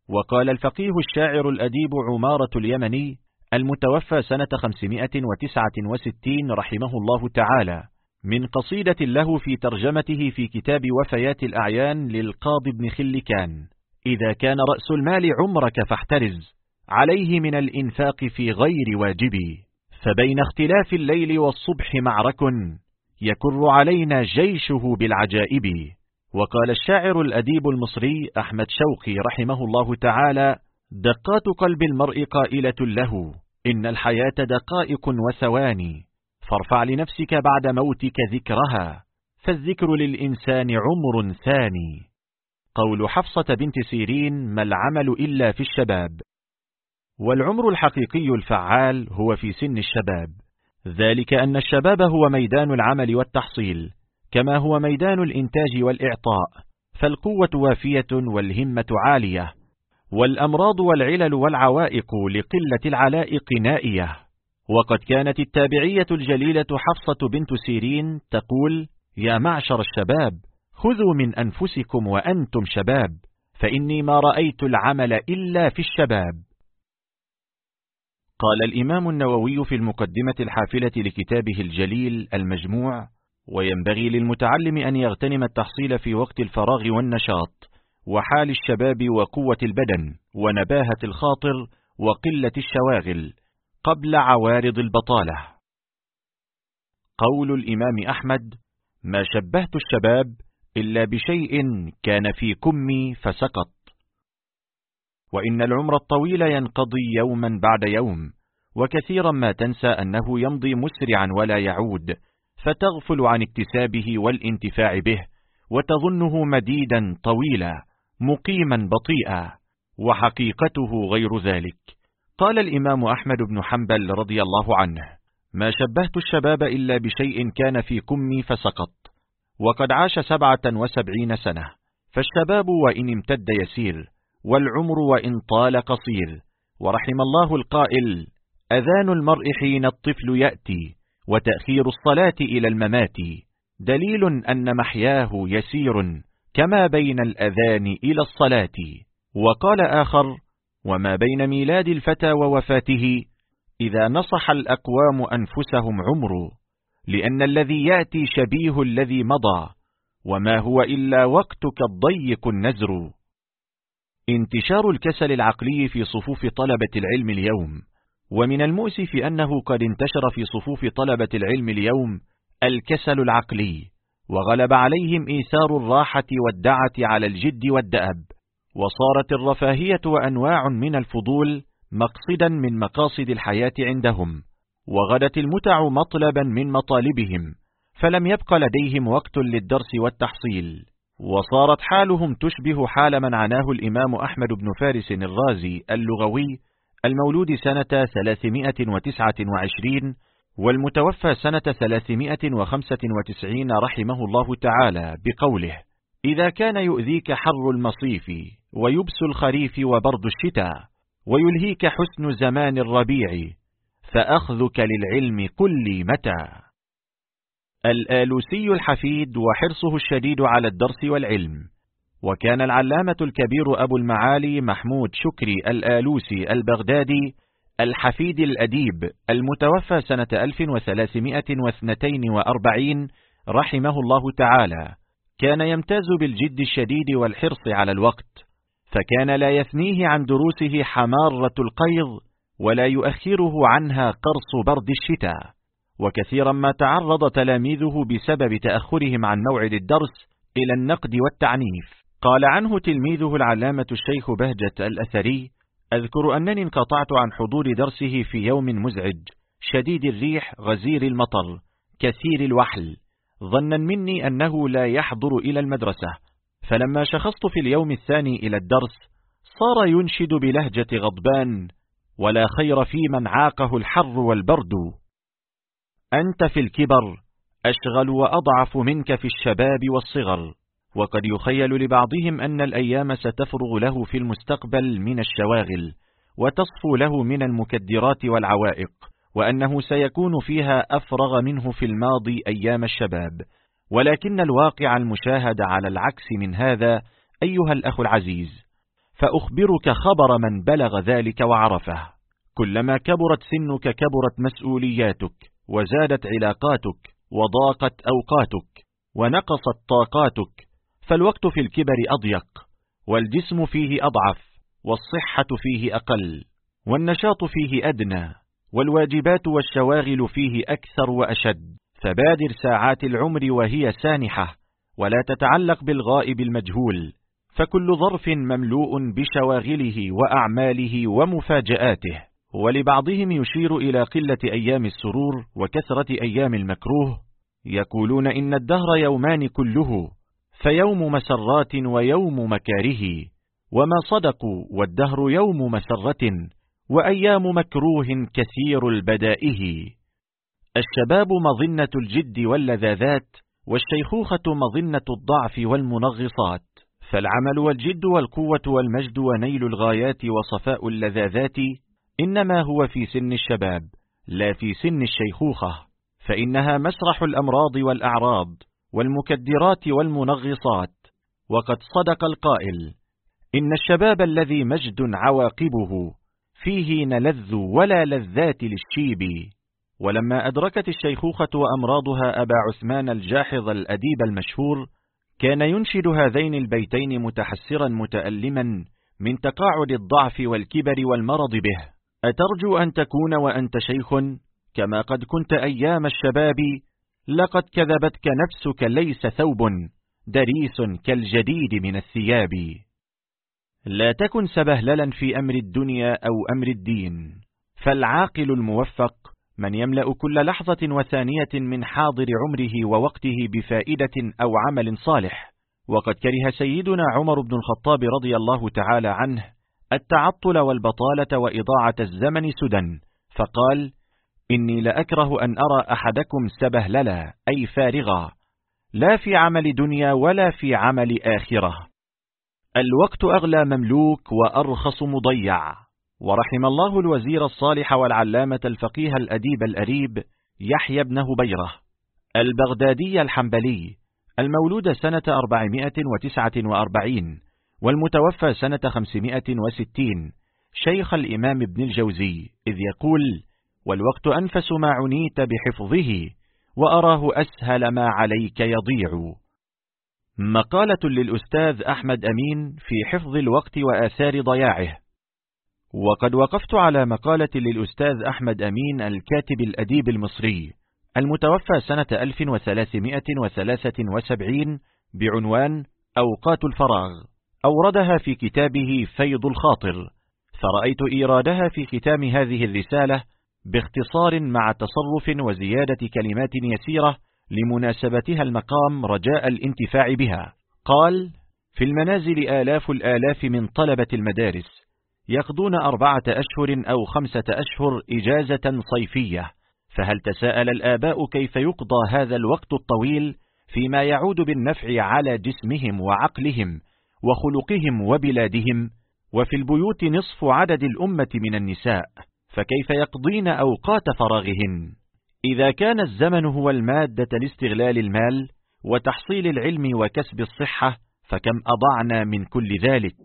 وقال الفقيه الشاعر الأديب عمارة اليمني المتوفى سنة 569 رحمه الله تعالى من قصيدة له في ترجمته في كتاب وفيات الأعيان للقاضي بن خلكان إذا كان رأس المال عمرك فاحترز عليه من الإنفاق في غير واجب فبين اختلاف الليل والصبح معرك يكر علينا جيشه بالعجائب. وقال الشاعر الأديب المصري أحمد شوقي رحمه الله تعالى دقات قلب المرء قائلة له إن الحياة دقائق وثواني فارفع لنفسك بعد موتك ذكرها فالذكر للإنسان عمر ثاني. قول حفصة بنت سيرين ما العمل إلا في الشباب. والعمر الحقيقي الفعال هو في سن الشباب. ذلك أن الشباب هو ميدان العمل والتحصيل كما هو ميدان الإنتاج والإعطاء فالقوة وافية والهمة عالية والأمراض والعلل والعوائق لقلة العلائق نائية. وقد كانت التابعية الجليلة حفصة بنت سيرين تقول يا معشر الشباب خذوا من أنفسكم وأنتم شباب فإني ما رأيت العمل إلا في الشباب. قال الإمام النووي في المقدمة الحافلة لكتابه الجليل المجموع وينبغي للمتعلم أن يغتنم التحصيل في وقت الفراغ والنشاط وحال الشباب وقوة البدن ونباهة الخاطر وقلة الشواغل قبل عوارض البطالة. قول الإمام أحمد ما شبهت الشباب إلا بشيء كان في كمي فسقط. وإن العمر الطويل ينقضي يوما بعد يوم وكثيرا ما تنسى أنه يمضي مسرعا ولا يعود فتغفل عن اكتسابه والانتفاع به وتظنه مديدا طويلا مقيما بطيئا وحقيقته غير ذلك. قال الإمام أحمد بن حنبل رضي الله عنه ما شبهت الشباب إلا بشيء كان في كمي فسقط وقد عاش سبعة وسبعين سنة فالشباب وإن امتد يسير والعمر وإن طال قصير. ورحم الله القائل أذان المرء حين الطفل يأتي وتأخير الصلاة إلى الممات. دليل أن محياه يسير كما بين الأذان إلى الصلاة. وقال آخر وما بين ميلاد الفتى ووفاته إذا نصح الأقوام أنفسهم عمر لأن الذي يأتي شبيه الذي مضى وما هو إلا وقتك الضيق النزر. انتشار الكسل العقلي في صفوف طلبة العلم اليوم ومن المؤسف أنه قد انتشر في صفوف طلبة العلم اليوم الكسل العقلي وغلب عليهم إيثار الراحة والدعة على الجد والدأب وصارت الرفاهية وأنواع من الفضول مقصدا من مقاصد الحياة عندهم وغدت المتع مطلبا من مطالبهم فلم يبق لديهم وقت للدرس والتحصيل. وصارت حالهم تشبه حال من عناه الإمام أحمد بن فارس الرازي اللغوي المولود سنة 329 والمتوفى سنة 395 رحمه الله تعالى بقوله إذا كان يؤذيك حر المصيف ويبس الخريف وبرد الشتاء ويلهيك حسن زمان الربيع فأخذك للعلم لي متى الآلوسي الحفيد وحرصه الشديد على الدرس والعلم. وكان العلامة الكبير أبو المعالي محمود شكري الآلوسي البغدادي الحفيد الأديب المتوفى سنة 1342 رحمه الله تعالى. كان يمتاز بالجد الشديد والحرص على الوقت فكان لا يثنيه عن دروسه حمارة القيض ولا يؤخره عنها قرص برد الشتاء. وكثيرا ما تعرض تلاميذه بسبب تأخرهم عن موعد الدرس إلى النقد والتعنيف. قال عنه تلميذه العلامة الشيخ بهجة الأثري أذكر أنني انقطعت عن حضور درسه في يوم مزعج شديد الريح غزير المطر كثير الوحل. ظنا مني أنه لا يحضر إلى المدرسة. فلما شخصت في اليوم الثاني إلى الدرس صار ينشد بلهجة غضبان ولا خير في من عاقه الحر والبرد. أنت في الكبر أشغل وأضعف منك في الشباب والصغر. وقد يخيل لبعضهم أن الأيام ستفرغ له في المستقبل من الشواغل وتصفو له من المكدرات والعوائق وأنه سيكون فيها أفرغ منه في الماضي أيام الشباب. ولكن الواقع المشاهد على العكس من هذا أيها الأخ العزيز فأخبرك خبر من بلغ ذلك وعرفه. كلما كبرت سنك كبرت مسؤولياتك. وزادت علاقاتك وضاقت أوقاتك ونقصت طاقاتك فالوقت في الكبر أضيق والجسم فيه أضعف والصحة فيه أقل والنشاط فيه أدنى والواجبات والشواغل فيه أكثر وأشد. فبادر ساعات العمر وهي سانحة ولا تتعلق بالغائب المجهول فكل ظرف مملوء بشواغله وأعماله ومفاجآته. ولبعضهم يشير إلى قلة أيام السرور وكثرة أيام المكروه يقولون إن الدهر يومان كله فيوم مسرات ويوم مكاره وما صدقوا والدهر يوم مسرة وأيام مكروه كثير البدائه. الشباب مظنة الجد واللذاذات والشيخوخة مظنة الضعف والمنغصات فالعمل والجد والقوة والمجد ونيل الغايات وصفاء اللذاذات إنما هو في سن الشباب لا في سن الشيخوخة فإنها مسرح الأمراض والأعراض والمكدرات والمنغصات. وقد صدق القائل إن الشباب الذي مجد عواقبه فيه نلذ ولا لذات للشيب. ولما أدركت الشيخوخة وأمراضها أبا عثمان الجاحظ الأديب المشهور كان ينشد هذين البيتين متحسرا متألما من تقاعد الضعف والكبر والمرض به. أترجو أن تكون وأنت شيخ؟ كما قد كنت أيام الشباب لقد كذبتك نفسك ليس ثوب دريس كالجديد من الثياب. لا تكن سبهللا في أمر الدنيا أو أمر الدين. فالعاقل الموفق من يملأ كل لحظة وثانية من حاضر عمره ووقته بفائدة أو عمل صالح. وقد كره سيدنا عمر بن الخطاب رضي الله تعالى عنه التعطل والبطالة وإضاعة الزمن سدى فقال إني لأكره أن أرى أحدكم سبهللا أي فارغا. لا في عمل دنيا ولا في عمل آخرة. الوقت أغلى مملوك وأرخص مضيع. ورحم الله الوزير الصالح والعلامة الفقيه الأديب الأريب يحيى بن هبيرة. البغدادي الحنبلي المولود سنة 449 والمتوفى سنة 560 شيخ الإمام ابن الجوزي إذ يقول والوقت أنفس ما عنيت بحفظه وأراه أسهل ما عليك يضيع. مقالة للأستاذ أحمد أمين في حفظ الوقت وآثار ضياعه. وقد وقفت على مقالة للأستاذ أحمد أمين الكاتب الأديب المصري المتوفى سنة 1373 بعنوان أوقات الفراغ. أوردها في كتابه فيض الخاطر. فرأيت إيرادها في ختام هذه الرسالة باختصار مع تصرف وزيادة كلمات يسيرة لمناسبتها المقام رجاء الانتفاع بها. قال في المنازل آلاف الآلاف من طلبة المدارس يقضون أربعة أشهر أو خمسة أشهر إجازة صيفية فهل تساءل الآباء كيف يقضى هذا الوقت الطويل فيما يعود بالنفع على جسمهم وعقلهم وخلقهم وبلادهم وفي البيوت نصف عدد الأمة من النساء فكيف يقضين أوقات فراغهن؟ إذا كان الزمن هو المادة لاستغلال المال وتحصيل العلم وكسب الصحة فكم أضعنا من كل ذلك؟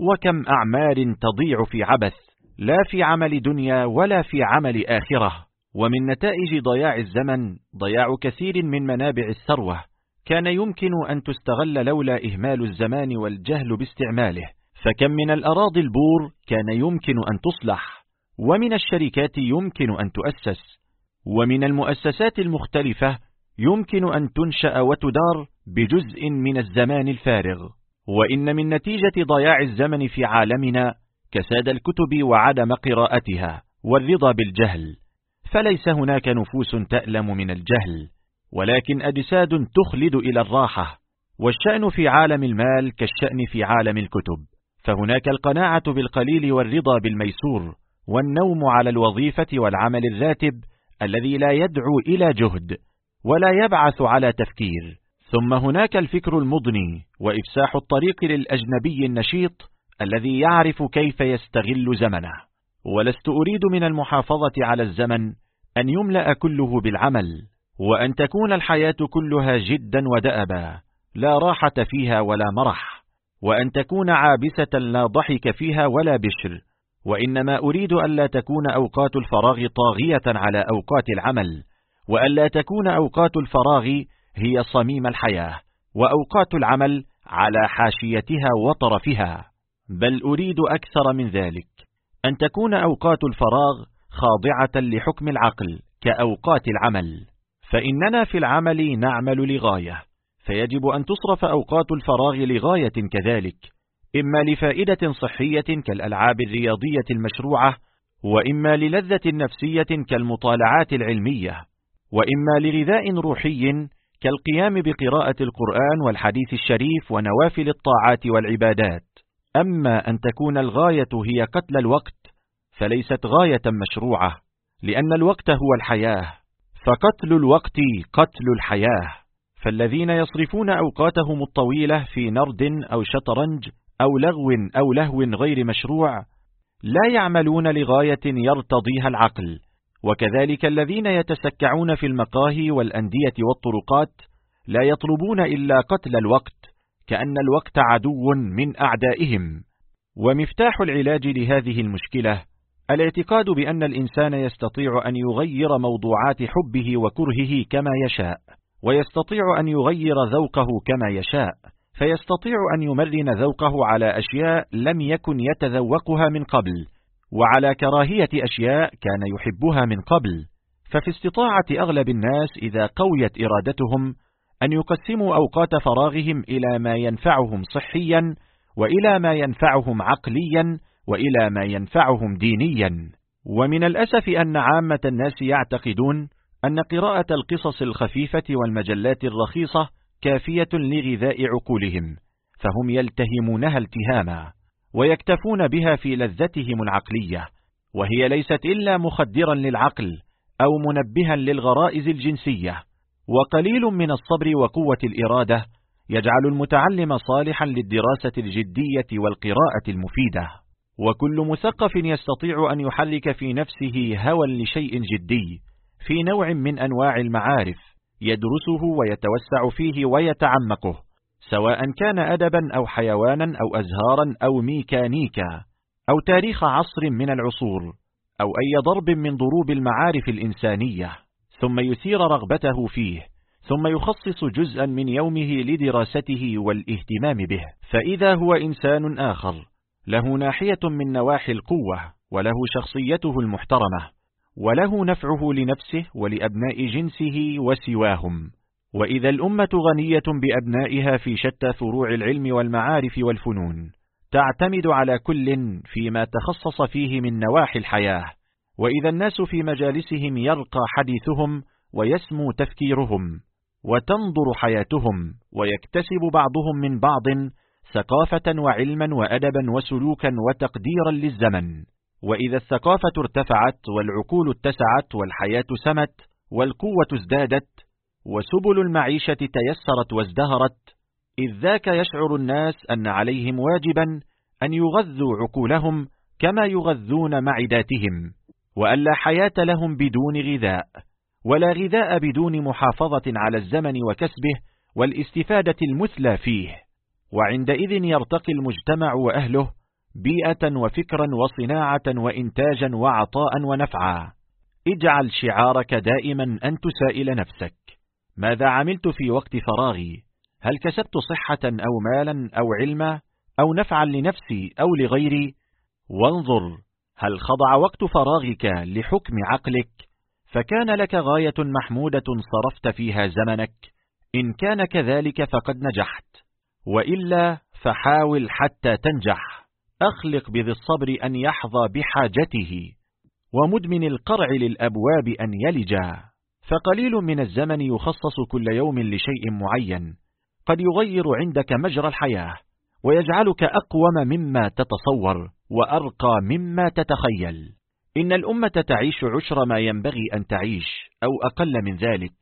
وكم أعمار تضيع في عبث لا في عمل دنيا ولا في عمل آخرة؟ ومن نتائج ضياع الزمن ضياع كثير من منابع الثروة. كان يمكن أن تستغل لولا إهمال الزمان والجهل باستعماله فكم من الأراضي البور كان يمكن أن تصلح ومن الشركات يمكن أن تؤسس ومن المؤسسات المختلفة يمكن أن تنشأ وتدار بجزء من الزمان الفارغ. وإن من نتيجة ضياع الزمن في عالمنا كساد الكتب وعدم قراءتها والرضا بالجهل فليس هناك نفوس تألم من الجهل. ولكن أجساد تخلد إلى الراحة والشأن في عالم المال كالشأن في عالم الكتب. فهناك القناعة بالقليل والرضا بالميسور والنوم على الوظيفة والعمل الراتب الذي لا يدعو إلى جهد ولا يبعث على تفكير. ثم هناك الفكر المضني وإفساح الطريق للأجنبي النشيط الذي يعرف كيف يستغل زمنه. ولست أريد من المحافظة على الزمن أن يملأ كله بالعمل. وأن تكون الحياة كلها جدا ودأبا لا راحة فيها ولا مرح وأن تكون عابسة لا ضحك فيها ولا بشر وإنما أريد ألا تكون أوقات الفراغ طاغية على أوقات العمل وألا تكون أوقات الفراغ هي صميم الحياة وأوقات العمل على حاشيتها وطرفها بل أريد أكثر من ذلك أن تكون أوقات الفراغ خاضعة لحكم العقل كأوقات العمل. فإننا في العمل نعمل لغاية فيجب أن تصرف أوقات الفراغ لغاية كذلك إما لفائدة صحية كالألعاب الرياضية المشروعة وإما للذة نفسية كالمطالعات العلمية وإما لغذاء روحي كالقيام بقراءة القرآن والحديث الشريف ونوافل الطاعات والعبادات. أما أن تكون الغاية هي قتل الوقت فليست غاية مشروعة لأن الوقت هو الحياة. فقتل الوقت قتل الحياة. فالذين يصرفون أوقاتهم الطويلة في نرد أو شطرنج أو لغو أو لهو غير مشروع لا يعملون لغاية يرتضيها العقل. وكذلك الذين يتسكعون في المقاهي والأندية والطرقات لا يطلبون إلا قتل الوقت كأن الوقت عدو من أعدائهم. ومفتاح العلاج لهذه المشكلة الاعتقاد بأن الإنسان يستطيع أن يغير موضوعات حبه وكرهه كما يشاء ويستطيع أن يغير ذوقه كما يشاء فيستطيع أن يمرن ذوقه على أشياء لم يكن يتذوقها من قبل وعلى كراهية أشياء كان يحبها من قبل. ففي استطاعة أغلب الناس إذا قويت إرادتهم أن يقسموا أوقات فراغهم إلى ما ينفعهم صحيا وإلى ما ينفعهم عقليا وإلى ما ينفعهم دينيا. ومن الأسف أن عامة الناس يعتقدون أن قراءة القصص الخفيفة والمجلات الرخيصة كافية لغذاء عقولهم فهم يلتهمونها التهاما ويكتفون بها في لذتهم العقلية وهي ليست إلا مخدرا للعقل أو منبها للغرائز الجنسية. وقليل من الصبر وقوة الإرادة يجعل المتعلم صالحا للدراسة الجدية والقراءة المفيدة. وكل مثقف يستطيع أن يحرك في نفسه هوى لشيء جدي في نوع من أنواع المعارف يدرسه ويتوسع فيه ويتعمقه سواء كان أدبا أو حيوانا أو أزهارا أو ميكانيكا أو تاريخ عصر من العصور أو أي ضرب من ضروب المعارف الإنسانية. ثم يثير رغبته فيه ثم يخصص جزءا من يومه لدراسته والاهتمام به. فإذا هو إنسان آخر له ناحية من نواحي القوة وله شخصيته المحترمة وله نفعه لنفسه ولأبناء جنسه وسواهم. وإذا الأمة غنية بأبنائها في شتى فروع العلم والمعارف والفنون تعتمد على كل فيما تخصص فيه من نواحي الحياة. وإذا الناس في مجالسهم يرقى حديثهم ويسمو تفكيرهم وتنظر حياتهم ويكتسب بعضهم من بعض ثقافة وعلما وأدبا وسلوكا وتقديرا للزمن. وإذا الثقافة ارتفعت والعقول اتسعت والحياة سمت والقوة ازدادت وسبل المعيشة تيسرت وازدهرت إذ ذاك يشعر الناس أن عليهم واجبا أن يغذوا عقولهم كما يغذون معداتهم وأن لا حياة لهم بدون غذاء ولا غذاء بدون محافظة على الزمن وكسبه والاستفادة المثلى فيه. وعندئذ يرتقي المجتمع وأهله بيئة وفكرا وصناعة وإنتاجا وعطاء ونفعا. اجعل شعارك دائما أن تسائل نفسك. ماذا عملت في وقت فراغي؟ هل كسبت صحة أو مالا أو علما أو نفعا لنفسي أو لغيري؟ وانظر هل خضع وقت فراغك لحكم عقلك؟ فكان لك غاية محمودة صرفت فيها زمنك. إن كان كذلك فقد نجحت. وإلا فحاول حتى تنجح. أخلق بذي الصبر أن يحظى بحاجته ومدمن القرع للأبواب أن يلجا. فقليل من الزمن يخصص كل يوم لشيء معين قد يغير عندك مجرى الحياة ويجعلك أقوم مما تتصور وأرقى مما تتخيل. إن الأمة تعيش عشر ما ينبغي أن تعيش أو أقل من ذلك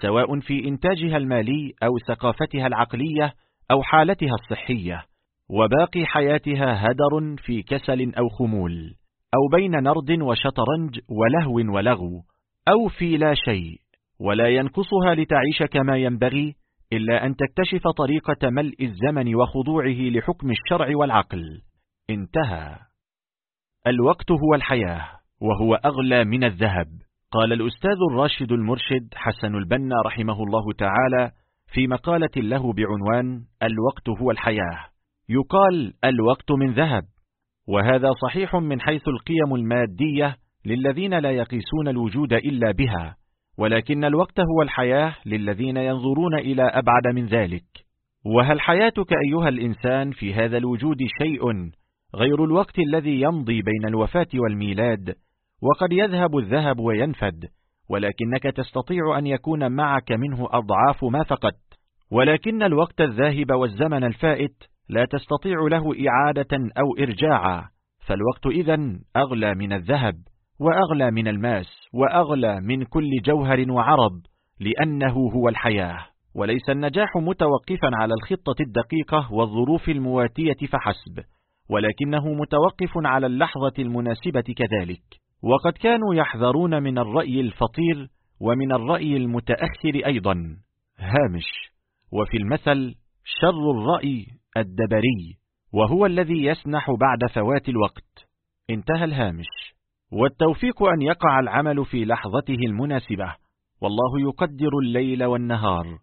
سواء في إنتاجها المالي أو ثقافتها العقلية أو حالتها الصحية وباقي حياتها هدر في كسل أو خمول أو بين نرد وشطرنج ولهو ولغو أو في لا شيء ولا ينقصها لتعيش كما ينبغي إلا أن تكتشف طريقة ملء الزمن وخضوعه لحكم الشرع والعقل. انتهى. الوقت هو الحياة وهو أغلى من الذهب. قال الأستاذ الراشد المرشد حسن البنا رحمه الله تعالى في مقالة له بعنوان الوقت هو الحياة. يقال الوقت من ذهب وهذا صحيح من حيث القيم المادية للذين لا يقيسون الوجود إلا بها ولكن الوقت هو الحياة للذين ينظرون إلى أبعد من ذلك. وهل حياتك أيها الإنسان في هذا الوجود شيء غير الوقت الذي يمضي بين الوفاة والميلاد؟ وقد يذهب الذهب وينفد ولكنك تستطيع أن يكون معك منه أضعاف ما فقدت. ولكن الوقت الذاهب والزمن الفائت لا تستطيع له إعادة أو إرجاعا فالوقت إذن أغلى من الذهب وأغلى من الماس وأغلى من كل جوهر وعرض لأنه هو الحياة. وليس النجاح متوقفا على الخطة الدقيقة والظروف المواتية فحسب ولكنه متوقف على اللحظة المناسبة كذلك. وقد كانوا يحذرون من الرأي الفطير ومن الرأي المتأخر أيضا. هامش وفي المثل شر الرأي الدبري وهو الذي يسنح بعد فوات الوقت. انتهى الهامش. والتوفيق أن يقع العمل في لحظته المناسبة. والله يقدر الليل والنهار.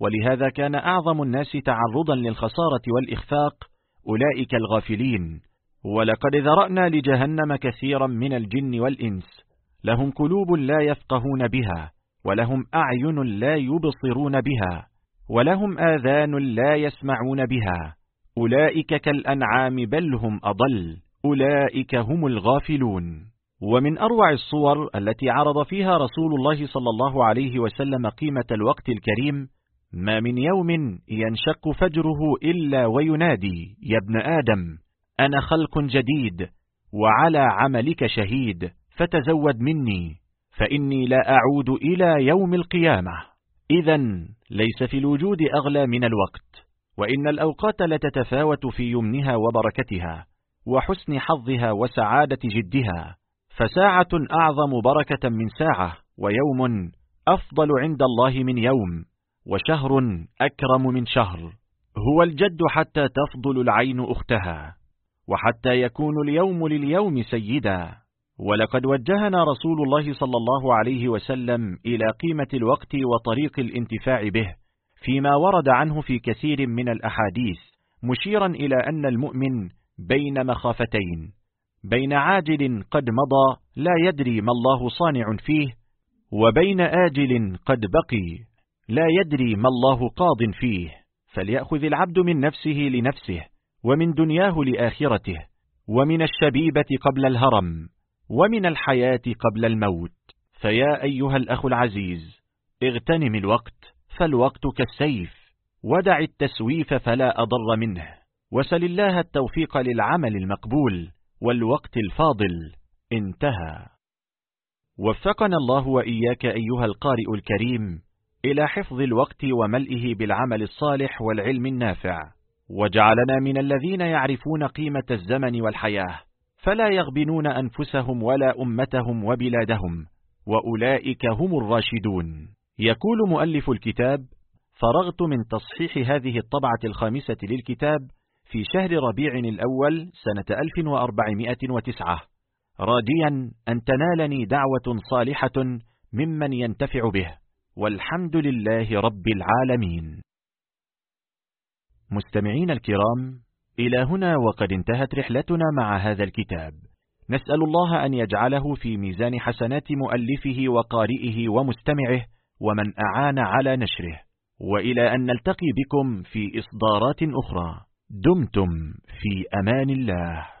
ولهذا كان أعظم الناس تعرضا للخسارة والإخفاق أولئك الغافلين. ولقد ذرأنا لجهنم كثيرا من الجن والإنس. لهم قلوب لا يفقهون بها ولهم أعين لا يبصرون بها. ولهم آذان لا يسمعون بها. أولئك كالأنعام بل هم أضل. أولئك هم الغافلون. ومن أروع الصور التي عرض فيها رسول الله صلى الله عليه وسلم قيمة الوقت الكريم ما من يوم ينشق فجره إلا وينادي يا ابن آدم أنا خلق جديد وعلى عملك شهيد فتزود مني فإني لا أعود إلى يوم القيامة. إذا ليس في الوجود أغلى من الوقت وإن الأوقات لتتفاوت في يمنها وبركتها وحسن حظها وسعادة جدها فساعة أعظم بركة من ساعة ويوم أفضل عند الله من يوم وشهر أكرم من شهر. هو الجد حتى تفضل العين أختها وحتى يكون اليوم لليوم سيدا. ولقد وجهنا رسول الله صلى الله عليه وسلم إلى قيمة الوقت وطريق الانتفاع به فيما ورد عنه في كثير من الأحاديث مشيرا إلى أن المؤمن بين مخافتين بين عاجل قد مضى لا يدري ما الله صانع فيه وبين آجل قد بقي لا يدري ما الله قاض فيه فليأخذ العبد من نفسه لنفسه ومن دنياه لآخرته ومن الشبيبة قبل الهرم. ومن الحياة قبل الموت. فيا أيها الأخ العزيز اغتنم الوقت فالوقت كالسيف. ودع التسويف فلا أضر منه. وسل الله التوفيق للعمل المقبول والوقت الفاضل. انتهى. وفقنا الله وإياك أيها القارئ الكريم إلى حفظ الوقت وملئه بالعمل الصالح والعلم النافع. وجعلنا من الذين يعرفون قيمة الزمن والحياة. فلا يغبنون أنفسهم ولا أمتهم وبلادهم وأولئك هم الراشدون. يقول مؤلف الكتاب فرغت من تصحيح هذه الطبعة الخامسة للكتاب في شهر ربيع الأول سنة 1409 راجيا أن تنالني دعوة صالحة ممن ينتفع به والحمد لله رب العالمين. مستمعين الكرام إلى هنا وقد انتهت رحلتنا مع هذا الكتاب. نسأل الله أن يجعله في ميزان حسنات مؤلفه وقارئه ومستمعه ومن أعان على نشره. وإلى أن نلتقي بكم في إصدارات أخرى. دمتم في أمان الله.